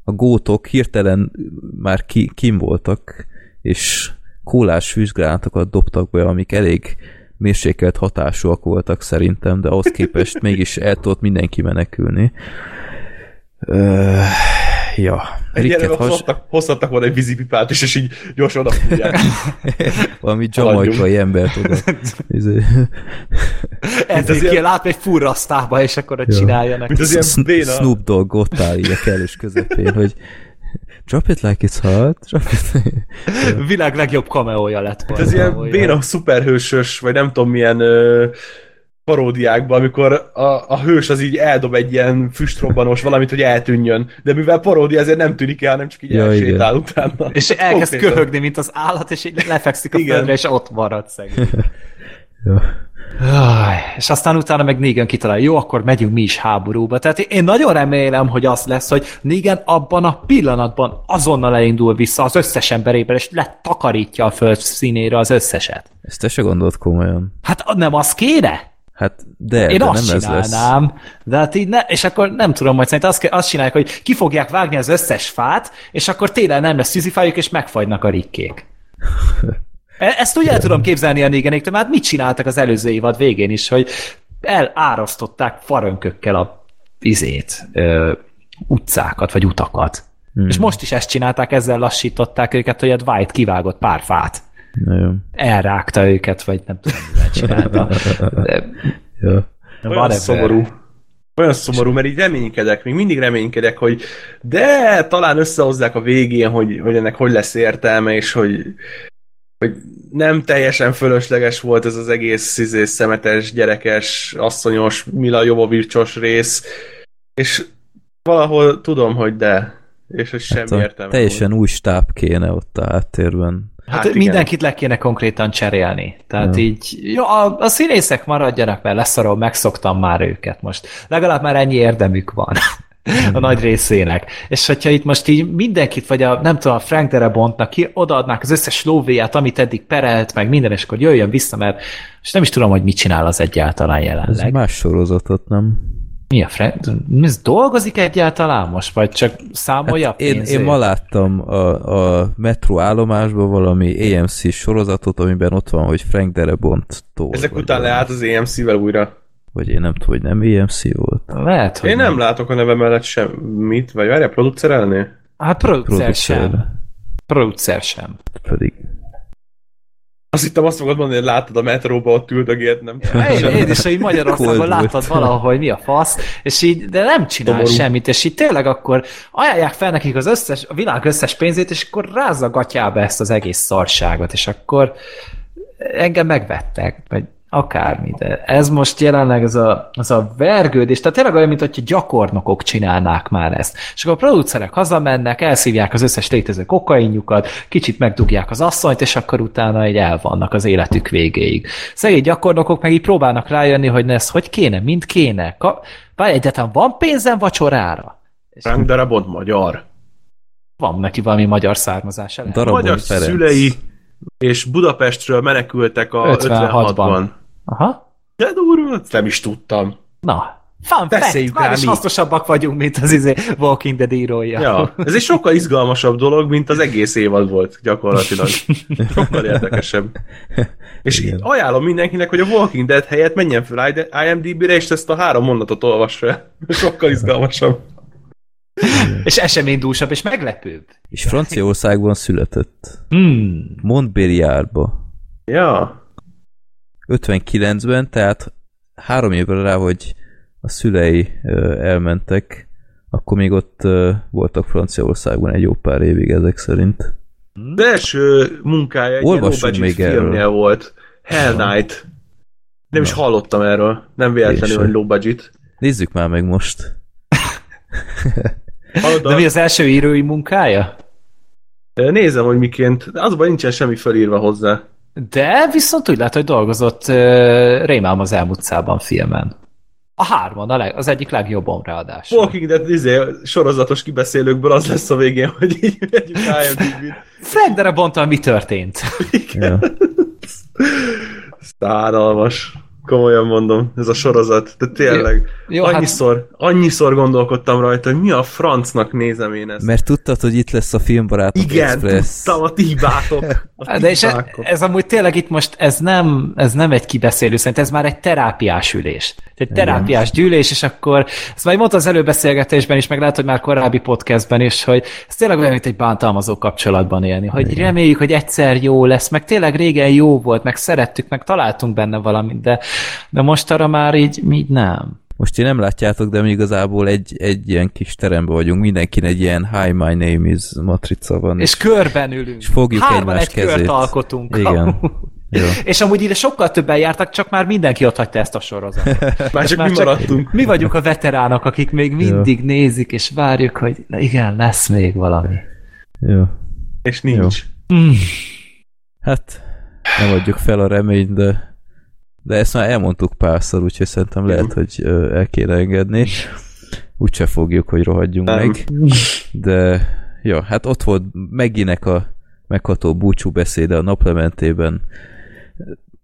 a gótok hirtelen már ki, kim voltak, és kólás fűzgránátokat dobtak be, amik elég mérsékelt hatásúak voltak szerintem, de ahhoz képest mégis el tudott mindenki menekülni. Uh, ja. Has... hozhattak, hozhattak volna egy vízipipát is, és így gyorsan odafúrják. [laughs] Valami jamaikai embert oda. [laughs] Izé. Ez az ilyen... lát egy furrasztába, és akkor ott ja. csináljanak. Mint az ilyen Snoop Dogg ott áll így a kellős közepén, hogy Drop it like it's hot. Drop it Világ legjobb kameója lett volna. Ez ilyen béna szuperhősös, vagy nem tudom milyen paródiákban, amikor a, a hős az így eldob egy ilyen füstrobbanós valamit, hogy eltűnjön. De mivel paródia, ezért nem tűnik el, hanem csak így ja, elsétál igen. utána. És elkezd Konkrétan. köhögni, mint az állat, és így lefekszik a igen. földre, és ott marad szegény. [laughs] ja. És aztán utána meg Negan kitalálja, jó, akkor megyünk mi is háborúba. Tehát én nagyon remélem, hogy az lesz, hogy Negan abban a pillanatban azonnal elindul vissza az összes emberében, és letakarítja a föld színére az összeset. Ezt te se gondolt komolyan. Hát nem az kéne? Hát de, Én de azt nem csinálnám, ez lesz. de hát így ne, és akkor nem tudom, hogy szerintem azt, azt csinálják, hogy ki fogják vágni az összes fát, és akkor télen nem lesz tűzifájuk, és megfagynak a rikkék. [laughs] E, ezt úgy el tudom képzelni a négenéktől, mert hát mit csináltak az előző évad végén is, hogy elárasztották farönkökkel a vizét, ö, utcákat, vagy utakat. Hmm. És most is ezt csinálták, ezzel lassították őket, hogy a Dwight kivágott pár fát. Elrágta őket, vagy nem tudom, mivel csinálta. De... ja. Olyan szomorú. Olyan szomorú, mert így reménykedek, még mindig reménykedek, hogy de talán összehozzák a végén, hogy, hogy ennek hogy lesz értelme, és hogy hogy nem teljesen fölösleges volt ez az egész izé, szemetes, gyerekes, asszonyos, Mila Jovovicsos rész, és valahol tudom, hogy de, és hogy hát semmi értelme. Teljesen volt. új stáb kéne ott a háttérben. Hát, hát mindenkit le kéne konkrétan cserélni. Tehát ja. így, jó, a, a színészek maradjanak, mert leszaról megszoktam már őket most. Legalább már ennyi érdemük van [laughs] a nagy részének. És hogyha itt most így mindenkit, vagy a, nem tudom, a Frank Derabontnak ki odaadnák az összes lóvéját, amit eddig perelt, meg minden, és akkor jöjjön vissza, mert és nem is tudom, hogy mit csinál az egyáltalán jelenleg. Ez más sorozatot, nem? Mi a Frank? Ez dolgozik egyáltalán most, vagy csak számolja hát én, én ma láttam a, a metro állomásban valami AMC sorozatot, amiben ott van, hogy Frank Darabont tól. Ezek után leállt az AMC-vel újra. Vagy én nem tudom, hogy nem EMC volt. Lehet, hogy Én nem, nem látok a neve mellett semmit, vagy várja, producerelni? Hát producer, producer sem. Producer sem. Pedig. Azt hittem azt fogod mondani, hogy láttad a metróba, ott üldögélt, nem ja, én, én is, hogy Magyarországon láttad valahol, mi a fasz, és így, de nem csinál Tomorú. semmit, és így tényleg akkor ajánlják fel nekik az összes, a világ összes pénzét, és akkor rázza a gatyába ezt az egész szarságot, és akkor engem megvettek, vagy akármi, de ez most jelenleg az a, az a vergődés, tehát tényleg olyan, mint hogy gyakornokok csinálnák már ezt. És akkor a producerek hazamennek, elszívják az összes létező kokainjukat, kicsit megdugják az asszonyt, és akkor utána egy elvannak az életük végéig. Szegény gyakornokok meg így próbálnak rájönni, hogy ez hogy kéne, mint kéne. Ka- Várj, egyáltalán van pénzem vacsorára? Frank Darabont magyar. Van neki valami magyar származása. Magyar Ferenc. szülei és Budapestről menekültek a 56-ban. 56-ban. Aha. De durva, nem is tudtam. Na, fun fact, már is hasznosabbak vagyunk, mint az izé Walking Dead írója. Ja, ez egy sokkal izgalmasabb dolog, mint az egész évad volt gyakorlatilag. [laughs] Sokkal érdekesebb. És Igen. ajánlom mindenkinek, hogy a Walking Dead helyett menjen fel IMDb-re, és ezt a három mondatot olvassa Sokkal izgalmasabb. és eseménydúsabb, és meglepőbb. És Franciaországban született. Hmm. Montbéliárba. Ja. 59-ben, tehát három évvel rá, hogy a szülei elmentek, akkor még ott voltak Franciaországban egy jó pár évig ezek szerint. De első munkája egy Olvassunk még filmnél volt. Hell Night. Nem Na. is hallottam erről. Nem véletlenül, hogy low budget. Nézzük már meg most. De mi az első írói munkája? Nézem, hogy miként. De azban nincsen semmi felírva hozzá. De viszont úgy lehet, hogy dolgozott uh, Rémálom az elmúlt filmen. A hárman, a leg, az egyik legjobban ráadásul. Walking Dead izé, sorozatos kibeszélőkből az lesz a végén, hogy így megyünk [laughs] Frank, de bontan mi történt? Igen. Ja. Komolyan mondom, ez a sorozat, de tényleg jó, jó, hát- annyiszor, hát... annyiszor gondolkodtam rajta, hogy mi a francnak nézem én ezt. Mert tudtad, hogy itt lesz a filmbarátok Igen, Express. tudtam, a tíbátok. A [laughs] de és ez, ez amúgy tényleg itt most, ez nem, ez nem egy kibeszélő, szerintem ez már egy terápiás ülés. Egy terápiás Igen. gyűlés, és akkor, ezt már mondta az előbeszélgetésben is, meg lehet, hogy már korábbi podcastben is, hogy ez tényleg olyan, mint egy bántalmazó kapcsolatban élni, hogy Igen. reméljük, hogy egyszer jó lesz, meg tényleg régen jó volt, meg szerettük, meg találtunk benne valamit, de de most arra már így, így nem. Most ti nem látjátok, de mi igazából egy, egy ilyen kis teremben vagyunk, mindenkin egy ilyen Hi, my name is matrica van. És körben ülünk. És fogjuk Hárman egymás egy kezét. kört alkotunk. Igen. Jó. És amúgy ide sokkal többen jártak, csak már mindenki ott hagyta ezt a sorozatot. [laughs] már csak már mi maradtunk. Mi vagyunk a veteránok, akik még mindig Jó. nézik, és várjuk, hogy na igen, lesz még valami. Jó. És nincs. Jó. Mm. Hát, nem adjuk fel a reményt, de de ezt már elmondtuk párszor, úgyhogy szerintem lehet, hogy el kéne engedni. Úgyse fogjuk, hogy rohadjunk Nem. meg. De ja, hát ott volt Meginek a megható búcsú beszéde a naplementében.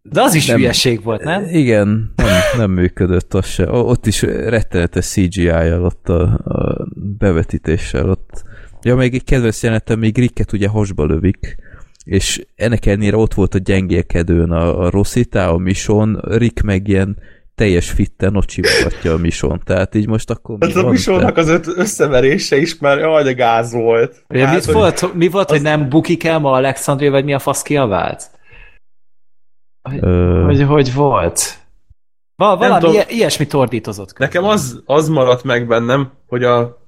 De az is nem, hülyeség volt, nem? Igen, nem, nem működött az se. Ott is rettenetes CGI-jal, ott a, a bevetítéssel. Ott. Ja, még egy kedves jelenetem, még Ricket ugye hasba lövik, és ennek ellenére ott volt a gyengélkedőn a, a Rosita, a Mission, Rick meg ilyen teljes fitten ott csivogatja a Mission, tehát így most akkor mi hát a Missionnak az összeverése is már jaj, de gáz volt. Ja, hát, mit hogy volt, mi volt, az... hogy nem bukik el ma Alexandria, vagy mi a fasz kiavált? Hogy, Ö... hogy, hogy volt? Val valami tudom, ilyesmi tordítozott. Nekem az, az maradt meg bennem, hogy a,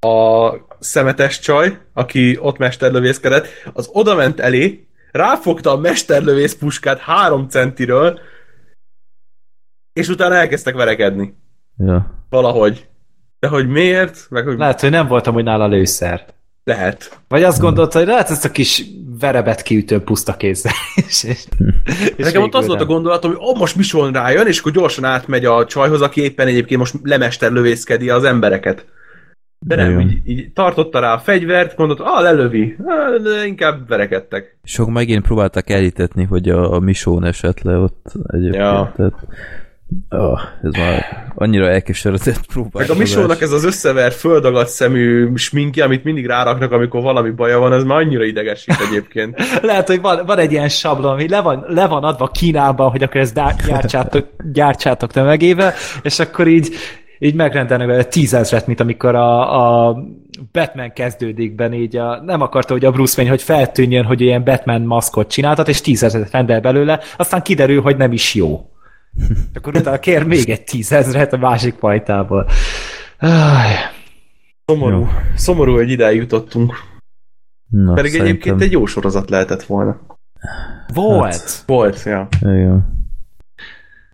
a szemetes csaj, aki ott mesterlövészkedett, az odament elé, ráfogta a mesterlövész puskát három centiről, és utána elkezdtek verekedni. Ja. Valahogy. De hogy miért? Meg, hogy... Lehet, hogy nem voltam, hogy nála lőszer. Lehet. Vagy azt gondolta, hogy lehet ezt a kis verebet kiütő puszta kézzel. és, és, és Nekem ott az volt a gondolatom, hogy oh, most Mission rájön, és akkor gyorsan átmegy a csajhoz, aki éppen egyébként most lemesterlövészkedi az embereket. De nem, így, így tartotta rá a fegyvert, mondott, ah, lelövi, de inkább verekedtek. Sok megint próbáltak elítetni, hogy a, a Misón esett le ott egyébként. Ja. Tehát, oh, ez már annyira elkeseredett próbál. Meg a Misónak ez az összevert, földagadt szemű sminkje, amit mindig ráraknak, amikor valami baja van, ez már annyira idegesít egyébként. [laughs] Lehet, hogy van, van egy ilyen sablon, ami le van, le van adva Kínában, hogy akkor ezt gyártsátok, gyártsátok tömegével, és akkor így így megrendelnek vele tízezret, mint amikor a, a Batman kezdődik benne, így a, nem akarta, hogy a Bruce Wayne, hogy feltűnjön, hogy ilyen Batman maszkot csináltat, és tízezret rendel belőle, aztán kiderül, hogy nem is jó. [laughs] Akkor utána kér még egy tízezret a másik fajtából. Szomorú. Jó. Szomorú, hogy ideig jutottunk. Na, Pedig szerintem... egyébként egy jó sorozat lehetett volna. Volt. Hát, volt, ja. Igen.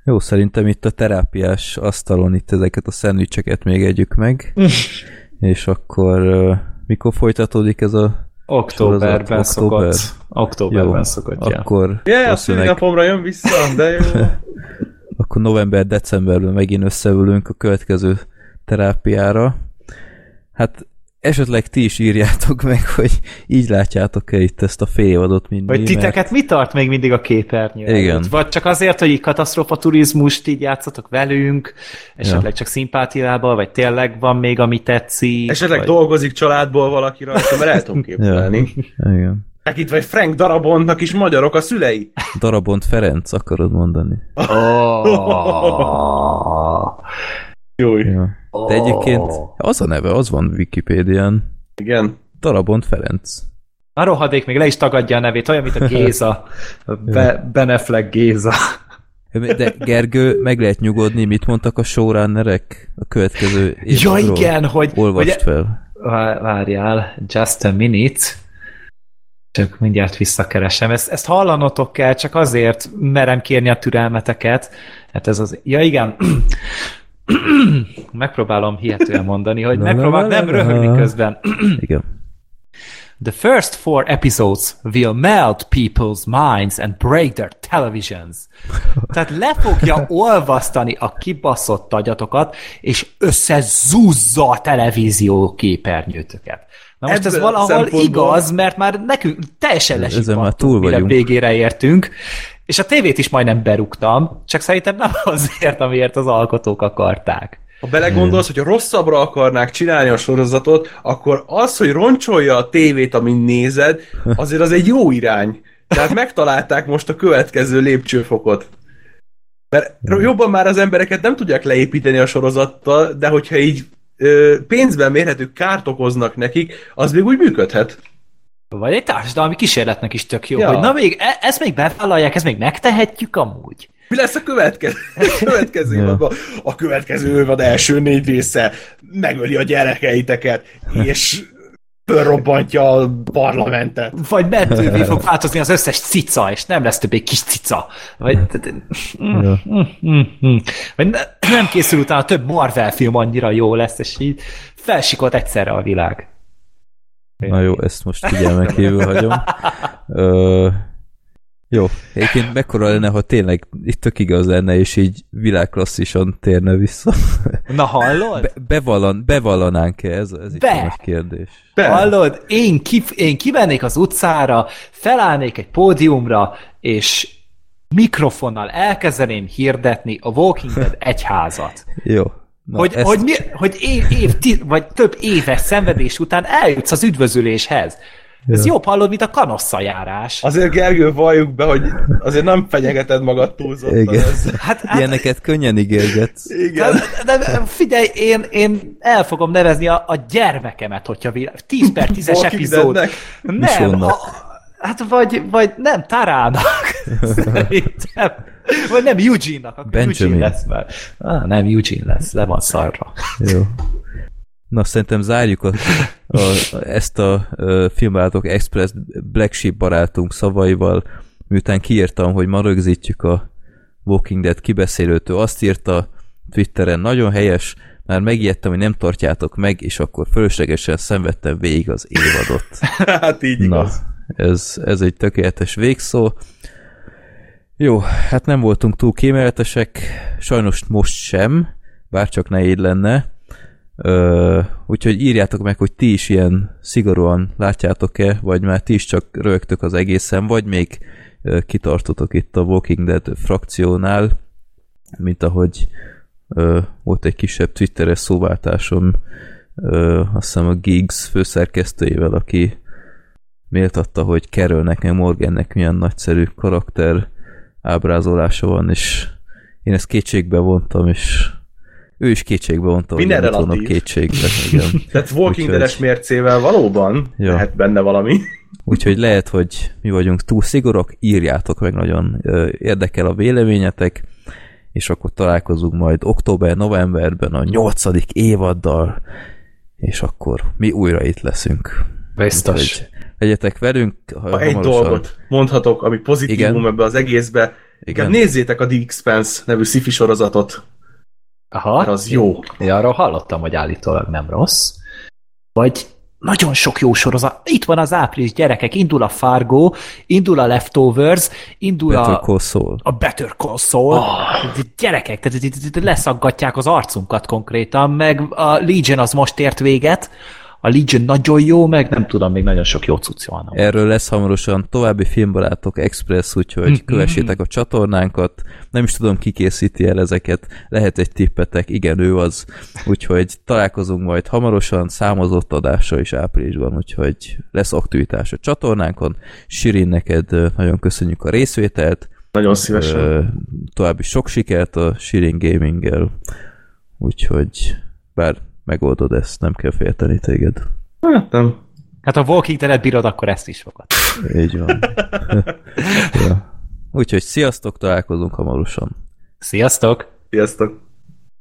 Jó, szerintem itt a terápiás asztalon itt ezeket a szendvicseket még együk meg, [laughs] és akkor uh, mikor folytatódik ez a Októberben Október. szokott. Októberben jó, szokott, ja. Akkor yeah, a napomra jön vissza, de jó. [laughs] akkor november-decemberben megint összeülünk a következő terápiára. Hát esetleg ti is írjátok meg, hogy így látjátok-e itt ezt a féladot mindig. Vagy titeket mert... mi tart még mindig a képernyőn? Igen. Vagy csak azért, hogy katasztrofa turizmust így játszatok velünk, esetleg ja. csak szimpátiával, vagy tényleg van még, ami tetszik. Esetleg vagy... dolgozik családból valaki rajta, mert el tudom [laughs] képzelni. ja. Igen. Itt vagy Frank Darabontnak is magyarok a szülei. Darabont Ferenc, akarod mondani? Oh. [laughs] Jó. Ja. De egyébként az a neve, az van Wikipédián. Igen. Darabont Ferenc. A rohadék még le is tagadja a nevét, olyan, mint a Géza. [laughs] Be Benefleg Géza. De Gergő, meg lehet nyugodni, mit mondtak a showrunnerek a következő évadról? Ja igen, hogy... Olvast hogy, fel. Várjál, just a minute. Csak mindjárt visszakeresem. Ezt, ezt hallanotok kell, csak azért merem kérni a türelmeteket. Hát ez az... Ja igen, [clears throat] [clears throat] megpróbálom hihetően mondani, hogy megpróbálok nem röhögni közben. [clears throat] igen. The first four episodes will melt people's minds and break their televisions. [laughs] Tehát le fogja olvasztani a kibaszott agyatokat, és összezúzza a televízió képernyőtöket. Na most Ebből ez valahol igaz, mert már nekünk teljesen lesipattunk, mire végére értünk, és a tévét is majdnem berúgtam, csak szerintem nem [laughs] azért, amiért az alkotók akarták. Ha belegondolsz, hogy rosszabbra akarnák csinálni a sorozatot, akkor az, hogy roncsolja a tévét, amin nézed, azért az egy jó irány. Tehát megtalálták most a következő lépcsőfokot. Mert jobban már az embereket nem tudják leépíteni a sorozattal, de hogyha így ö, pénzben mérhető kárt okoznak nekik, az még úgy működhet. Vagy egy társadalmi kísérletnek is tök jó, ja. hogy na még, e- ezt még bevállalják, ezt még megtehetjük amúgy. Mi lesz a következő, [laughs] a következő évadban? A következő évad első négy része megöli a gyerekeiteket, és fölrobbantja a parlamentet. Vagy mentővé [laughs] fog változni az összes cica, és nem lesz többé kis cica. Vagy, ja. vagy nem készül utána több Marvel film annyira jó lesz, és így felsikott egyszerre a világ. Na jó, ezt most figyelmen kívül hagyom. [laughs] Ö, jó, egyébként mekkora lenne, ha tényleg itt tök igaz lenne, és így világklasszisan térne vissza. Na hallod? Be, bevallan, bevallanánk-e? Ez, ez Be. egy nagy kérdés. Be. Hallod? Én, ki, én kivennék az utcára, felállnék egy pódiumra, és mikrofonnal elkezdeném hirdetni a Walking Dead egyházat. Jó. Na, hogy, ezt... hogy, mi, hogy év, év, vagy több éves szenvedés után eljutsz az üdvözüléshez. Ez ja. jobb hallod, mint a kanosszajárás. Azért Gergő, valljuk be, hogy azért nem fenyegeted magad túlzottan. Igen. Hát, hát, Ilyeneket könnyen ígérgetsz. Igen. De, de figyelj, én, én el fogom nevezni a, a gyermekemet, hogyha 10 per 10-es epizód. Nem, a, hát vagy, vagy nem, Tarának. [laughs] Szerintem. Vagy nem Eugene-nak, akkor Benjamin. Eugene lesz már. Ah, nem Eugene lesz, le van szarra. Jó. Na, szerintem zárjuk a, a, ezt a, a Filmbarátok Express Black Sheep barátunk szavaival, miután kiírtam, hogy ma rögzítjük a Walking Dead kibeszélőtől. Azt írta Twitteren, nagyon helyes, már megijedtem, hogy nem tartjátok meg, és akkor fölöslegesen szenvedtem végig az évadot. [laughs] hát így igaz. Ez, ez egy tökéletes végszó. Jó, hát nem voltunk túl kémeletesek, sajnos most sem, bár ne így lenne. Ö, úgyhogy írjátok meg, hogy ti is ilyen szigorúan látjátok-e, vagy már ti is csak rögtök az egészen, vagy még ö, kitartotok itt a Walking Dead frakciónál, mint ahogy ö, volt egy kisebb twitteres szóváltásom, ö, azt hiszem a Gigs főszerkesztőjével, aki méltatta, hogy Carolnek, meg Morgannek milyen nagyszerű karakter ábrázolása van, és én ezt kétségbe vontam, és ő is kétségbe vonta, Minden hogy relatív. kétségbe. Igen. [laughs] Tehát Walking Dead-es mércével valóban ja. lehet benne valami. Úgyhogy lehet, hogy mi vagyunk túl szigorok, írjátok meg, nagyon érdekel a véleményetek, és akkor találkozunk majd október-novemberben a nyolcadik évaddal, és akkor mi újra itt leszünk. Biztos. Úgyhogy legyetek velünk. Ha, ha egy dolgot mondhatok, ami pozitívum Igen. ebbe az egészbe, Igen. nézzétek a The Expense nevű sci sorozatot. Aha. Mert az jó. Én arról hallottam, hogy állítólag nem rossz. Vagy nagyon sok jó sorozat. Itt van az április, gyerekek, indul a Fargo, indul a Leftovers, indul Better a... Call Saul. A Better Call Saul. Oh. Gyerekek, tehát leszaggatják az arcunkat konkrétan, meg a Legion az most ért véget, a Legion nagyon jó, meg nem tudom, még nagyon sok jó cucc van. Erről lesz hamarosan további filmbarátok Express, úgyhogy mm-hmm. kövessétek a csatornánkat. Nem is tudom, ki készíti el ezeket. Lehet egy tippetek, igen, ő az. Úgyhogy találkozunk majd hamarosan, számozott adása is áprilisban, úgyhogy lesz aktivitás a csatornánkon. Sirin, neked nagyon köszönjük a részvételt. Nagyon szívesen. További sok sikert a Sirin Gaming-el. Úgyhogy bár megoldod ezt, nem kell félteni téged. Hát nem. Hát ha Walking Dead bírod, akkor ezt is fogad. Így van. [laughs] ja. Úgyhogy sziasztok, találkozunk hamarosan. Sziasztok! Sziasztok!